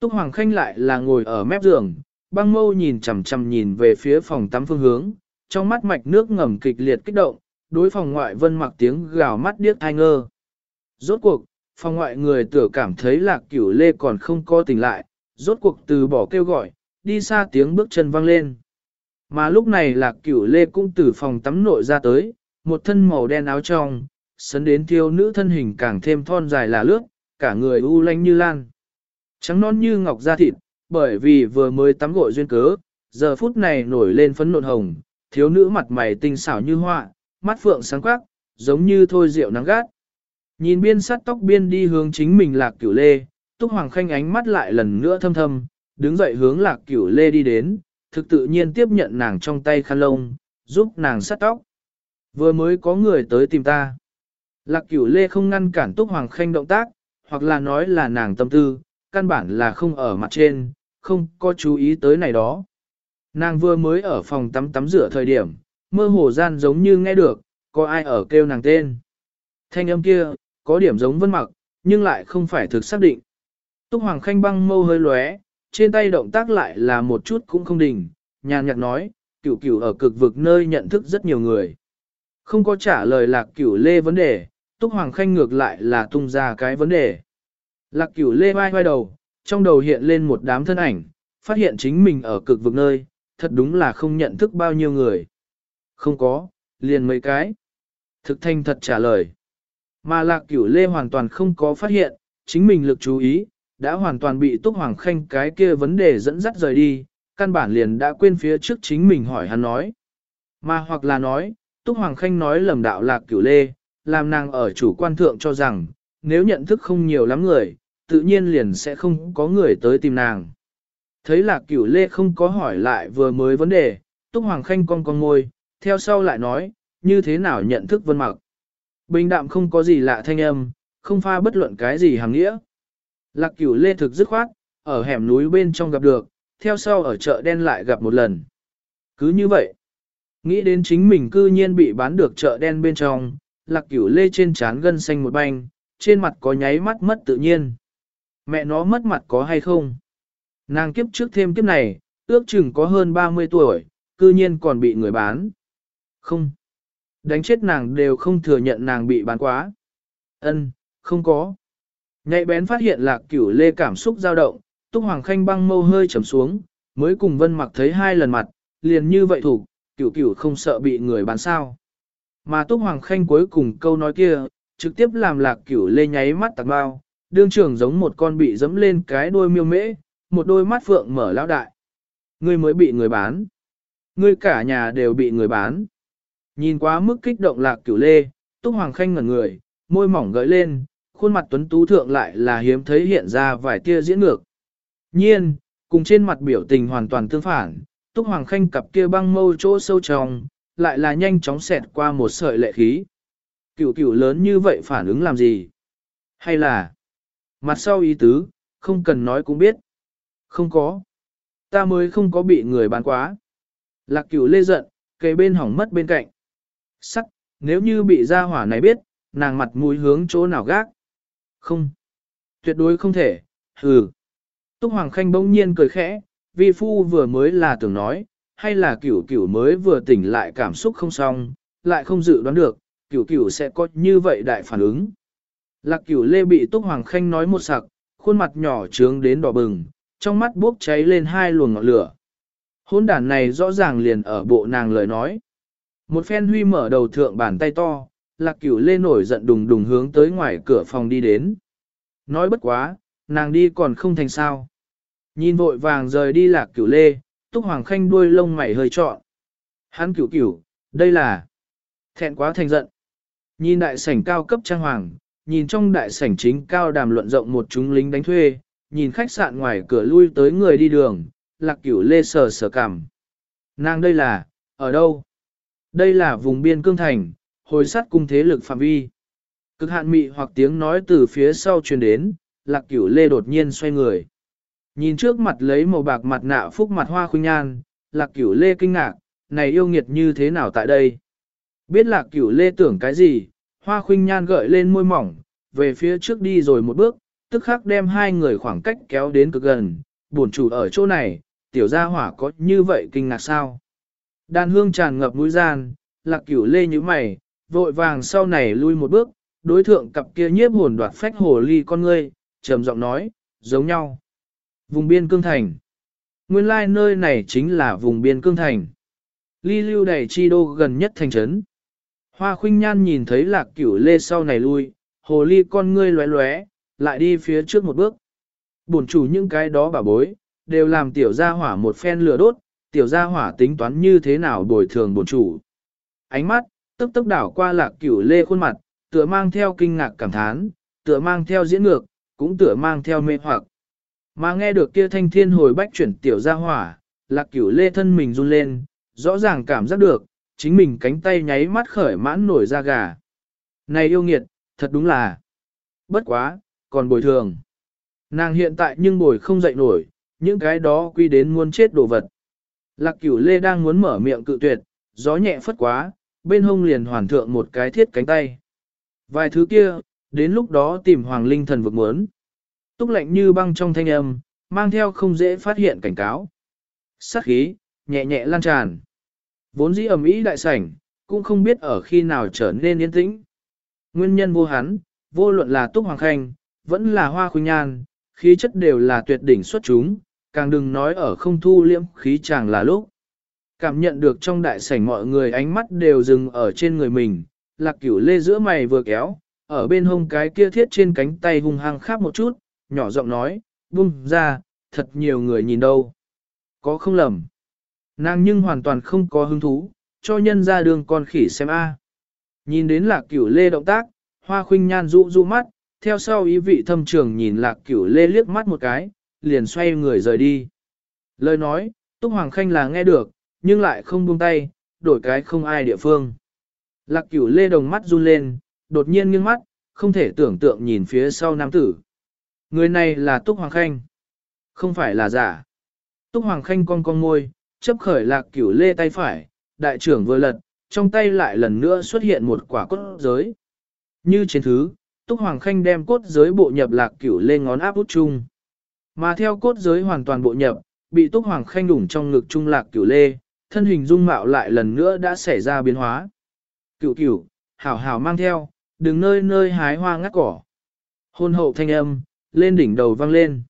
Túc hoàng khanh lại là ngồi ở mép giường, băng mâu nhìn chằm chằm nhìn về phía phòng tắm phương hướng, trong mắt mạch nước ngầm kịch liệt kích động, đối phòng ngoại vân mặc tiếng gào mắt điếc thai ngơ. Rốt cuộc, phòng ngoại người tựa cảm thấy lạc cửu lê còn không co tỉnh lại, rốt cuộc từ bỏ kêu gọi, đi xa tiếng bước chân vang lên. Mà lúc này lạc cửu lê cũng từ phòng tắm nội ra tới, một thân màu đen áo trong, sấn đến thiêu nữ thân hình càng thêm thon dài là lướt, cả người u lanh như lan. Trắng non như ngọc da thịt, bởi vì vừa mới tắm gội duyên cớ, giờ phút này nổi lên phấn nộn hồng, thiếu nữ mặt mày tinh xảo như họa, mắt phượng sáng quắc, giống như thôi rượu nắng gắt. Nhìn biên sát tóc biên đi hướng chính mình lạc cửu lê, túc hoàng khanh ánh mắt lại lần nữa thâm thâm, đứng dậy hướng lạc cửu lê đi đến, thực tự nhiên tiếp nhận nàng trong tay khăn lông, giúp nàng sát tóc. Vừa mới có người tới tìm ta. Lạc cửu lê không ngăn cản túc hoàng khanh động tác, hoặc là nói là nàng tâm tư, căn bản là không ở mặt trên, không có chú ý tới này đó. Nàng vừa mới ở phòng tắm tắm rửa thời điểm, mơ hồ gian giống như nghe được, có ai ở kêu nàng tên. Thanh âm kia, có điểm giống vân mặc, nhưng lại không phải thực xác định. Túc Hoàng Khanh băng mâu hơi lóe, trên tay động tác lại là một chút cũng không đình, nhàn nhạt nói, cửu cửu ở cực vực nơi nhận thức rất nhiều người. Không có trả lời lạc cửu lê vấn đề, Túc Hoàng Khanh ngược lại là tung ra cái vấn đề. Lạc cửu lê vai vai đầu, trong đầu hiện lên một đám thân ảnh, phát hiện chính mình ở cực vực nơi, thật đúng là không nhận thức bao nhiêu người. Không có, liền mấy cái. Thực thanh thật trả lời. Mà lạc cửu lê hoàn toàn không có phát hiện, chính mình lực chú ý, đã hoàn toàn bị Túc Hoàng Khanh cái kia vấn đề dẫn dắt rời đi, căn bản liền đã quên phía trước chính mình hỏi hắn nói. Mà hoặc là nói, Túc Hoàng Khanh nói lầm đạo lạc cửu lê, làm nàng ở chủ quan thượng cho rằng, nếu nhận thức không nhiều lắm người, tự nhiên liền sẽ không có người tới tìm nàng. Thấy lạc cửu lê không có hỏi lại vừa mới vấn đề, Túc Hoàng Khanh con con ngôi, theo sau lại nói, như thế nào nhận thức vân mặc. Bình đạm không có gì lạ thanh âm, không pha bất luận cái gì hàng nghĩa. Lạc cửu lê thực dứt khoát, ở hẻm núi bên trong gặp được, theo sau ở chợ đen lại gặp một lần. Cứ như vậy, nghĩ đến chính mình cư nhiên bị bán được chợ đen bên trong, lạc cửu lê trên trán gân xanh một banh, trên mặt có nháy mắt mất tự nhiên. Mẹ nó mất mặt có hay không? Nàng kiếp trước thêm kiếp này, ước chừng có hơn 30 tuổi, cư nhiên còn bị người bán. Không. Đánh chết nàng đều không thừa nhận nàng bị bán quá. Ân, không có. Nhạy bén phát hiện lạc cửu lê cảm xúc dao động, Túc Hoàng Khanh băng mâu hơi trầm xuống, mới cùng Vân Mặc thấy hai lần mặt, liền như vậy thủ, cửu cửu không sợ bị người bán sao. Mà Túc Hoàng Khanh cuối cùng câu nói kia, trực tiếp làm lạc cửu lê nháy mắt tạc bao, đương trưởng giống một con bị dẫm lên cái đuôi miêu mễ, một đôi mắt phượng mở lão đại. Ngươi mới bị người bán. Ngươi cả nhà đều bị người bán. Nhìn quá mức kích động lạc cửu lê, Túc Hoàng Khanh ngẩn người, môi mỏng gợi lên, khuôn mặt tuấn tú thượng lại là hiếm thấy hiện ra vài tia diễn ngược. Nhiên, cùng trên mặt biểu tình hoàn toàn tương phản, Túc Hoàng Khanh cặp kia băng mâu chỗ sâu trong, lại là nhanh chóng xẹt qua một sợi lệ khí. Cửu cửu lớn như vậy phản ứng làm gì? Hay là, mặt sau ý tứ, không cần nói cũng biết. Không có. Ta mới không có bị người bán quá. Lạc cửu lê giận, cây bên hỏng mất bên cạnh. Sắc, nếu như bị gia hỏa này biết, nàng mặt mũi hướng chỗ nào gác. Không. Tuyệt đối không thể, hừ. Túc Hoàng Khanh bỗng nhiên cười khẽ, vi phu vừa mới là tưởng nói, hay là cửu cửu mới vừa tỉnh lại cảm xúc không xong, lại không dự đoán được, cửu cửu sẽ có như vậy đại phản ứng. Lạc cửu lê bị Túc Hoàng Khanh nói một sặc, khuôn mặt nhỏ trướng đến đỏ bừng, trong mắt bốc cháy lên hai luồng ngọn lửa. Hôn đản này rõ ràng liền ở bộ nàng lời nói. Một phen huy mở đầu thượng bàn tay to, lạc cửu lê nổi giận đùng đùng hướng tới ngoài cửa phòng đi đến. Nói bất quá, nàng đi còn không thành sao. Nhìn vội vàng rời đi lạc cửu lê, túc hoàng khanh đuôi lông mày hơi trọn. Hắn cửu cửu, đây là thẹn quá thành giận. Nhìn đại sảnh cao cấp trang hoàng, nhìn trong đại sảnh chính cao đàm luận rộng một chúng lính đánh thuê, nhìn khách sạn ngoài cửa lui tới người đi đường, lạc cửu lê sờ sờ cảm. Nàng đây là, ở đâu? Đây là vùng biên cương thành, hồi sát cung thế lực phạm vi. Cực hạn mị hoặc tiếng nói từ phía sau truyền đến, lạc cửu lê đột nhiên xoay người. Nhìn trước mặt lấy màu bạc mặt nạ phúc mặt hoa khuynh nhan, lạc cửu lê kinh ngạc, này yêu nghiệt như thế nào tại đây? Biết lạc cửu lê tưởng cái gì, hoa khuynh nhan gợi lên môi mỏng, về phía trước đi rồi một bước, tức khắc đem hai người khoảng cách kéo đến cực gần, buồn chủ ở chỗ này, tiểu gia hỏa có như vậy kinh ngạc sao? Đàn hương tràn ngập mũi gian, lạc cửu lê như mày, vội vàng sau này lui một bước, đối thượng cặp kia nhiếp hồn đoạt phách hồ ly con ngươi, trầm giọng nói, giống nhau. Vùng biên cương thành. Nguyên lai like nơi này chính là vùng biên cương thành. Ly lưu đầy chi đô gần nhất thành trấn. Hoa khuynh nhan nhìn thấy lạc cửu lê sau này lui, hồ ly con ngươi lóe lóe, lại đi phía trước một bước. Bổn chủ những cái đó bà bối, đều làm tiểu gia hỏa một phen lửa đốt, tiểu gia hỏa tính toán như thế nào bồi thường bổn chủ. Ánh mắt, tức tức đảo qua lạc cửu lê khuôn mặt, tựa mang theo kinh ngạc cảm thán, tựa mang theo diễn ngược, cũng tựa mang theo mê hoặc. Mà nghe được kia thanh thiên hồi bách chuyển tiểu gia hỏa, lạc cửu lê thân mình run lên, rõ ràng cảm giác được, chính mình cánh tay nháy mắt khởi mãn nổi da gà. Này yêu nghiệt, thật đúng là bất quá, còn bồi thường. Nàng hiện tại nhưng bồi không dậy nổi, những cái đó quy đến muốn chết đồ vật. Lạc cửu lê đang muốn mở miệng cự tuyệt, gió nhẹ phất quá, bên hông liền hoàn thượng một cái thiết cánh tay. Vài thứ kia, đến lúc đó tìm hoàng linh thần vực muốn. Túc lạnh như băng trong thanh âm, mang theo không dễ phát hiện cảnh cáo. Sát khí, nhẹ nhẹ lan tràn. Vốn dĩ ẩm ý đại sảnh, cũng không biết ở khi nào trở nên yên tĩnh. Nguyên nhân vô hắn, vô luận là Túc Hoàng Khanh, vẫn là Hoa Khuynh Nhan, khí chất đều là tuyệt đỉnh xuất chúng, càng đừng nói ở không thu liễm khí chàng là lúc. Cảm nhận được trong đại sảnh mọi người ánh mắt đều dừng ở trên người mình, lạc cửu lê giữa mày vừa kéo, ở bên hông cái kia thiết trên cánh tay hung hăng khắp một chút, nhỏ giọng nói, buông ra, thật nhiều người nhìn đâu. Có không lầm. Nàng nhưng hoàn toàn không có hứng thú, cho nhân ra đường con khỉ xem a. Nhìn đến lạc cửu lê động tác, hoa khuynh nhan rụ rụ mắt, theo sau ý vị thâm trường nhìn lạc cửu lê liếc mắt một cái, liền xoay người rời đi. Lời nói, Túc Hoàng Khanh là nghe được, nhưng lại không buông tay, đổi cái không ai địa phương. Lạc cửu lê đồng mắt run lên, đột nhiên nghiêng mắt, không thể tưởng tượng nhìn phía sau nam tử. Người này là Túc Hoàng Khanh. Không phải là giả. Túc Hoàng Khanh cong cong môi, chấp khởi lạc cửu lê tay phải, đại trưởng vừa lật, trong tay lại lần nữa xuất hiện một quả cốt giới. Như trên thứ, Túc Hoàng Khanh đem cốt giới bộ nhập lạc cửu lê ngón áp út chung. Mà theo cốt giới hoàn toàn bộ nhập, bị Túc Hoàng Khanh đủng trong ngực trung lạc cửu lê, thân hình dung mạo lại lần nữa đã xảy ra biến hóa. Cửu cửu, hảo hảo mang theo, đừng nơi nơi hái hoa ngắt cỏ. Hôn hậu thanh âm, lên đỉnh đầu vang lên.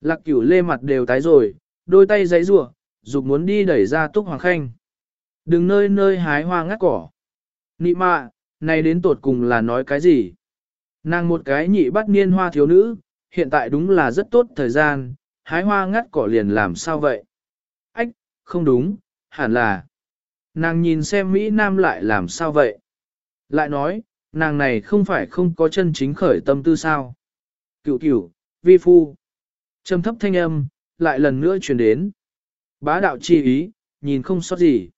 Lạc cửu lê mặt đều tái rồi, đôi tay giấy rủa dục muốn đi đẩy ra Túc Hoàng Khanh. Đừng nơi nơi hái hoa ngắt cỏ. Nị mạ, này đến tột cùng là nói cái gì? Nàng một cái nhị bắt niên hoa thiếu nữ, hiện tại đúng là rất tốt thời gian, hái hoa ngắt cỏ liền làm sao vậy? Ách, không đúng, hẳn là. Nàng nhìn xem Mỹ Nam lại làm sao vậy? Lại nói, nàng này không phải không có chân chính khởi tâm tư sao? Cựu cựu, vi phu. Trầm thấp thanh âm, lại lần nữa truyền đến. Bá đạo chi ý, nhìn không sót gì.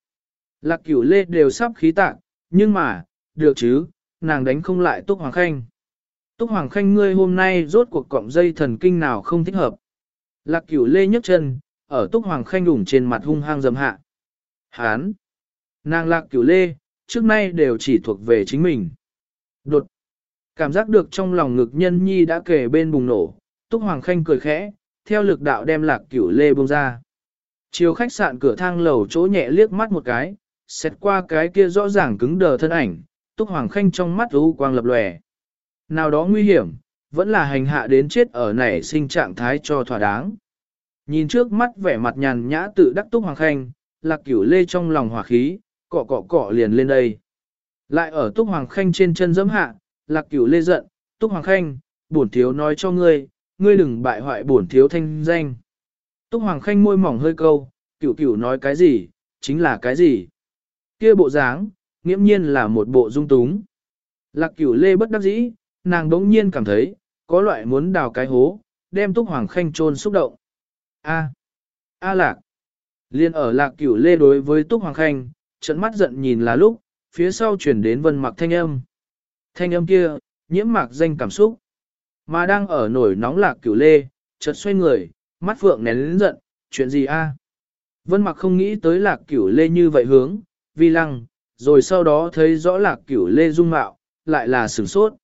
Lạc cửu lê đều sắp khí tạng, nhưng mà, được chứ, nàng đánh không lại Túc Hoàng Khanh. Túc Hoàng Khanh ngươi hôm nay rốt cuộc cọng dây thần kinh nào không thích hợp. Lạc cửu lê nhấc chân, ở Túc Hoàng Khanh đủng trên mặt hung hăng dầm hạ. Hán! Nàng lạc cửu lê, trước nay đều chỉ thuộc về chính mình. Đột! Cảm giác được trong lòng ngực nhân nhi đã kề bên bùng nổ, Túc Hoàng Khanh cười khẽ, theo lực đạo đem lạc cửu lê bông ra. Chiều khách sạn cửa thang lầu chỗ nhẹ liếc mắt một cái, xét qua cái kia rõ ràng cứng đờ thân ảnh, Túc Hoàng Khanh trong mắt u quang lập lòe. Nào đó nguy hiểm, vẫn là hành hạ đến chết ở nảy sinh trạng thái cho thỏa đáng. Nhìn trước mắt vẻ mặt nhàn nhã tự đắc Túc Hoàng Khanh, lạc cửu lê trong lòng hỏa khí, cọ cọ cọ liền lên đây. Lại ở Túc Hoàng Khanh trên chân dẫm hạ, lạc cửu lê giận, Túc Hoàng Khanh, bổn thiếu nói cho ngươi, ngươi đừng bại hoại bổn thiếu thanh danh. Túc Hoàng Khanh môi mỏng hơi câu, cửu cửu nói cái gì, chính là cái gì. Kia bộ dáng, nghiễm nhiên là một bộ dung túng. Lạc cửu lê bất đắc dĩ, nàng đống nhiên cảm thấy, có loại muốn đào cái hố, đem Túc Hoàng Khanh trôn xúc động. A. A lạc. Liên ở lạc cửu lê đối với Túc Hoàng Khanh, trận mắt giận nhìn là lúc, phía sau chuyển đến vân mặc thanh âm. Thanh âm kia, nhiễm mạc danh cảm xúc. Mà đang ở nổi nóng lạc cửu lê, chợt xoay người, mắt phượng nén lên giận, chuyện gì a? Vân mặc không nghĩ tới lạc cửu lê như vậy hướng, vi lăng, rồi sau đó thấy rõ lạc cửu lê dung mạo, lại là sửng sốt.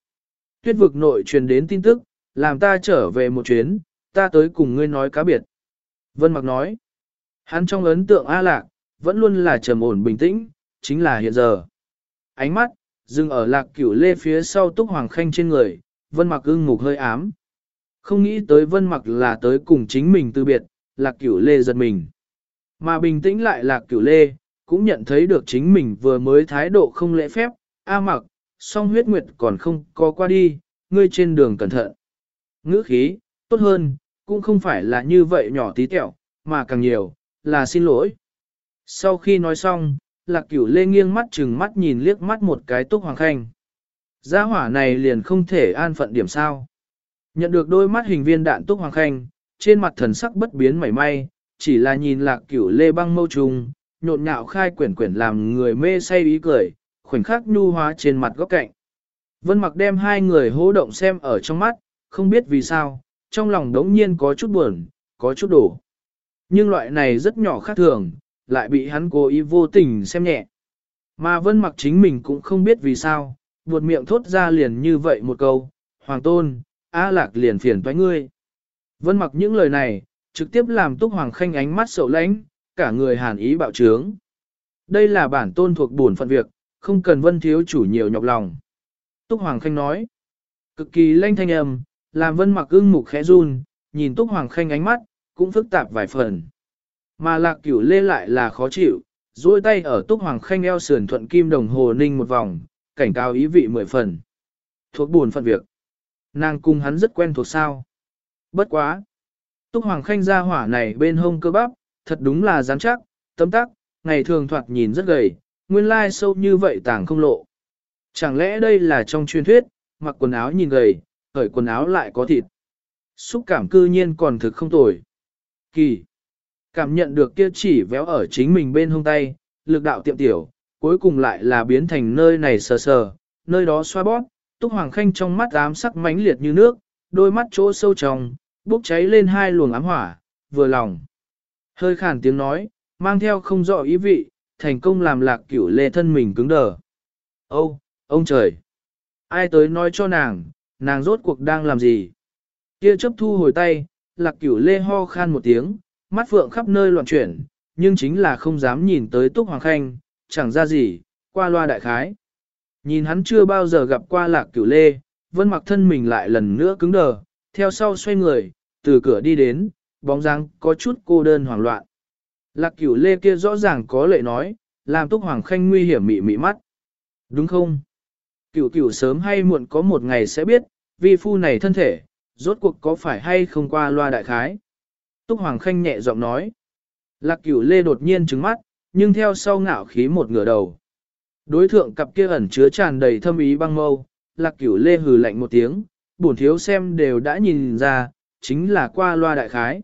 Tuyết vực nội truyền đến tin tức, làm ta trở về một chuyến, ta tới cùng ngươi nói cá biệt. Vân mặc nói, hắn trong ấn tượng A lạc, vẫn luôn là trầm ổn bình tĩnh, chính là hiện giờ. Ánh mắt, dừng ở lạc cửu lê phía sau túc hoàng khanh trên người, vân mặc ưng ngục hơi ám. Không nghĩ tới vân mặc là tới cùng chính mình từ biệt, lạc cửu lê giật mình. Mà bình tĩnh lại lạc cửu lê, cũng nhận thấy được chính mình vừa mới thái độ không lễ phép, A mặc, song huyết nguyệt còn không có qua đi, ngươi trên đường cẩn thận. Ngữ khí, tốt hơn, cũng không phải là như vậy nhỏ tí tẹo, mà càng nhiều, là xin lỗi. Sau khi nói xong, lạc cửu lê nghiêng mắt chừng mắt nhìn liếc mắt một cái túc hoàng khanh. Gia hỏa này liền không thể an phận điểm sao. Nhận được đôi mắt hình viên đạn túc hoàng khanh, trên mặt thần sắc bất biến mảy may, chỉ là nhìn lạc cửu lê băng mâu trùng, nhộn nhạo khai quyển quyển làm người mê say ý cười, khoảnh khắc nhu hóa trên mặt góc cạnh. Vân mặc đem hai người hố động xem ở trong mắt, không biết vì sao, trong lòng đống nhiên có chút buồn, có chút đổ. Nhưng loại này rất nhỏ khác thường, lại bị hắn cố ý vô tình xem nhẹ. Mà vân mặc chính mình cũng không biết vì sao, buột miệng thốt ra liền như vậy một câu, Hoàng Tôn, A Lạc liền phiền toái ngươi. Vân mặc những lời này, trực tiếp làm Túc Hoàng Khanh ánh mắt sầu lãnh, cả người hàn ý bạo trướng. Đây là bản tôn thuộc bổn phận việc, không cần vân thiếu chủ nhiều nhọc lòng. Túc Hoàng Khanh nói, cực kỳ lanh thanh âm, làm vân mặc ưng mục khẽ run, nhìn Túc Hoàng Khanh ánh mắt, cũng phức tạp vài phần. Mà lạc cửu lê lại là khó chịu, duỗi tay ở Túc Hoàng Khanh eo sườn thuận kim đồng hồ ninh một vòng, cảnh cáo ý vị mười phần. Thuộc buồn phận việc. Nàng cùng hắn rất quen thuộc sao. Bất quá. Túc Hoàng Khanh ra hỏa này bên hông cơ bắp, thật đúng là rắn chắc, tấm tắc, ngày thường thoạt nhìn rất gầy, nguyên lai sâu như vậy tàng không lộ. Chẳng lẽ đây là trong truyền thuyết, mặc quần áo nhìn gầy, khởi quần áo lại có thịt. Xúc cảm cư nhiên còn thực không tồi. Kỳ. Cảm nhận được kia chỉ véo ở chính mình bên hông tay, lực đạo tiệm tiểu, cuối cùng lại là biến thành nơi này sờ sờ, nơi đó xoa bóp, Túc Hoàng Khanh trong mắt ám sắc mãnh liệt như nước, đôi mắt chỗ sâu trong, bốc cháy lên hai luồng ám hỏa, vừa lòng. Hơi khàn tiếng nói, mang theo không rõ ý vị, thành công làm lạc cửu lê thân mình cứng đờ. ô, ông trời! Ai tới nói cho nàng, nàng rốt cuộc đang làm gì? Kia chấp thu hồi tay, lạc cửu lê ho khan một tiếng, mắt phượng khắp nơi loạn chuyển, nhưng chính là không dám nhìn tới Túc Hoàng Khanh, chẳng ra gì, qua loa đại khái. Nhìn hắn chưa bao giờ gặp qua lạc cửu lê, vân mặc thân mình lại lần nữa cứng đờ, theo sau xoay người, từ cửa đi đến, bóng dáng có chút cô đơn hoảng loạn. Lạc cửu lê kia rõ ràng có lệ nói, làm túc hoàng khanh nguy hiểm mị mị mắt. Đúng không? Cửu cửu sớm hay muộn có một ngày sẽ biết, vi phu này thân thể, rốt cuộc có phải hay không qua loa đại khái. Túc hoàng khanh nhẹ giọng nói. Lạc cửu lê đột nhiên trứng mắt, nhưng theo sau ngạo khí một ngửa đầu. Đối thượng cặp kia ẩn chứa tràn đầy thâm ý băng mâu, lạc cửu lê hừ lạnh một tiếng, bổn thiếu xem đều đã nhìn ra, chính là qua loa đại khái.